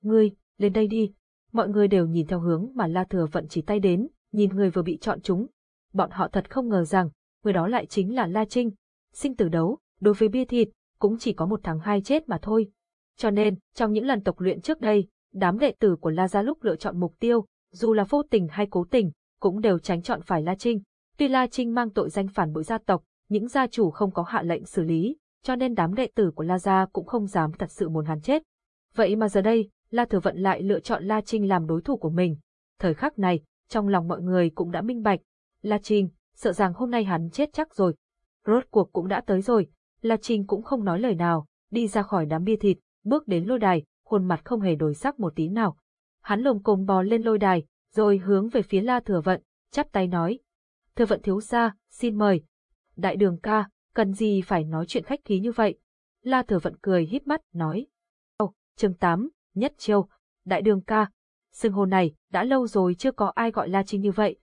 [SPEAKER 1] Ngươi, lên đây đi. Mọi người đều nhìn theo hướng mà La Thừa vận chỉ tay đến, nhìn người vừa bị chọn chúng. Bọn họ thật không ngờ rằng, người đó lại chính là La Trinh. Sinh tử đấu, đối với bia thịt, cũng chỉ có một tháng hai chết mà thôi. Cho nên, trong những lần tập luyện trước đây, đám đệ tử của La Gia lúc lựa chọn mục tiêu, dù là vô tình hay cố tình, cũng đều tránh chọn phải La Trinh. Tuy La Trinh mang tội danh phản bội gia tộc, những gia chủ không có hạ lệnh xử lý, cho nên đám đệ tử của La Gia cũng không dám thật sự muốn hắn chết. Vậy mà giờ đây, La Thừa Vận lại lựa chọn La Trinh làm đối thủ của mình. Thời khắc này, trong lòng mọi người cũng đã minh bạch. La Trinh, sợ rằng hôm nay hắn chết chắc rồi. Rốt cuộc cũng đã tới rồi. La Trinh cũng không nói lời nào, đi ra khỏi đám bia thịt, bước đến lôi đài, khuôn mặt không hề đổi sắc một tí nào. Hắn lồng cồm bò lên lôi đài, rồi hướng về phía La Thừa Vận, chắp tay nói. Thừa Vận thiếu gia, xin mời. Đại đường ca, cần gì phải nói chuyện khách khí như vậy? La Thừa Vận cười híp mắt, nói. Ồ, chương 8, Nhất Chiêu, Đại đường ca. Sưng hồn này, đã lâu rồi chưa có ai gọi La Trinh như vậy.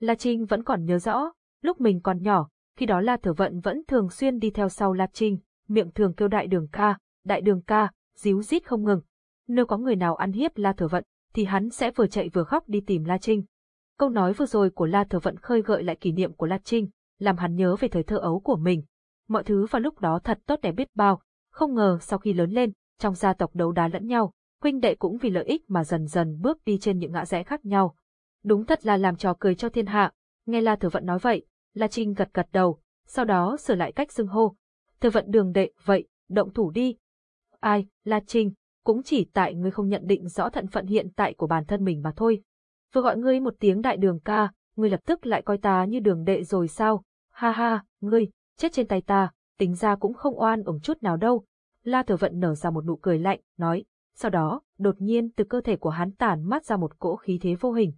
[SPEAKER 1] La Trinh vẫn còn nhớ rõ, lúc mình còn nhỏ, khi đó La Thừa Vận vẫn thường xuyên đi theo sau La Trinh, miệng thường kêu đại đường ca, đại đường ca, díu rít không ngừng. Nếu có người nào ăn hiếp La Thừa Vận, thì hắn sẽ vừa chạy vừa khóc đi tìm La Trinh. Câu nói vừa rồi của La Thừa Vận khơi gợi lại kỷ niệm của La Trinh, làm hắn nhớ về thời thơ ấu của mình. Mọi thứ vào lúc đó thật tốt đẹp biết bao, không ngờ sau khi lớn lên, trong gia tộc đấu đá lẫn nhau, huynh đệ cũng vì lợi ích mà dần dần bước đi trên những ngã rẽ khác nhau. Đúng thật là làm trò cười cho thiên hạ. Nghe La Thừa Vận nói vậy, La Trinh gật gật đầu, sau đó sửa lại cách xưng hô. Thừa Vận đường đệ, vậy, động thủ đi. Ai, La Trinh, cũng chỉ tại ngươi không nhận định rõ thận phận hiện tại của bản thân mình mà thôi. Vừa gọi ngươi một tiếng đại đường ca, ngươi lập tức lại coi ta như đường đệ rồi sao? Ha ha, ngươi, chết trên tay ta, tính ra cũng không oan ổng chút nào đâu. La Thừa Vận nở ra một nụ cười lạnh, nói, sau đó, đột nhiên từ cơ thể của hắn tản mát ra một cỗ khí thế vô hình.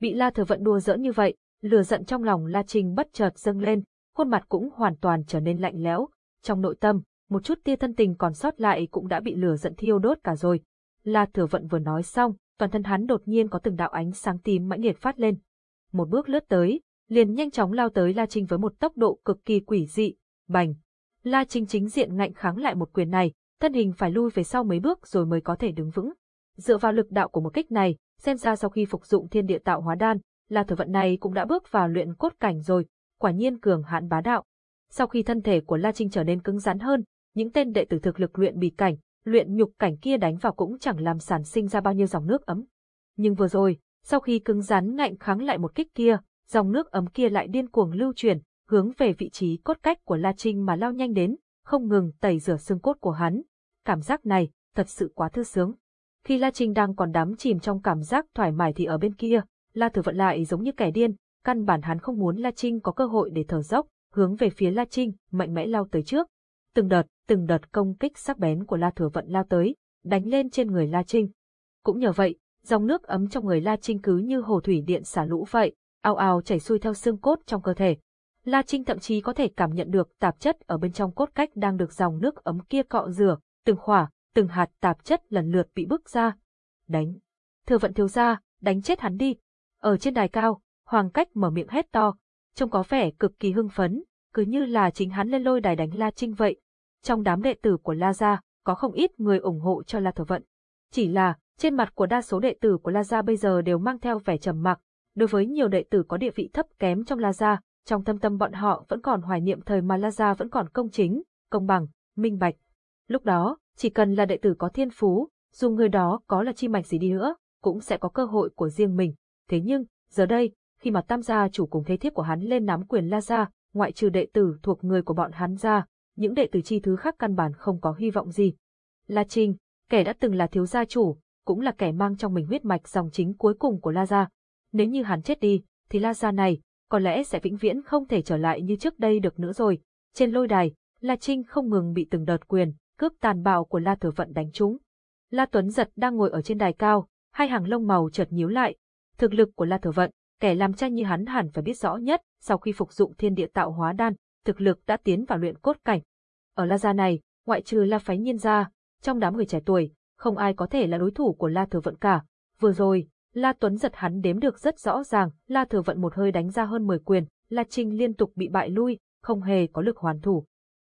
[SPEAKER 1] Bị La Thừa Vận đùa giỡn như vậy, lửa giận trong lòng La Trinh bất chợt dâng lên, khuôn mặt cũng hoàn toàn trở nên lạnh lẽo, trong nội tâm, một chút tia thân tình còn sót lại cũng đã bị lửa giận thiêu đốt cả rồi. La Thừa Vận vừa nói xong, toàn thân hắn đột nhiên có từng đạo ánh sáng tím mãnh liệt phát lên. Một bước lướt tới, liền nhanh chóng lao tới La Trinh với một tốc độ cực kỳ quỷ dị, bành. La Trinh chính diện ngạnh kháng lại một quyền này, thân hình phải lui về sau mấy bước rồi mới có thể đứng vững. Dựa vào lực đạo của một kích này, xem ra sau khi phục dụng thiên địa tạo hóa đan, La Thừa Vận này cũng đã bước vào luyện cốt cảnh rồi, quả nhiên cường hãn bá đạo. Sau khi thân thể của La Trinh trở nên cứng rắn hơn, những tên đệ tử thực lực luyện bì cảnh, luyện nhục cảnh kia đánh vào cũng chẳng làm sản sinh ra bao nhiêu dòng nước ấm. Nhưng vừa rồi, sau khi cứng rắn ngạnh kháng lại một kích kia, dòng nước ấm kia lại điên cuồng lưu chuyển, hướng về vị trí cốt cách của La Trinh mà lao nhanh đến, không ngừng tẩy rửa xương cốt của hắn. Cảm giác này, thật sự quá thư sướng. Khi La Trinh đang còn đắm chìm trong cảm giác thoải mái thì ở bên kia, La Thừa Vận lại giống như kẻ điên, căn bản hắn không muốn La Trinh có cơ hội để thở dốc, hướng về phía La Trinh, mạnh mẽ lao tới trước. Từng đợt, từng đợt công kích sắc bén của La Thừa Vận lao tới, đánh lên trên người La Trinh. Cũng nhờ vậy, dòng nước ấm trong người La Trinh cứ như hồ thủy điện xả lũ vậy, ao ao chảy xuôi theo xương cốt trong cơ thể. La Trinh thậm chí có thể cảm nhận được tạp chất ở bên trong cốt cách đang được dòng nước ấm kia cọ rửa, từng khỏa, từng hạt tạp chất lần lượt bị bức ra. Đánh. Thừa vận thiếu ra, đánh chết hắn đi. Ở trên đài cao, Hoàng Cách mở miệng hét to, trông có vẻ cực kỳ hưng phấn, cứ như là chính hắn lên lôi đài đánh La Trinh vậy. Trong đám đệ tử của La Gia, có không ít người ủng hộ cho La Thừa Vận. Chỉ là, trên mặt của đa số đệ tử của La Gia bây giờ đều mang theo vẻ trầm mặc. Đối với nhiều đệ tử có địa vị thấp kém trong La Gia, trong thâm tâm bọn họ vẫn còn hoài niệm thời mà La Gia vẫn còn công chính, công bằng, minh bạch. Lúc đó, chỉ cần là đệ tử có thiên phú, dù người đó có là chi mạch gì đi nữa, cũng sẽ có cơ hội của riêng mình. Thế nhưng, giờ đây, khi mà tam gia chủ cùng thế thiếp của hắn lên nắm quyền La Gia, ngoại trừ đệ tử thuộc người của bọn hắn ra, những đệ tử chi thứ khác căn bản không có hy vọng gì. La Trinh, kẻ đã từng là thiếu gia chủ, cũng là kẻ mang trong mình huyết mạch dòng chính cuối cùng của La Gia. Nếu như hắn chết đi, thì La Gia này, có lẽ sẽ vĩnh viễn không thể trở lại như trước đây được nữa rồi. Trên lôi đài, La Trinh không ngừng bị từng đợt quyền, cướp tàn bạo của La Thừa Vận đánh trúng. La Tuấn Giật đang ngồi ở trên đài cao, hai hàng lông màu chợt nhíu lại. Thực lực của La Thừa Vận, kẻ làm cha như hắn hẳn phải biết rõ nhất, sau khi phục dụng thiên địa tạo hóa đan, thực lực đã tiến vào luyện cốt cảnh. Ở La Gia này, ngoại trừ La Phái Nhiên ra, trong đám người trẻ tuổi, không ai có thể là đối thủ của La Thừa Vận cả. Vừa rồi, La Tuấn giật hắn đếm được rất rõ ràng, La Thừa Vận một hơi đánh ra hơn 10 quyền, La Trinh liên tục bị bại lui, không hề có lực hoàn thủ.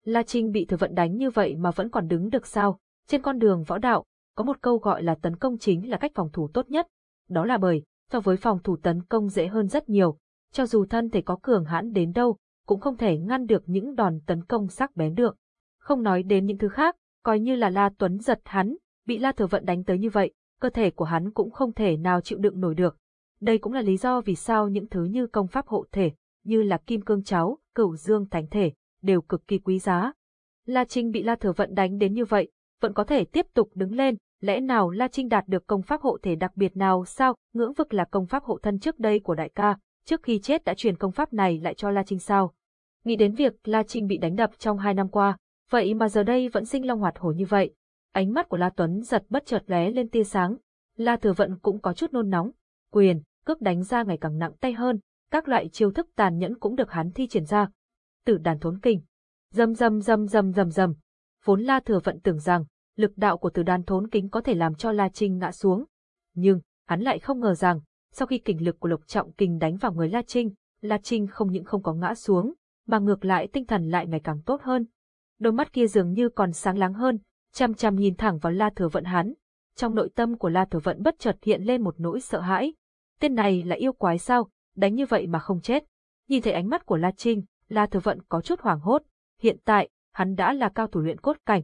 [SPEAKER 1] La Trinh bị Thừa Vận đánh như vậy mà vẫn còn đứng được sao? Trên con đường võ đạo, có một câu gọi là tấn công chính là cách phòng thủ tốt nhất. Đó là bởi, so với phòng thủ tấn công dễ hơn rất nhiều, cho dù thân thể có cường hãn đến đâu, cũng không thể ngăn được những đòn tấn công sắc bén được. Không nói đến những thứ khác, coi như là La Tuấn giật hắn, bị La Thừa Vận đánh tới như vậy, cơ thể của hắn cũng không thể nào chịu đựng nổi được. Đây cũng là lý do vì sao những thứ như công pháp hộ thể, như là kim cương cháo, cửu dương thánh thể, đều cực kỳ quý giá. La Trinh bị La Thừa Vận đánh đến như vậy, vẫn có thể tiếp tục đứng lên, lẽ nào La Trinh đạt được công pháp hộ thể đặc biệt nào sao, ngưỡng vực là công pháp hộ thân trước đây của đại ca, trước khi chết đã truyền công pháp này lại cho La Trinh sao. Nghĩ đến việc La Trinh bị đánh đập trong hai năm qua, vậy mà giờ đây vẫn sinh long hoạt hổ như vậy. Ánh mắt của La Tuấn giật bất chợt lóe lên tia sáng. La Thừa Vận cũng có chút nôn nóng, quyền, cước đánh ra ngày càng nặng tay hơn, các loại chiêu thức tàn nhẫn cũng được hắn thi triển ra. Tử đàn thốn kinh, dầm dầm dầm dầm dầm dầm. Vốn La Thừa Vận tưởng rằng lực đạo của tử đàn thốn kính có thể làm cho La Trinh ngã xuống, nhưng hắn lại không ngờ rằng sau khi kình lực của Lục Trọng Kình đánh vào người La Trinh, La Trinh không những không có ngã xuống, mà ngược lại tinh thần lại ngày càng tốt hơn. Đôi mắt kia dường như còn sáng láng hơn, chăm chăm nhìn thẳng vào La Thừa Vận hắn. Trong nội tâm của La Thừa Vận bất chợt hiện lên một nỗi sợ hãi. Tên này là yêu quái sao, đánh như vậy mà không chết. Nhìn thấy ánh mắt của La Trinh, La Thừa Vận có chút hoảng hốt. Hiện tại, hắn đã là cao thủ luyện cốt cảnh.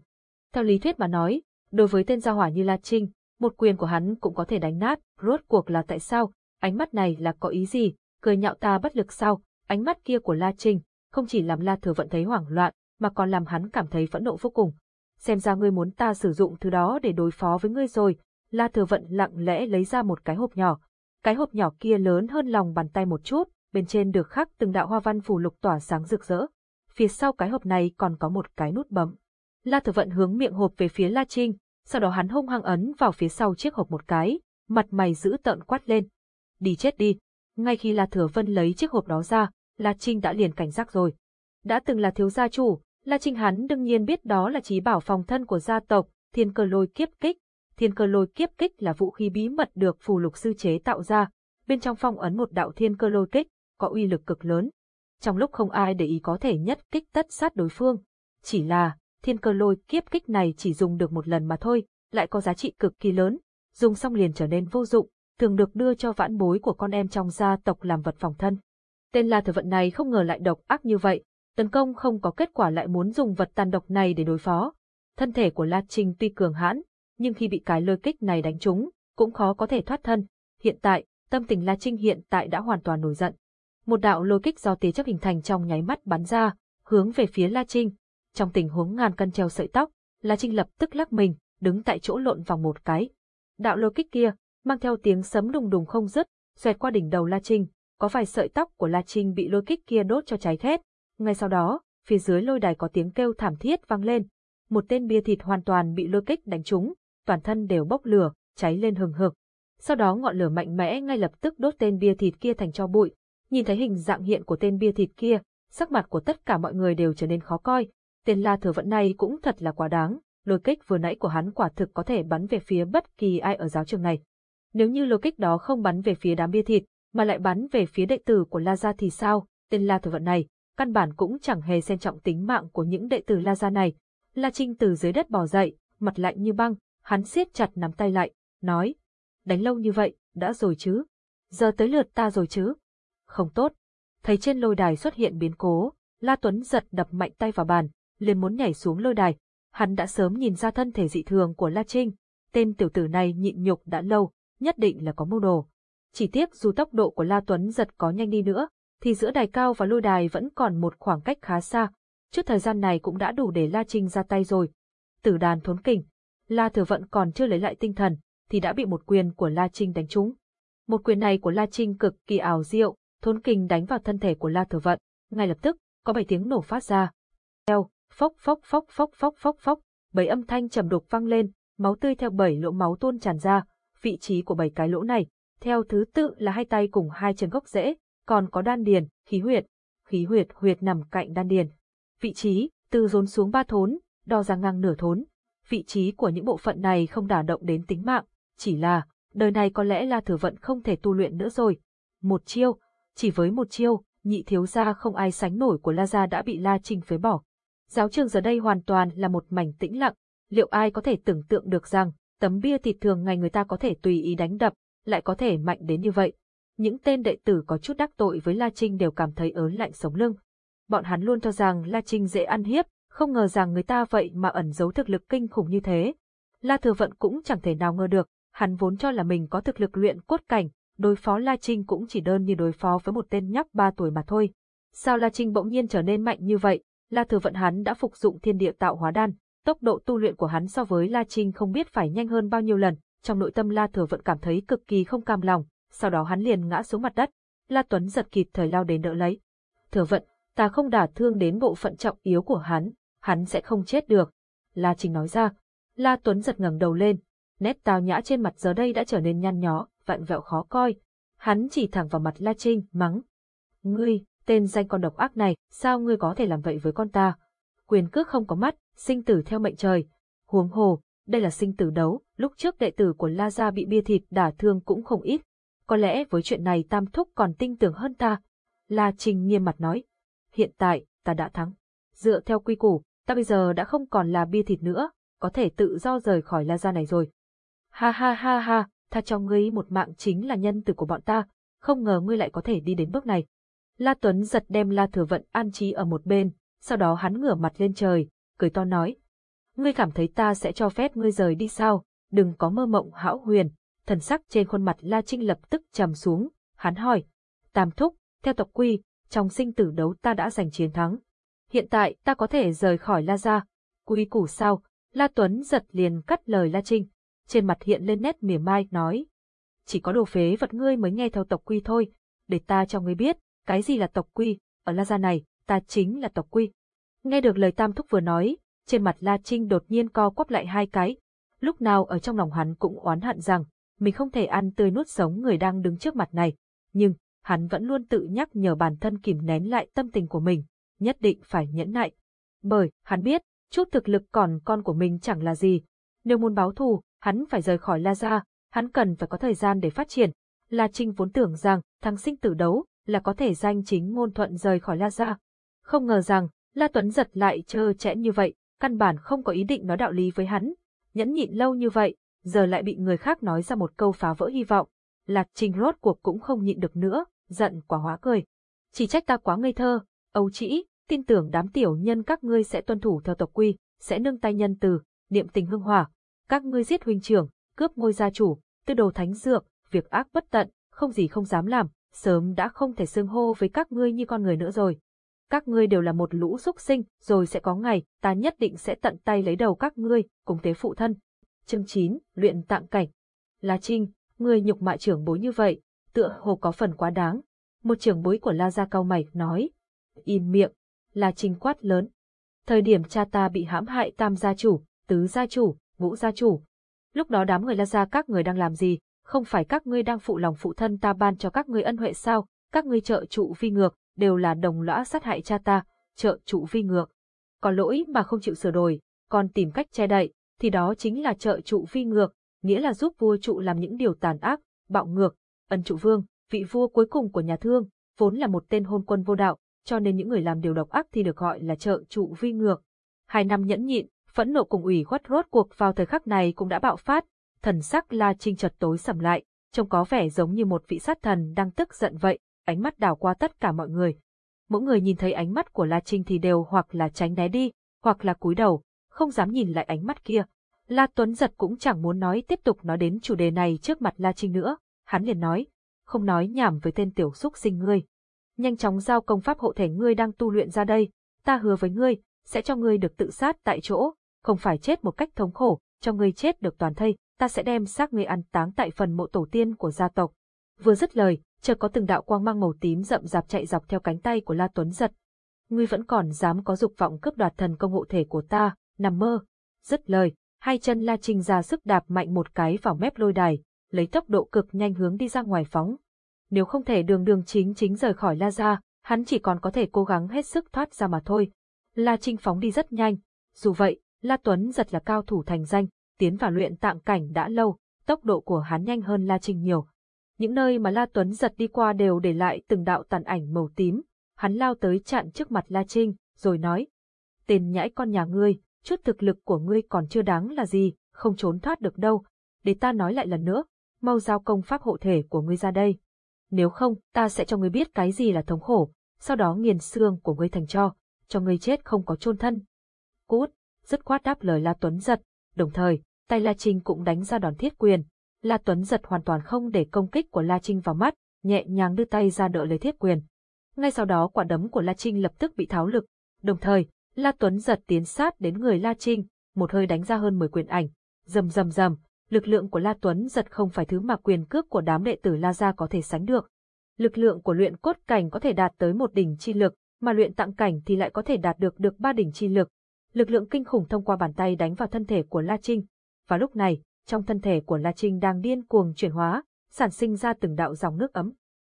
[SPEAKER 1] Theo lý thuyết mà nói, đối với tên gia hỏa như La Trinh, một quyền của hắn cũng có thể đánh nát, rốt cuộc là tại sao, ánh mắt này là có ý gì, cười nhạo ta bất lực sao, ánh mắt kia của La Trinh, không chỉ làm La Thừa Vận thấy hoảng loạn, mà còn làm hắn cảm thấy phẫn nộ vô cùng. Xem ra ngươi muốn ta sử dụng thứ đó để đối phó với ngươi rồi, La Thừa Vận lặng lẽ lấy ra một cái hộp nhỏ. Cái hộp nhỏ kia lớn hơn lòng bàn tay một chút, bên trên được khắc từng đạo hoa văn phù lục tỏa sáng rực rỡ. Phía sau cái hộp này còn có một cái nút bấm. La Thừa Vận hướng miệng hộp về phía La Trinh, sau đó hắn hung hăng ấn vào phía sau chiếc hộp một cái, mặt mày giữ tợn quát lên. Đi chết đi. Ngay khi La Thừa Vân lấy chiếc hộp đó ra, La Trinh đã liền cảnh giác rồi. Đã từng là thiếu gia chủ, La Trinh hắn đương nhiên biết đó là trí bảo phòng thân của gia tộc, thiên cơ lôi kiếp kích. Thiên cơ lôi kiếp kích là vũ khí bí mật được phù lục sư chế tạo ra, bên trong phong ấn một đạo thiên cơ lôi kích, có uy lực cực lớn. Trong lúc không ai để ý có thể nhất kích tất sát đối phương. Chỉ là, thiên cơ lôi kiếp kích này chỉ dùng được một lần mà thôi, lại có giá trị cực kỳ lớn, dùng xong liền trở nên vô dụng, thường được đưa cho vãn bối của con em trong gia tộc làm vật phòng thân. Tên La Thừa Vận này không ngờ lại độc ác như vậy, tấn công không có kết quả lại muốn dùng vật tàn độc này để đối phó. Thân thể của La Trinh tuy cường hãn, nhưng khi bị cái lôi kích này đánh trúng, cũng khó có thể thoát thân. Hiện tại, tâm tình La Trinh hiện tại đã hoàn toàn nổi giận. Một đạo lôi kích do tế chấp hình thành trong nháy mắt bắn ra, hướng về phía La Trinh. Trong tình huống ngàn cân treo sợi tóc, La Trinh lập tức lắc mình, đứng tại chỗ lộn vòng một cái. Đạo lôi kích kia, mang theo tiếng sấm đùng đùng không dứt, xoẹt qua đỉnh đầu La Trinh, có vài sợi tóc của La Trinh bị lôi kích kia đốt cho cháy thét. Ngay sau đó, phía dưới lôi đài có tiếng kêu thảm thiết vang lên. Một tên bia thịt hoàn toàn bị lôi kích đánh trúng, toàn thân đều bốc lửa, cháy lên hừng hực. Sau đó ngọn lửa mạnh mẽ ngay lập tức đốt tên bia thịt kia thành cho bụi. Nhìn thấy hình dạng hiện của tên bia thịt kia, sắc mặt của tất cả mọi người đều trở nên khó coi. Tên La Thừa Vận này cũng thật là quá đáng, lôi kích vừa nãy của hắn quả thực có thể bắn về phía bất kỳ ai ở giáo trường này. Nếu như lôi kích đó không bắn về phía đám bia thịt, mà lại bắn về phía đệ tử của La Gia thì sao? Tên La Thừa Vận này, căn bản cũng chẳng hề xem trọng tính mạng của những đệ tử La Gia này. La Trinh từ dưới đất bò dậy, mặt lạnh như băng, hắn siết chặt nắm tay lại, nói. Đánh lâu như vậy, đã rồi chứ? Giờ tới lượt ta rồi chứ? Không tốt. Thấy trên lôi đài xuất hiện biến cố, La Tuấn giật đập mạnh tay vào bàn, liền muốn nhảy xuống lôi đài. Hắn đã sớm nhìn ra thân thể dị thường của La Trinh. Tên tiểu tử này nhịn nhục đã lâu, nhất định là có mưu đồ. Chỉ tiếc dù tốc độ của La Tuấn giật có nhanh đi nữa, thì giữa đài cao và lôi đài vẫn còn một khoảng cách khá xa. trước thời gian này cũng đã đủ để La Trinh ra tay rồi. Tử đàn thốn kình, La Thừa Vận còn chưa lấy lại tinh thần, thì đã bị một quyền của La Trinh đánh trúng. Một quyền này của La Trinh cực kỳ ảo diệu, thốn kình đánh vào thân thể của La Thừa Vận, ngay lập tức, có bảy tiếng nổ phát ra. Theo, phốc phốc phốc phốc phốc phốc phốc, bảy âm thanh trầm đục vang lên, máu tươi theo bảy lỗ máu tuôn tràn ra, vị trí của bảy cái lỗ này, theo thứ tự là hai tay cùng hai chân gốc rễ, còn có đan điền, khí huyệt, khí huyệt huyệt nằm cạnh đan điền. Vị trí, từ rốn xuống ba thốn, đo ra ngang nửa thốn. Vị trí của những bộ phận này không đả động đến tính mạng, chỉ là, đời này có lẽ là thừa vận không thể tu luyện nữa rồi. Một chiêu, chỉ với một chiêu, nhị thiếu gia không ai sánh nổi của La Gia đã bị La Trinh phế bỏ. Giáo trường giờ đây hoàn toàn là một mảnh tĩnh lặng, liệu ai có thể tưởng tượng được rằng, tấm bia thịt thường ngày người ta có thể tùy ý đánh đập, lại có thể mạnh đến như vậy. Những tên đệ tử có chút đắc tội với La Trinh đều cảm thấy ớn lạnh sống lưng. Bọn hắn luôn cho rằng La Trinh dễ ăn hiếp, không ngờ rằng người ta vậy mà ẩn giấu thực lực kinh khủng như thế. La Thừa Vận cũng chẳng thể nào ngờ được, hắn vốn cho là mình có thực lực luyện cốt cảnh, đối phó La Trinh cũng chỉ đơn như đối phó với một tên nhóc ba tuổi mà thôi. Sao La Trinh bỗng nhiên trở nên mạnh như vậy, La Thừa Vận hắn đã phục dụng thiên địa tạo hóa đan, tốc độ tu luyện của hắn so với La Trinh không biết phải nhanh hơn bao nhiêu lần, trong nội tâm La Thừa Vận cảm thấy cực kỳ không cam lòng, sau đó hắn liền ngã xuống mặt đất. La Tuấn giật kịp thời lao đến đỡ lấy. Thừa Vận, ta không đả thương đến bộ phận trọng yếu của hắn, hắn sẽ không chết được. La Trinh nói ra. La Tuấn giật ngẩng đầu lên, nét tào nhã trên mặt giờ đây đã trở nên nhăn nhó, vặn vẹo khó coi. Hắn chỉ thẳng vào mặt La Trinh, mắng. Ngươi, tên danh con độc ác này, sao ngươi có thể làm vậy với con ta? Quyền cước không có mắt, sinh tử theo mệnh trời. Huống hồ, đây là sinh tử đấu, lúc trước đệ tử của La Gia bị bia thịt đả thương cũng không ít. Có lẽ với chuyện này Tam Thúc còn tinh tưởng hơn ta. La Trinh nghiêm mặt nói. Hiện tại, ta đã thắng. Dựa theo quy củ, ta bây giờ đã không còn là bia thịt nữa, có thể tự do rời khỏi La Gia này rồi. Ha ha ha ha, tha cho ngươi một mạng chính là nhân tử của bọn ta, không ngờ ngươi lại có thể đi đến bước này. La Tuấn giật đem La Thừa Vận an trí ở một bên, sau đó hắn ngửa mặt lên trời, cười to nói. Ngươi cảm thấy ta sẽ cho phép ngươi rời đi sao, đừng có mơ mộng hão huyền. Thần sắc trên khuôn mặt La Trinh lập tức trầm xuống, hắn hỏi. Tam thúc, theo tộc quy, trong sinh tử đấu ta đã giành chiến thắng. Hiện tại ta có thể rời khỏi La Gia. Quy củ sao? La Tuấn giật liền cắt lời La Trinh. Trên mặt hiện lên nét mỉa mai, nói. Chỉ có đồ phế vật ngươi mới nghe theo tộc quy thôi, để ta cho ngươi biết, cái gì là tộc quy, ở La Gia này, ta chính là tộc quy. Nghe được lời Tam Thúc vừa nói, trên mặt La Trinh đột nhiên co quắp lại hai cái. Lúc nào ở trong lòng hắn cũng oán hận rằng, mình không thể ăn tươi nuốt sống người đang đứng trước mặt này. Nhưng, hắn vẫn luôn tự nhắc nhở bản thân kìm nén lại tâm tình của mình, nhất định phải nhẫn nại. Bởi, hắn biết, chút thực lực còn con của mình chẳng là gì. Nếu muốn báo thù, hắn phải rời khỏi La Gia, hắn cần phải có thời gian để phát triển. La Trinh vốn tưởng rằng, thắng sinh tử đấu, là có thể danh chính ngôn thuận rời khỏi La Gia. Không ngờ rằng, La Tuấn giật lại trơ trẽn như vậy, căn bản không có ý định nói đạo lý với hắn. Nhẫn nhịn lâu như vậy, giờ lại bị người khác nói ra một câu phá vỡ hy vọng. Lạc Trình rốt cuộc cũng không nhịn được nữa, giận quả hóa cười. Chỉ trách ta quá ngây thơ, âu trĩ, tin tưởng đám tiểu nhân các ngươi sẽ tuân thủ theo tộc quy, sẽ nâng tay nhân từ, niệm tình hương hòa. Các ngươi giết huynh trưởng, cướp ngôi gia chủ, tư đồ thánh dược, việc ác bất tận, không gì không dám làm, sớm đã không thể xưng hô với các ngươi như con người nữa rồi các ngươi đều là một lũ xúc sinh, rồi sẽ có ngày, ta nhất định sẽ tận tay lấy đầu các ngươi, cùng tế phụ thân. Chương 9, luyện tạng cảnh. La Trinh, ngươi nhục mạ trưởng bối như vậy, tựa hồ có phần quá đáng. Một trưởng bối của La Gia cao mày, nói. Im miệng, La Trinh quát lớn. Thời điểm cha ta bị hãm hại tam gia chủ, tứ gia chủ, ngũ gia chủ. Lúc đó đám người La Gia các người đang làm gì, không phải các ngươi đang phụ lòng phụ thân ta ban cho các ngươi ân huệ sao, các ngươi trợ trụ phi ngược, đều là đồng lõa sát hại cha ta, trợ trụ vi ngược. Có lỗi mà không chịu sửa đổi, còn tìm cách che đậy, thì đó chính là trợ trụ vi ngược, nghĩa là giúp vua trụ làm những điều tàn ác, bạo ngược. Ân trụ vương, vị vua cuối cùng của nhà thương, vốn là một tên hôn quân vô đạo, cho nên những người làm điều độc ác thì được gọi là trợ trụ vi ngược. Hai năm nhẫn nhịn, phẫn nộ cùng ủy khuất rốt cuộc vào thời khắc này cũng đã bạo phát, thần sắc La Trinh chợt tối sầm lại, trông có vẻ giống như một vị sát thần đang tức giận vậy, ánh mắt đảo qua tất cả mọi người. Mỗi người nhìn thấy ánh mắt của La Trinh thì đều hoặc là tránh né đi, hoặc là cúi đầu, không dám nhìn lại ánh mắt kia. La Tuấn giật cũng chẳng muốn nói tiếp tục nói đến chủ đề này trước mặt La Trinh nữa, hắn liền nói, không nói nhảm với tên tiểu xúc sinh ngươi. Nhanh chóng giao công pháp hộ thể ngươi đang tu luyện ra đây, ta hứa với ngươi, sẽ cho ngươi được tự sát tại chỗ, không phải chết một cách thống khổ, cho ngươi chết được toàn thây, ta sẽ đem xác ngươi ăn táng tại phần mộ tổ tiên của gia tộc. Vừa dứt lời, chợt có từng đạo quang mang màu tím rậm rạp chạy dọc theo cánh tay của La Tuấn giật. Ngươi vẫn còn dám có dục vọng cướp đoạt thần công hộ thể của ta, nằm mơ. Dứt lời, hai chân La Trinh ra sức đạp mạnh một cái vào mép lôi đài, lấy tốc độ cực nhanh hướng đi ra ngoài phóng. Nếu không thể đường đường chính chính rời khỏi La Gia, hắn chỉ còn có thể cố gắng hết sức thoát ra mà thôi. La Trinh phóng đi rất nhanh. Dù vậy, La Tuấn giật là cao thủ thành danh, tiến vào luyện tạng cảnh đã lâu, tốc độ của hắn nhanh hơn La Trinh nhiều. Những nơi mà La Tuấn giật đi qua đều để lại từng đạo tàn ảnh màu tím. Hắn lao tới chặn trước mặt La Trinh, rồi nói. Tên nhãi con nhà ngươi, chút thực lực của ngươi còn chưa đáng là gì, không trốn thoát được đâu. Để ta nói lại lần nữa, mau giao công pháp hộ thể của ngươi ra đây. Nếu không, ta sẽ cho ngươi biết cái gì là thống khổ, sau đó nghiền xương của ngươi thành cho, cho ngươi chết không có chôn thân. Cút, dứt khoát đáp lời La Tuấn giật, đồng thời, tay La Trinh cũng đánh ra đòn thiết quyền, La Tuấn giật hoàn toàn không để công kích của La Trinh vào mắt, nhẹ nhàng đưa tay ra đỡ lấy thiết quyền. Ngay sau đó quả đấm của La Trinh lập tức bị tháo lực, đồng thời, La Tuấn giật tiến sát đến người La Trinh, một hơi đánh ra hơn 10 quyền ảnh. Rầm rầm rầm, lực lượng của La Tuấn giật không phải thứ mà quyền cước của đám đệ tử La Gia có thể sánh được. Lực lượng của luyện cốt cảnh có thể đạt tới một đỉnh chi lực, mà luyện tặng cảnh thì lại có thể đạt được được ba đỉnh chi lực. Lực lượng kinh khủng thông qua bàn tay đánh vào thân thể của La Trinh. Và lúc này, trong thân thể của La Trinh đang điên cuồng chuyển hóa, sản sinh ra từng đạo dòng nước ấm.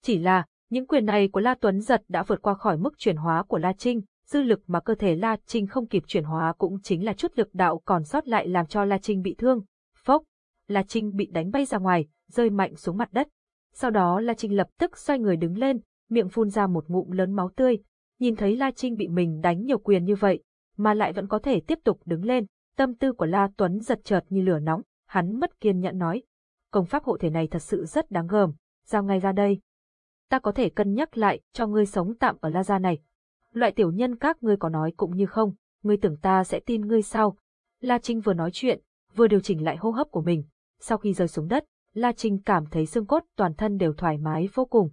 [SPEAKER 1] Chỉ là, những quyền này của La Tuấn giật đã vượt qua khỏi mức chuyển hóa của La Trinh, dư lực mà cơ thể La Trinh không kịp chuyển hóa cũng chính là chút lực đạo còn sót lại làm cho La Trinh bị thương. Phốc, La Trinh bị đánh bay ra ngoài, rơi mạnh xuống mặt đất. Sau đó La Trinh lập tức xoay người đứng lên, miệng phun ra một ngụm lớn máu tươi. Nhìn thấy La Trinh bị mình đánh nhiều quyền như vậy, mà lại vẫn có thể tiếp tục đứng lên, tâm tư của La Tuấn giật chợt như lửa nóng, hắn mất kiên nhẫn nói. Công pháp hộ thể này thật sự rất đáng gờm, giao ngay ra đây. Ta có thể cân nhắc lại cho ngươi sống tạm ở La Gia này. Loại tiểu nhân các ngươi có nói cũng như không, ngươi tưởng ta sẽ tin ngươi sao? La Trinh vừa nói chuyện, vừa điều chỉnh lại hô hấp của mình. Sau khi rơi xuống đất, La Trinh cảm thấy xương cốt toàn thân đều thoải mái vô cùng.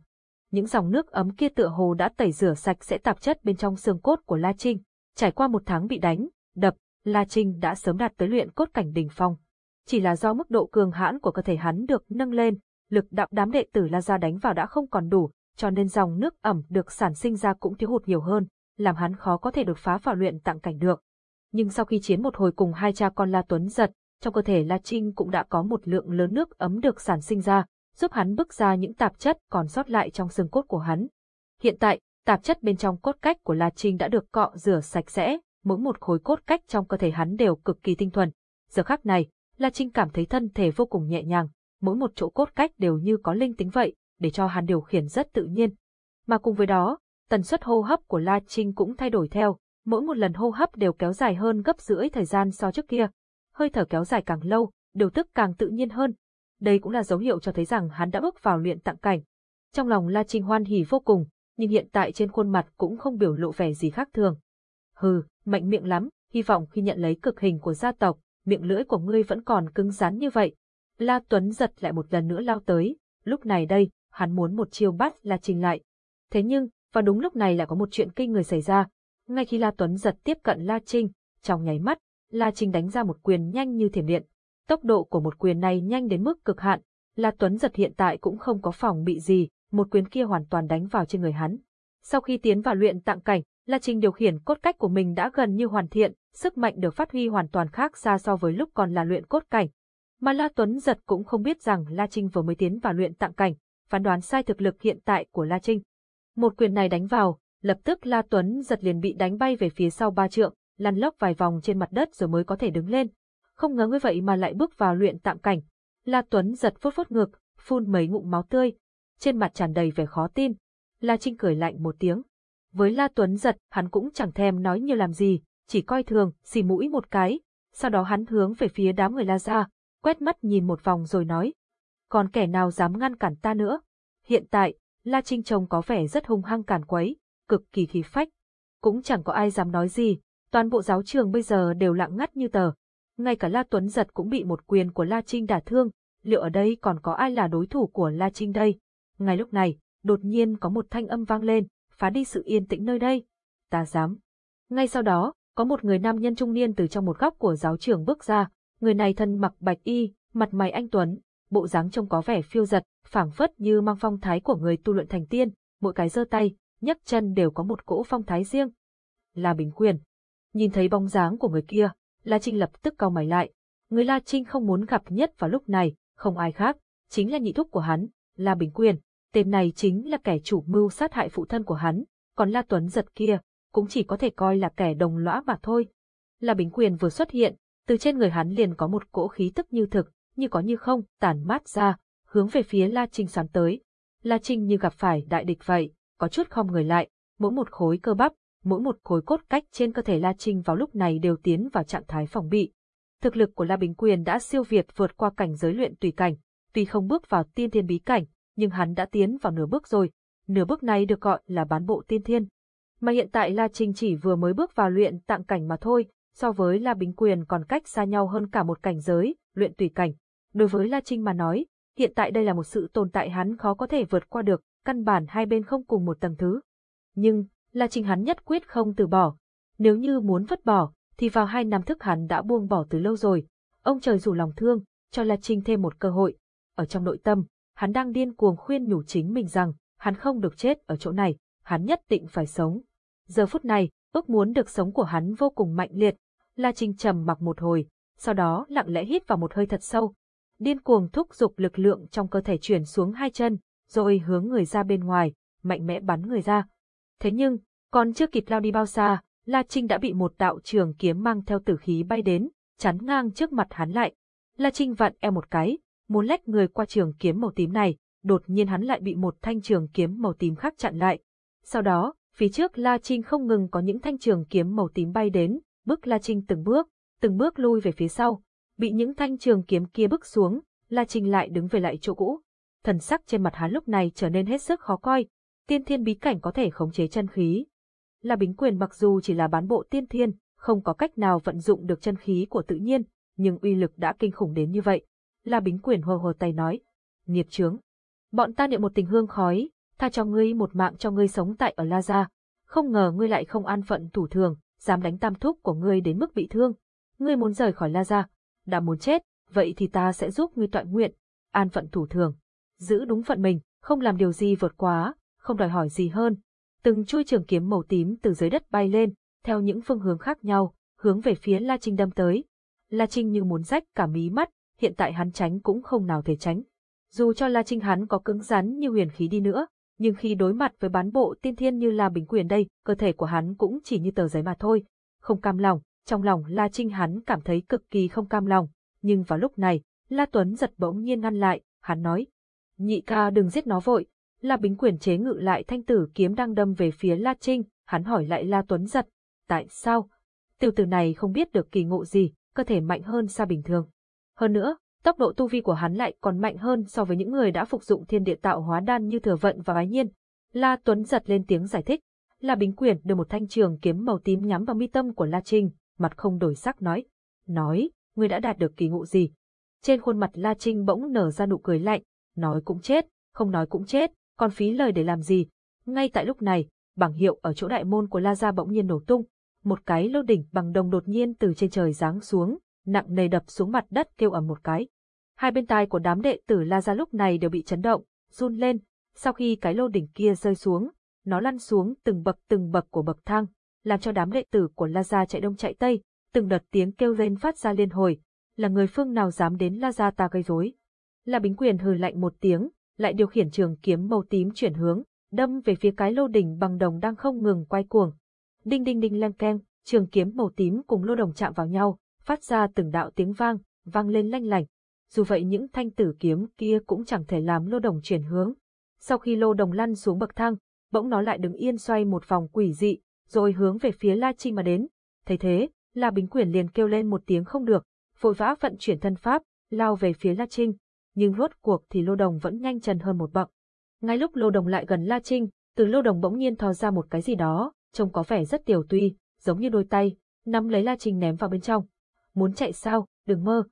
[SPEAKER 1] Những dòng nước ấm kia tựa hồ đã tẩy rửa sạch sẽ tạp chất bên trong xương cốt của La Trinh. Trải qua một tháng bị đánh, đập, La Trinh đã sớm đạt tới luyện cốt cảnh đỉnh phong. Chỉ là do mức độ cường hãn của cơ thể hắn được nâng lên, lực đạo đám đệ tử La Gia đánh vào đã không còn đủ, cho nên dòng nước ẩm được sản sinh ra cũng thiếu hụt nhiều hơn, làm hắn khó có thể đột phá vào luyện tặng cảnh được. Nhưng sau khi chiến một hồi cùng hai cha con La Tuấn giật, trong cơ thể La Trinh cũng đã có một lượng lớn nước ấm được sản sinh ra, giúp hắn bức ra những tạp chất còn sót lại trong xương cốt của hắn. Hiện tại, tạp chất bên trong cốt cách của La Trinh đã được cọ rửa sạch sẽ, mỗi một khối cốt cách trong cơ thể hắn đều cực kỳ tinh thuần. Giờ khắc này, La Trinh cảm thấy thân thể vô cùng nhẹ nhàng, mỗi một chỗ cốt cách đều như có linh tính vậy, để cho hắn điều khiển rất tự nhiên. Mà cùng với đó, tần suất hô hấp của La Trinh cũng thay đổi theo, mỗi một lần hô hấp đều kéo dài hơn gấp rưỡi thời gian so trước kia. Hơi thở kéo dài càng lâu, điều tức càng tự nhiên hơn. Đây cũng là dấu hiệu cho thấy rằng hắn đã bước vào luyện tặng cảnh. Trong lòng La Trinh hoan hỉ vô cùng, nhưng hiện tại trên khuôn mặt cũng không biểu lộ vẻ gì khác thường. Hừ, mạnh miệng lắm, hy vọng khi nhận lấy cực hình của gia tộc, miệng lưỡi của ngươi vẫn còn cứng rắn như vậy. La Tuấn giật lại một lần nữa lao tới, lúc này đây, hắn muốn một chiêu bắt La Trinh lại. Thế nhưng, vào đúng lúc này lại có một chuyện kinh người xảy ra. Ngay khi La Tuấn giật tiếp cận La Trinh, trong nháy mắt, La Trinh đánh ra một quyền nhanh như thiểm điện. Tốc độ của một quyền này nhanh đến mức cực hạn, La Tuấn giật hiện tại cũng không có phòng bị gì, một quyền kia hoàn toàn đánh vào trên người hắn. Sau khi tiến vào luyện tạng cảnh, La Trinh điều khiển cốt cách của mình đã gần như hoàn thiện, sức mạnh được phát huy hoàn toàn khác xa so với lúc còn là luyện cốt cảnh. Mà La Tuấn giật cũng không biết rằng La Trinh vừa mới tiến vào luyện tạng cảnh, phán đoán sai thực lực hiện tại của La Trinh. Một quyền này đánh vào, lập tức La Tuấn giật liền bị đánh bay về phía sau ba trượng, lăn lóc vài vòng trên mặt đất rồi mới có thể đứng lên. Không ngờ như vậy mà lại bước vào luyện tạm cảnh. La Tuấn giật phốt phốt ngực, phun mấy ngụm máu tươi, trên mặt tràn đầy vẻ khó tin. La Trinh cười lạnh một tiếng. Với La Tuấn giật, hắn cũng chẳng thèm nói nhiều làm gì, chỉ coi thường, xì mũi một cái. Sau đó hắn hướng về phía đám người La ra, quét mắt nhìn một vòng rồi nói. Còn kẻ nào dám ngăn cản ta nữa? Hiện tại, La Trinh trông có vẻ rất hung hăng cản quấy, cực kỳ khí phách. Cũng chẳng có ai dám nói gì, toàn bộ giáo trường bây giờ đều lặng ngắt như tờ. Ngay cả La Tuấn Giật cũng bị một quyền của La Trinh đả thương, liệu ở đây còn có ai là đối thủ của La Trinh đây? Ngay lúc này, đột nhiên có một thanh âm vang lên, phá đi sự yên tĩnh nơi đây. Ta dám. Ngay sau đó, có một người nam nhân trung niên từ trong một góc của giáo trường bước ra, người này thân mặc bạch y, mặt mày anh tuấn, bộ dáng trông có vẻ phiêu giật, phảng phất như mang phong thái của người tu luyện thành tiên, mỗi cái giơ tay, nhấc chân đều có một cỗ phong thái riêng. La Bình Quyền. Nhìn thấy bóng dáng của người kia, La Trinh lập tức cau mày lại. Người La Trinh không muốn gặp nhất vào lúc này, không ai khác, chính là nhị thúc của hắn, La Bình Quyền. Tên này chính là kẻ chủ mưu sát hại phụ thân của hắn, còn La Tuấn giật kia, cũng chỉ có thể coi là kẻ đồng lõa mà thôi. La Bình Quyền vừa xuất hiện, từ trên người hắn liền có một cỗ khí tức như thực, như có như không, tản mát ra, hướng về phía La Trinh sám tới. La Trinh như gặp phải đại địch vậy, có chút không người lại, mỗi một khối cơ bắp, mỗi một khối cốt cách trên cơ thể La Trinh vào lúc này đều tiến vào trạng thái phòng bị. Thực lực của La Bình Quyền đã siêu việt vượt qua cảnh giới luyện tùy cảnh, tuy không bước vào tiên thiên bí cảnh, nhưng hắn đã tiến vào nửa bước rồi, nửa bước này được gọi là bán bộ tiên thiên. Mà hiện tại La Trinh chỉ vừa mới bước vào luyện tạng cảnh mà thôi, so với La Bình Quyền còn cách xa nhau hơn cả một cảnh giới, luyện tùy cảnh. Đối với La Trinh mà nói, hiện tại đây là một sự tồn tại hắn khó có thể vượt qua được, căn bản hai bên không cùng một tầng thứ. Nhưng, La Trinh hắn nhất quyết không từ bỏ. Nếu như muốn vứt bỏ, thì vào hai năm thức hắn đã buông bỏ từ lâu rồi. Ông trời rủ lòng thương, cho La Trinh thêm một cơ hội. Ở trong nội tâm, hắn đang điên cuồng khuyên nhủ chính mình rằng, hắn không được chết ở chỗ này, hắn nhất định phải sống. Giờ phút này, ước muốn được sống của hắn vô cùng mạnh liệt. La Trinh trầm mặc một hồi, sau đó lặng lẽ hít vào một hơi thật sâu. Điên cuồng thúc giục lực lượng trong cơ thể chuyển xuống hai chân, rồi hướng người ra bên ngoài, mạnh mẽ bắn người ra. Thế nhưng, còn chưa kịp lao đi bao xa, La Trinh đã bị một đạo trường kiếm mang theo tử khí bay đến, chắn ngang trước mặt hắn lại. La Trinh vặn eo một cái, muốn lách người qua trường kiếm màu tím này, đột nhiên hắn lại bị một thanh trường kiếm màu tím khác chặn lại. Sau đó, phía trước La Trinh không ngừng có những thanh trường kiếm màu tím bay đến, bước La Trinh từng bước, từng bước lui về phía sau. Bị những thanh trường kiếm kia bức xuống, La Trinh lại đứng về lại chỗ cũ. Thần sắc trên mặt hắn lúc này trở nên hết sức khó coi. Tiên thiên bí cảnh có thể khống chế chân khí. La Bính Quyền mặc dù chỉ là bán bộ tiên thiên, không có cách nào vận dụng được chân khí của tự nhiên, nhưng uy lực đã kinh khủng đến như vậy. La Bính Quyền hồ hồ tay nói, nghiệp trướng. Bọn ta niệm một tình hương khói, tha cho ngươi một mạng cho ngươi sống tại ở La Gia. Không ngờ ngươi lại không an phận thủ thường, dám đánh tam thúc của ngươi đến mức bị thương. Ngươi muốn rời khỏi La Gia, đã muốn chết, vậy thì ta sẽ giúp ngươi tọa nguyện, an phận thủ thường. Giữ đúng phận mình, không làm điều gì vượt quá, không đòi hỏi gì hơn. Từng chui trường kiếm màu tím từ dưới đất bay lên, theo những phương hướng khác nhau, hướng về phía La Trinh đâm tới. La Trinh như muốn rách cả mí mắt, hiện tại hắn tránh cũng không nào thể tránh. Dù cho La Trinh hắn có cứng rắn như huyền khí đi nữa, nhưng khi đối mặt với bán bộ tiên thiên như La Bình Quyền đây, cơ thể của hắn cũng chỉ như tờ giấy mà thôi. Không cam lòng, trong lòng La Trinh hắn cảm thấy cực kỳ không cam lòng, nhưng vào lúc này, La Tuấn giật bỗng nhiên ngăn lại, hắn nói. Nhị ca đừng giết nó vội. La Bính Quyền chế ngự lại thanh tử kiếm đang đâm về phía La Trinh, hắn hỏi lại La Tuấn giật. Tại sao? Tiểu tử này không biết được kỳ ngộ gì, cơ thể mạnh hơn xa bình thường. Hơn nữa, tốc độ tu vi của hắn lại còn mạnh hơn so với những người đã phục dụng thiên địa tạo hóa đan như thừa vận và bái nhiên. La Tuấn giật lên tiếng giải thích. La Bính Quyền đưa một thanh trường kiếm màu tím nhắm vào mi tâm của La Trinh, mặt không đổi sắc nói. Nói, ngươi đã đạt được kỳ ngộ gì? Trên khuôn mặt La Trinh bỗng nở ra nụ cười lạnh, nói cũng chết, không nói cũng chết, còn phí lời để làm gì? Ngay tại lúc này, bảng hiệu ở chỗ đại môn của La Gia bỗng nhiên nổ tung, một cái lô đỉnh bằng đồng đột nhiên từ trên trời giáng xuống, nặng nề đập xuống mặt đất kêu ầm một cái. Hai bên tai của đám đệ tử La Gia lúc này đều bị chấn động, run lên, sau khi cái lô đỉnh kia rơi xuống, nó lăn xuống từng bậc từng bậc của bậc thang, làm cho đám đệ tử của La Gia chạy đông chạy tây, từng đợt tiếng kêu lên phát ra liên hồi, là người phương nào dám đến La Gia ta gây rối. La Bính Quyền hừ lạnh một tiếng, lại điều khiển trường kiếm màu tím chuyển hướng, đâm về phía cái lô đỉnh bằng đồng đang không ngừng quay cuồng. Đinh đinh đinh leng keng, trường kiếm màu tím cùng lô đồng chạm vào nhau, phát ra từng đạo tiếng vang, vang lên lanh lảnh. Dù vậy những thanh tử kiếm kia cũng chẳng thể làm lô đồng chuyển hướng. Sau khi lô đồng lăn xuống bậc thang, bỗng nó lại đứng yên xoay một vòng quỷ dị, rồi hướng về phía La Trinh mà đến. Thấy thế, La Bính Quyền liền kêu lên một tiếng không được, vội vã vận chuyển thân pháp, lao về phía La Trinh. Nhưng rốt cuộc thì lô đồng vẫn nhanh chân hơn một bậc. Ngay lúc lô đồng lại gần La Trinh, từ lô đồng bỗng nhiên thò ra một cái gì đó, trông có vẻ rất tiểu tuy, giống như đôi tay, nắm lấy La Trinh ném vào bên trong. Muốn chạy sao, đừng mơ.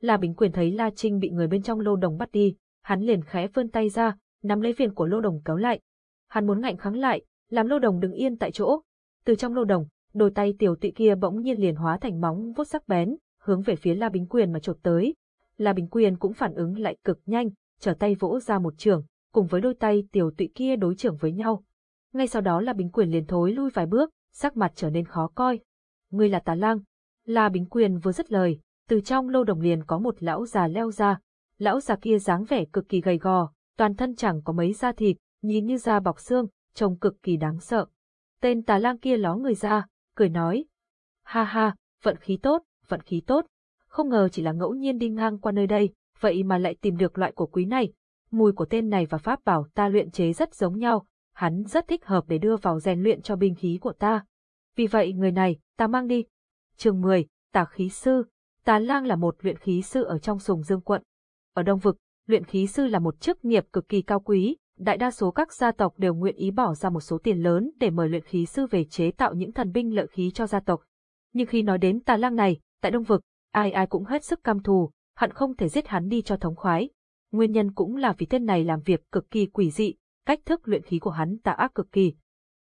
[SPEAKER 1] La Bính Quyền thấy La Trinh bị người bên trong lô đồng bắt đi, hắn liền khẽ vươn tay ra, nắm lấy viền của lô đồng kéo lại. Hắn muốn ngạnh kháng lại, làm lô đồng đứng yên tại chỗ. Từ trong lô đồng, đôi tay tiểu tụy kia bỗng nhiên liền hóa thành móng vuốt sắc bén, hướng về phía La Bính Quyền mà chộp tới. La Bính Quyền cũng phản ứng lại cực nhanh, trở tay vỗ ra một trường, cùng với đôi tay tiểu tụy kia đối trưởng với nhau. Ngay sau đó La Bính Quyền liền thối lui vài bước, sắc mặt trở nên khó coi. Ngươi là tà lang. La Bính Quyền vừa dứt lời, từ trong lô đồng liền có một lão già leo ra. Lão già kia dáng vẻ cực kỳ gầy gò, toàn thân chẳng có mấy da thịt, nhìn như da bọc xương, trông cực kỳ đáng sợ. Tên tà lang kia ló người ra, cười nói. Ha ha, vận khí tốt, vận khí tốt. Không ngờ chỉ là ngẫu nhiên đi ngang qua nơi đây, vậy mà lại tìm được loại của quý này. Mùi của tên này và pháp bảo ta luyện chế rất giống nhau, hắn rất thích hợp để đưa vào rèn luyện cho binh khí của ta. Vì vậy người này, ta mang đi. Chương 10, Tà khí sư. Tà lang là một luyện khí sư ở trong sùng dương quận. Ở Đông Vực, luyện khí sư là một chức nghiệp cực kỳ cao quý, đại đa số các gia tộc đều nguyện ý bỏ ra một số tiền lớn để mời luyện khí sư về chế tạo những thần binh lợi khí cho gia tộc. Nhưng khi nói đến tà lang này, tại Đông Vực, ai ai cũng hết sức cam thù, hận không thể giết hắn đi cho thống khoái. Nguyên nhân cũng là vì tên này làm việc cực kỳ quỷ dị, cách thức luyện khí của hắn tà ác cực kỳ.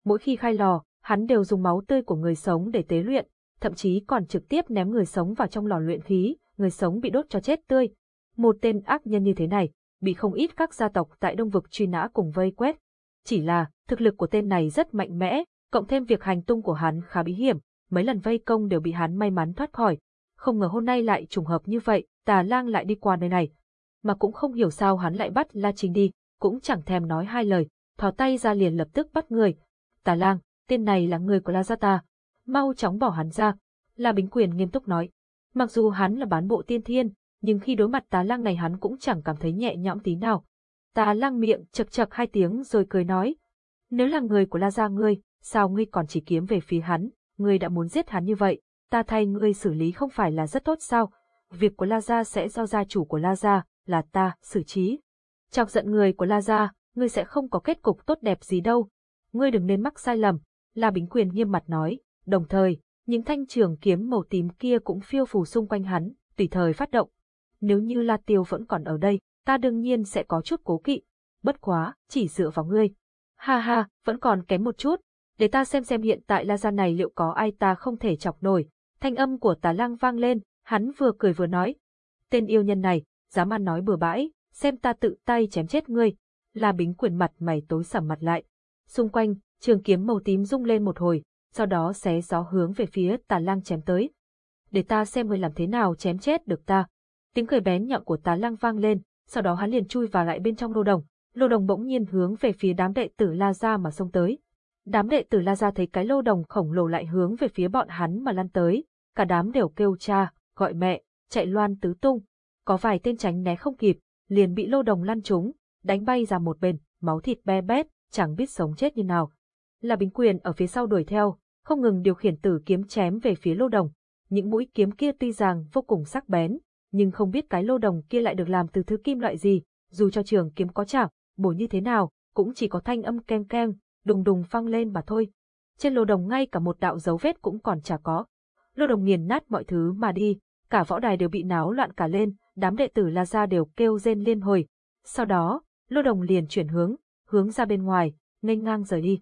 [SPEAKER 1] Mỗi khi khai lò, hắn đều dùng máu tươi của người sống để tế luyện, thậm chí còn trực tiếp ném người sống vào trong lò luyện khí, người sống bị đốt cho chết tươi. Một tên ác nhân như thế này, bị không ít các gia tộc tại Đông Vực truy nã cùng vây quét. Chỉ là, thực lực của tên này rất mạnh mẽ, cộng thêm việc hành tung của hắn khá bí hiểm, mấy lần vây công đều bị hắn may mắn thoát khỏi. Không ngờ hôm nay lại trùng hợp như vậy, tà lang lại đi qua nơi này. Mà cũng không hiểu sao hắn lại bắt La Trinh đi, cũng chẳng thèm nói hai lời, thò tay ra liền lập tức bắt người. Tà lang, tên này là người của La Gia ta. Mau chóng bỏ hắn ra. La Bính Quyền nghiêm túc nói. Mặc dù hắn là bán bộ tiên thiên, nhưng khi đối mặt tà lang này hắn cũng chẳng cảm thấy nhẹ nhõm tí nào. Tà lang miệng chật chật hai tiếng rồi cười nói. Nếu là người của La Gia ngươi, sao ngươi còn chỉ kiếm về phía hắn, ngươi đã muốn giết hắn như vậy, ta thay ngươi xử lý không phải là rất tốt sao, việc của La Gia sẽ do gia chủ của La Gia, là ta, xử trí. Chọc giận người của La Gia, ngươi sẽ không có kết cục tốt đẹp gì đâu. Ngươi đừng nên mắc sai lầm, La Bính Quyền nghiêm mặt nói, đồng thời, những thanh trường kiếm màu tím kia cũng phiêu phù xung quanh hắn, tùy thời phát động. Nếu như La Tiêu vẫn còn ở đây, ta đương nhiên sẽ có chút cố kỵ. Bất quá, chỉ dựa vào ngươi. Ha ha, vẫn còn kém một chút. Để ta xem xem hiện tại La Gia này liệu có ai ta không thể chọc nổi. Thanh âm của tà lang vang lên, hắn vừa cười vừa nói. Tên yêu nhân này, dám ăn nói bừa bãi, xem ta tự tay chém chết ngươi. La Bính quyền mặt mày tối sầm mặt lại. Xung quanh, trường kiếm màu tím rung lên một hồi, sau đó xé gió hướng về phía tà lang chém tới. Để ta xem ngươi làm thế nào chém chết được ta. Tiếng cười bén nhọn của tá lăng vang lên, sau đó hắn liền chui vào lại bên trong lô đồng. Lô đồng bỗng nhiên hướng về phía đám đệ tử La Gia mà xông tới. Đám đệ tử La Gia thấy cái lô đồng khổng lồ lại hướng về phía bọn hắn mà lăn tới, cả đám đều kêu cha, gọi mẹ, chạy loan tứ tung. Có vài tên tránh né không kịp, liền bị lô đồng lăn trúng, đánh bay ra một bên, máu thịt be bét, chẳng biết sống chết như nào. Là Bính Quyền ở phía sau đuổi theo, không ngừng điều khiển tử kiếm chém về phía lô đồng. Những mũi kiếm kia tuy rằng vô cùng sắc bén, nhưng không biết cái lô đồng kia lại được làm từ thứ kim loại gì, dù cho trường kiếm có chảo, bổ như thế nào, cũng chỉ có thanh âm keng keng, đùng đùng phăng lên mà thôi. Trên lô đồng ngay cả một đạo dấu vết cũng còn chả có. Lô đồng nghiền nát mọi thứ mà đi, cả võ đài đều bị náo loạn cả lên, đám đệ tử La Gia đều kêu rên liên hồi. Sau đó, lô đồng liền chuyển hướng, hướng ra bên ngoài, nghênh ngang rời đi.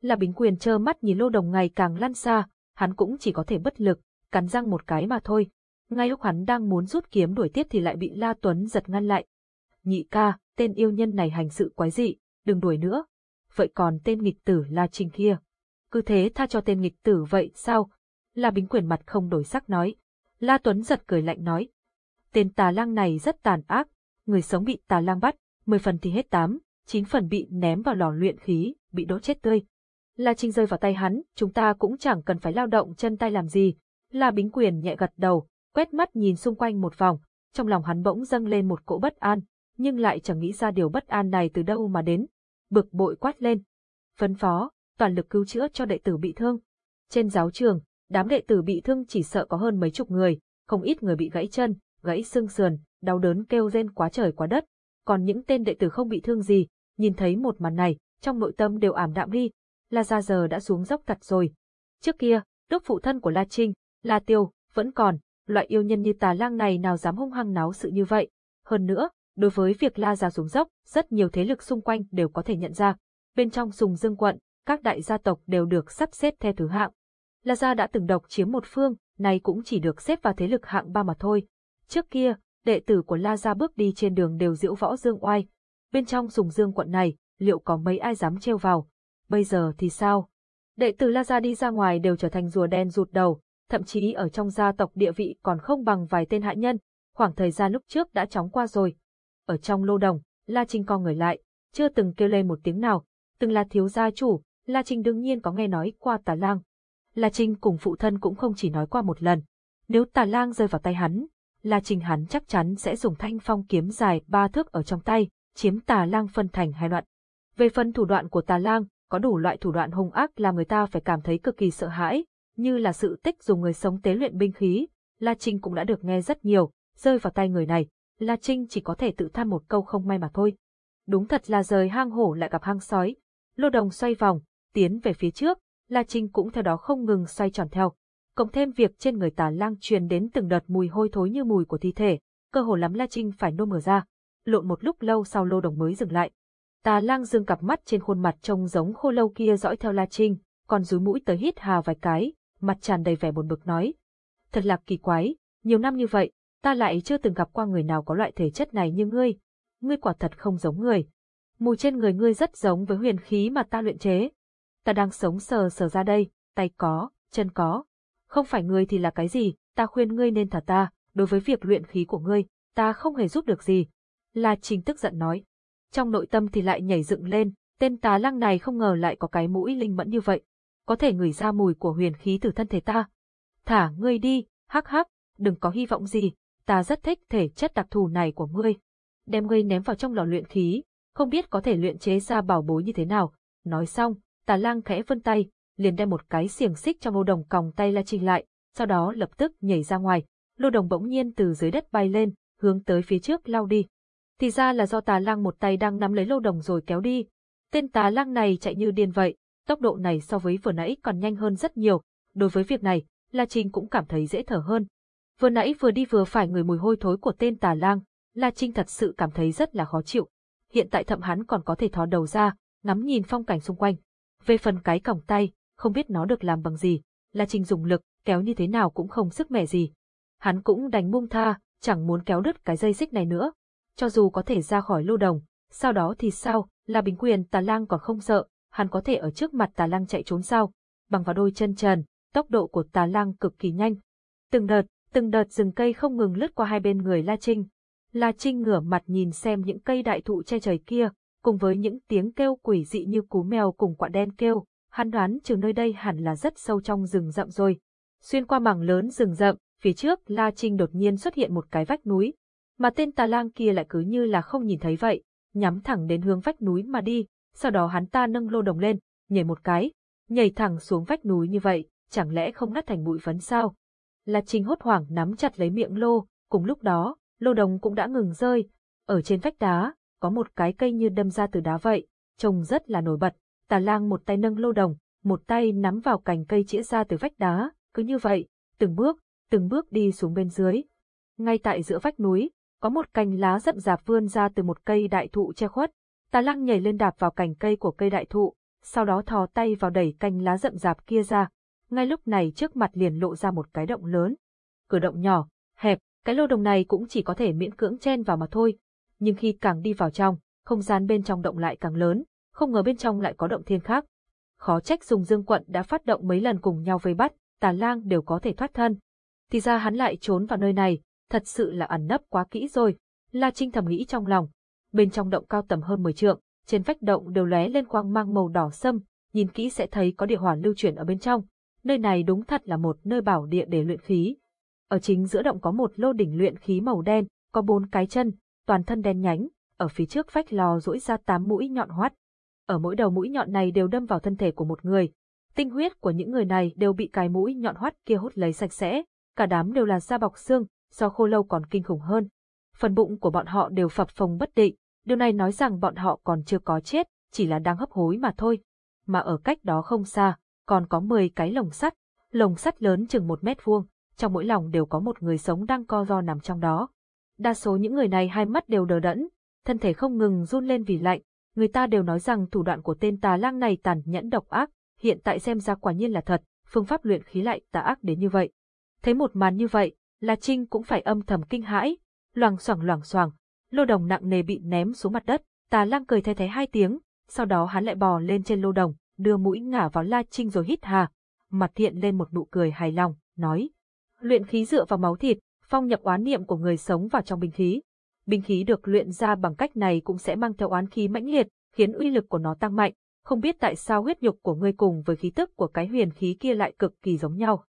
[SPEAKER 1] là Bính Quyền trơ mắt nhìn lô đồng ngày càng lăn xa, hắn cũng chỉ có thể bất lực, cắn răng một cái mà thôi. Ngay lúc hắn đang muốn rút kiếm đuổi tiếp thì lại bị La Tuấn giật ngăn lại. Nhị ca, tên yêu nhân này hành sự quái dị, đừng đuổi nữa. Vậy còn tên nghịch tử La Trinh kia? Cứ thế tha cho tên nghịch tử vậy sao? La Bính Quyền mặt không đổi sắc nói. La Tuấn giật cười lạnh nói. Tên tà lang này rất tàn ác, người sống bị tà lang bắt, 10 phần thì hết 8, 9 phần bị ném vào lò luyện khí, bị đốt chết tươi. La Trinh rơi vào tay hắn, chúng ta cũng chẳng cần phải lao động chân tay làm gì. La Bính Quyền nhẹ gật đầu, quét mắt nhìn xung quanh một vòng, trong lòng hắn bỗng dâng lên một cỗ bất an, nhưng lại chẳng nghĩ ra điều bất an này từ đâu mà đến. Bực bội quát lên. Phấn phó, toàn lực cứu chữa cho đệ tử bị thương. Trên giáo trường, đám đệ tử bị thương chỉ sợ có hơn mấy chục người, không ít người bị gãy chân, gãy xương sườn, đau đớn kêu rên quá trời quá đất. Còn những tên đệ tử không bị thương gì, nhìn thấy một màn này, trong nội tâm đều ảm đạm đi. La Gia giờ đã xuống dốc cặt rồi. Trước kia, đức phụ thân của La Trinh, La Tiêu, vẫn còn, loại yêu nhân như tà lang này nào dám hung hăng náo sự như vậy. Hơn nữa, đối với việc La Gia xuống dốc, rất nhiều thế lực xung quanh đều có thể nhận ra. Bên trong sùng dương quận, các đại gia tộc đều được sắp xếp theo thứ hạng. La Gia đã từng độc chiếm một phương, nay cũng chỉ được xếp vào thế lực hạng ba mà thôi. Trước kia, đệ tử của La Gia bước đi trên đường đều diễu võ dương oai. Bên trong sùng dương quận này, liệu có mấy ai dám trêu vào? Bây giờ thì sao? Đệ tử La Gia đi ra ngoài đều trở thành rùa đen rụt đầu, thậm chí ở trong gia tộc địa vị còn không bằng vài tên hạ nhân, khoảng thời gian lúc trước đã chóng qua rồi. Ở trong lô đồng, La Trinh co người lại, chưa từng kêu lên một tiếng nào, từng là thiếu gia chủ, La Trinh đương nhiên có nghe nói qua tà lang. La Trinh cùng phụ thân cũng không chỉ nói qua một lần. Nếu tà lang rơi vào tay hắn, La Trinh hắn chắc chắn sẽ dùng thanh phong kiếm dài ba thước ở trong tay, chiếm tà lang phân thành hai đoạn. Về phần thủ đoạn của tà lang, có đủ loại thủ đoạn hung ác làm người ta phải cảm thấy cực kỳ sợ hãi, như là sự tích dùng người sống tế luyện binh khí, La Trinh cũng đã được nghe rất nhiều, rơi vào tay người này, La Trinh chỉ có thể tự than một câu không may mà thôi. Đúng thật là rời hang hổ lại gặp hang sói, lô đồng xoay vòng, tiến về phía trước, La Trinh cũng theo đó không ngừng xoay tròn theo. Cộng thêm việc trên người tà lang truyền đến từng đợt mùi hôi thối như mùi của thi thể, cơ hồ lắm La Trinh phải nôn mửa ra. Lộn một lúc lâu sau lô đồng mới dừng lại. Tà lang dương cặp mắt trên khuôn mặt trông giống khô lâu kia dõi theo La Trinh, còn rúi mũi tới hít hà vài cái, mặt tràn đầy vẻ buồn bực nói. Thật là kỳ quái, nhiều năm như vậy, ta lại chưa từng gặp qua người nào có loại thể chất này như ngươi. Ngươi quả thật không giống người. Mùi trên người ngươi rất giống với huyền khí mà ta luyện chế. Ta đang sống sờ sờ ra đây, tay có, chân có. Không phải ngươi thì là cái gì, ta khuyên ngươi nên thả ta, đối với việc luyện khí của ngươi, ta không hề giúp được gì. La Trinh tức giận nói. Trong nội tâm thì lại nhảy dựng lên, tên tá lăng này không ngờ lại có cái mũi linh mẫn như vậy. Có thể ngửi ra mùi của huyền khí từ thân thể ta. Thả ngươi đi, hắc hắc, đừng có hy vọng gì, ta rất thích thể chất đặc thù này của ngươi. Đem ngươi ném vào trong lò luyện khí, không biết có thể luyện chế ra bảo bối như thế nào. Nói xong, tà lang khẽ vươn tay, liền đem một cái xiềng xích trong lô đồng còng tay La Trinh lại, sau đó lập tức nhảy ra ngoài, lô đồng bỗng nhiên từ dưới đất bay lên, hướng tới phía trước lao đi. Thì ra là do tà lang một tay đang nắm lấy lô đồng rồi kéo đi. Tên tà lang này chạy như điên vậy, tốc độ này so với vừa nãy còn nhanh hơn rất nhiều. Đối với việc này, La Trinh cũng cảm thấy dễ thở hơn. Vừa nãy vừa đi vừa phải người mùi hôi thối của tên tà lang, La Trinh thật sự cảm thấy rất là khó chịu. Hiện tại thậm hắn còn có thể thò đầu ra, ngắm nhìn phong cảnh xung quanh. Về phần cái còng tay, không biết nó được làm bằng gì, La Trinh dùng lực, kéo như thế nào cũng không sức mẻ gì. Hắn cũng đành buông tha, chẳng muốn kéo đứt cái dây xích này nữa. Cho dù có thể ra khỏi lưu đồng, sau đó thì sao, là bình quyền tà lang còn không sợ, hắn có thể ở trước mặt tà lang chạy trốn sao, bằng vào đôi chân trần, tốc độ của tà lang cực kỳ nhanh. Từng đợt, từng đợt rừng cây không ngừng lướt qua hai bên người La Trinh. La Trinh ngửa mặt nhìn xem những cây đại thụ che trời kia, cùng với những tiếng kêu quỷ dị như cú mèo cùng quạ đen kêu, hắn đoán chừng nơi đây hẳn là rất sâu trong rừng rậm rồi. Xuyên qua mảng lớn rừng rậm, phía trước La Trinh đột nhiên xuất hiện một cái vách núi, mà tên tà lang kia lại cứ như là không nhìn thấy vậy, nhắm thẳng đến hướng vách núi mà đi, sau đó hắn ta nâng lô đồng lên, nhảy một cái, nhảy thẳng xuống vách núi như vậy, chẳng lẽ không nát thành bụi phấn sao? La Trinh hốt hoảng nắm chặt lấy miệng lô, cùng lúc đó, lô đồng cũng đã ngừng rơi, ở trên vách đá, có một cái cây như đâm ra từ đá vậy, trông rất là nổi bật, tà lang một tay nâng lô đồng, một tay nắm vào cành cây chĩa ra từ vách đá, cứ như vậy, từng bước, từng bước đi xuống bên dưới. Ngay tại giữa vách núi, có một cành lá rậm rạp vươn ra từ một cây đại thụ che khuất. Tà lăng nhảy lên đạp vào cành cây của cây đại thụ, sau đó thò tay vào đẩy cành lá rậm rạp kia ra. Ngay lúc này trước mặt liền lộ ra một cái động lớn. Cửa động nhỏ, hẹp, cái lô đồng này cũng chỉ có thể miễn cưỡng chen vào mà thôi. Nhưng khi càng đi vào trong, không gian bên trong động lại càng lớn, không ngờ bên trong lại có động thiên khác. Khó trách dùng dương quận đã phát động mấy lần cùng nhau vây bắt, tà lang đều có thể thoát thân. Thì ra hắn lại trốn vào nơi này, thật sự là ẩn nấp quá kỹ rồi. La Trinh thầm nghĩ trong lòng. Bên trong động cao tầm hơn 10 trượng, trên vách động đều lóe lên quang mang màu đỏ sâm, nhìn kỹ sẽ thấy có địa hỏa lưu chuyển ở bên trong. Nơi này đúng thật là một nơi bảo địa để luyện khí. Ở chính giữa động có một lô đỉnh luyện khí màu đen, có bốn cái chân, toàn thân đen nhánh, ở phía trước vách lò rũi ra tám mũi nhọn hoắt. Ở mỗi đầu mũi nhọn này đều đâm vào thân thể của một người. Tinh huyết của những người này đều bị cái mũi nhọn hoắt kia hút lấy sạch sẽ, cả đám đều là da bọc xương, do khô lâu còn kinh khủng hơn. Phần bụng của bọn họ đều phập phồng bất định, điều này nói rằng bọn họ còn chưa có chết, chỉ là đang hấp hối mà thôi. Mà ở cách đó không xa, còn có 10 cái lồng sắt, lồng sắt lớn chừng một mét vuông, trong mỗi lòng đều có một người sống đang co ro nằm trong đó. Đa số những người này hai mắt đều đờ đẫn, thân thể không ngừng run lên vì lạnh, người ta đều nói rằng thủ đoạn của tên tà lang này tàn nhẫn độc ác, hiện tại xem ra quả nhiên là thật, phương pháp luyện khí lại tà ác đến như vậy. Thấy một màn như vậy, La Trinh cũng phải âm thầm kinh hãi, loảng xoảng loảng xoảng, lô đồng nặng nề bị ném xuống mặt đất, tà lang cười thay thế hai tiếng, sau đó hắn lại bò lên trên lô đồng, đưa mũi ngả vào La Trinh rồi hít hà, mặt hiện lên một nụ cười hài lòng, nói. Luyện khí dựa vào máu thịt, phong nhập oán niệm của người sống vào trong binh khí. Binh khí được luyện ra bằng cách này cũng sẽ mang theo oán khí mãnh liệt, khiến uy lực của nó tăng mạnh, không biết tại sao huyết nhục của ngươi cùng với khí tức của cái huyền khí kia lại cực kỳ giống nhau.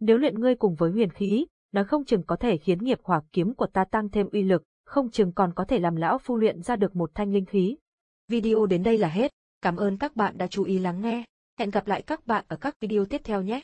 [SPEAKER 1] Nếu luyện ngươi cùng với huyền khí, nó không chừng có thể khiến nghiệp hỏa kiếm của ta tăng thêm uy lực, không chừng còn có thể làm lão phu luyện ra được một thanh linh khí.
[SPEAKER 2] Video đến đây là hết. Cảm ơn các bạn đã chú ý lắng nghe. Hẹn gặp lại các bạn ở các video tiếp theo nhé.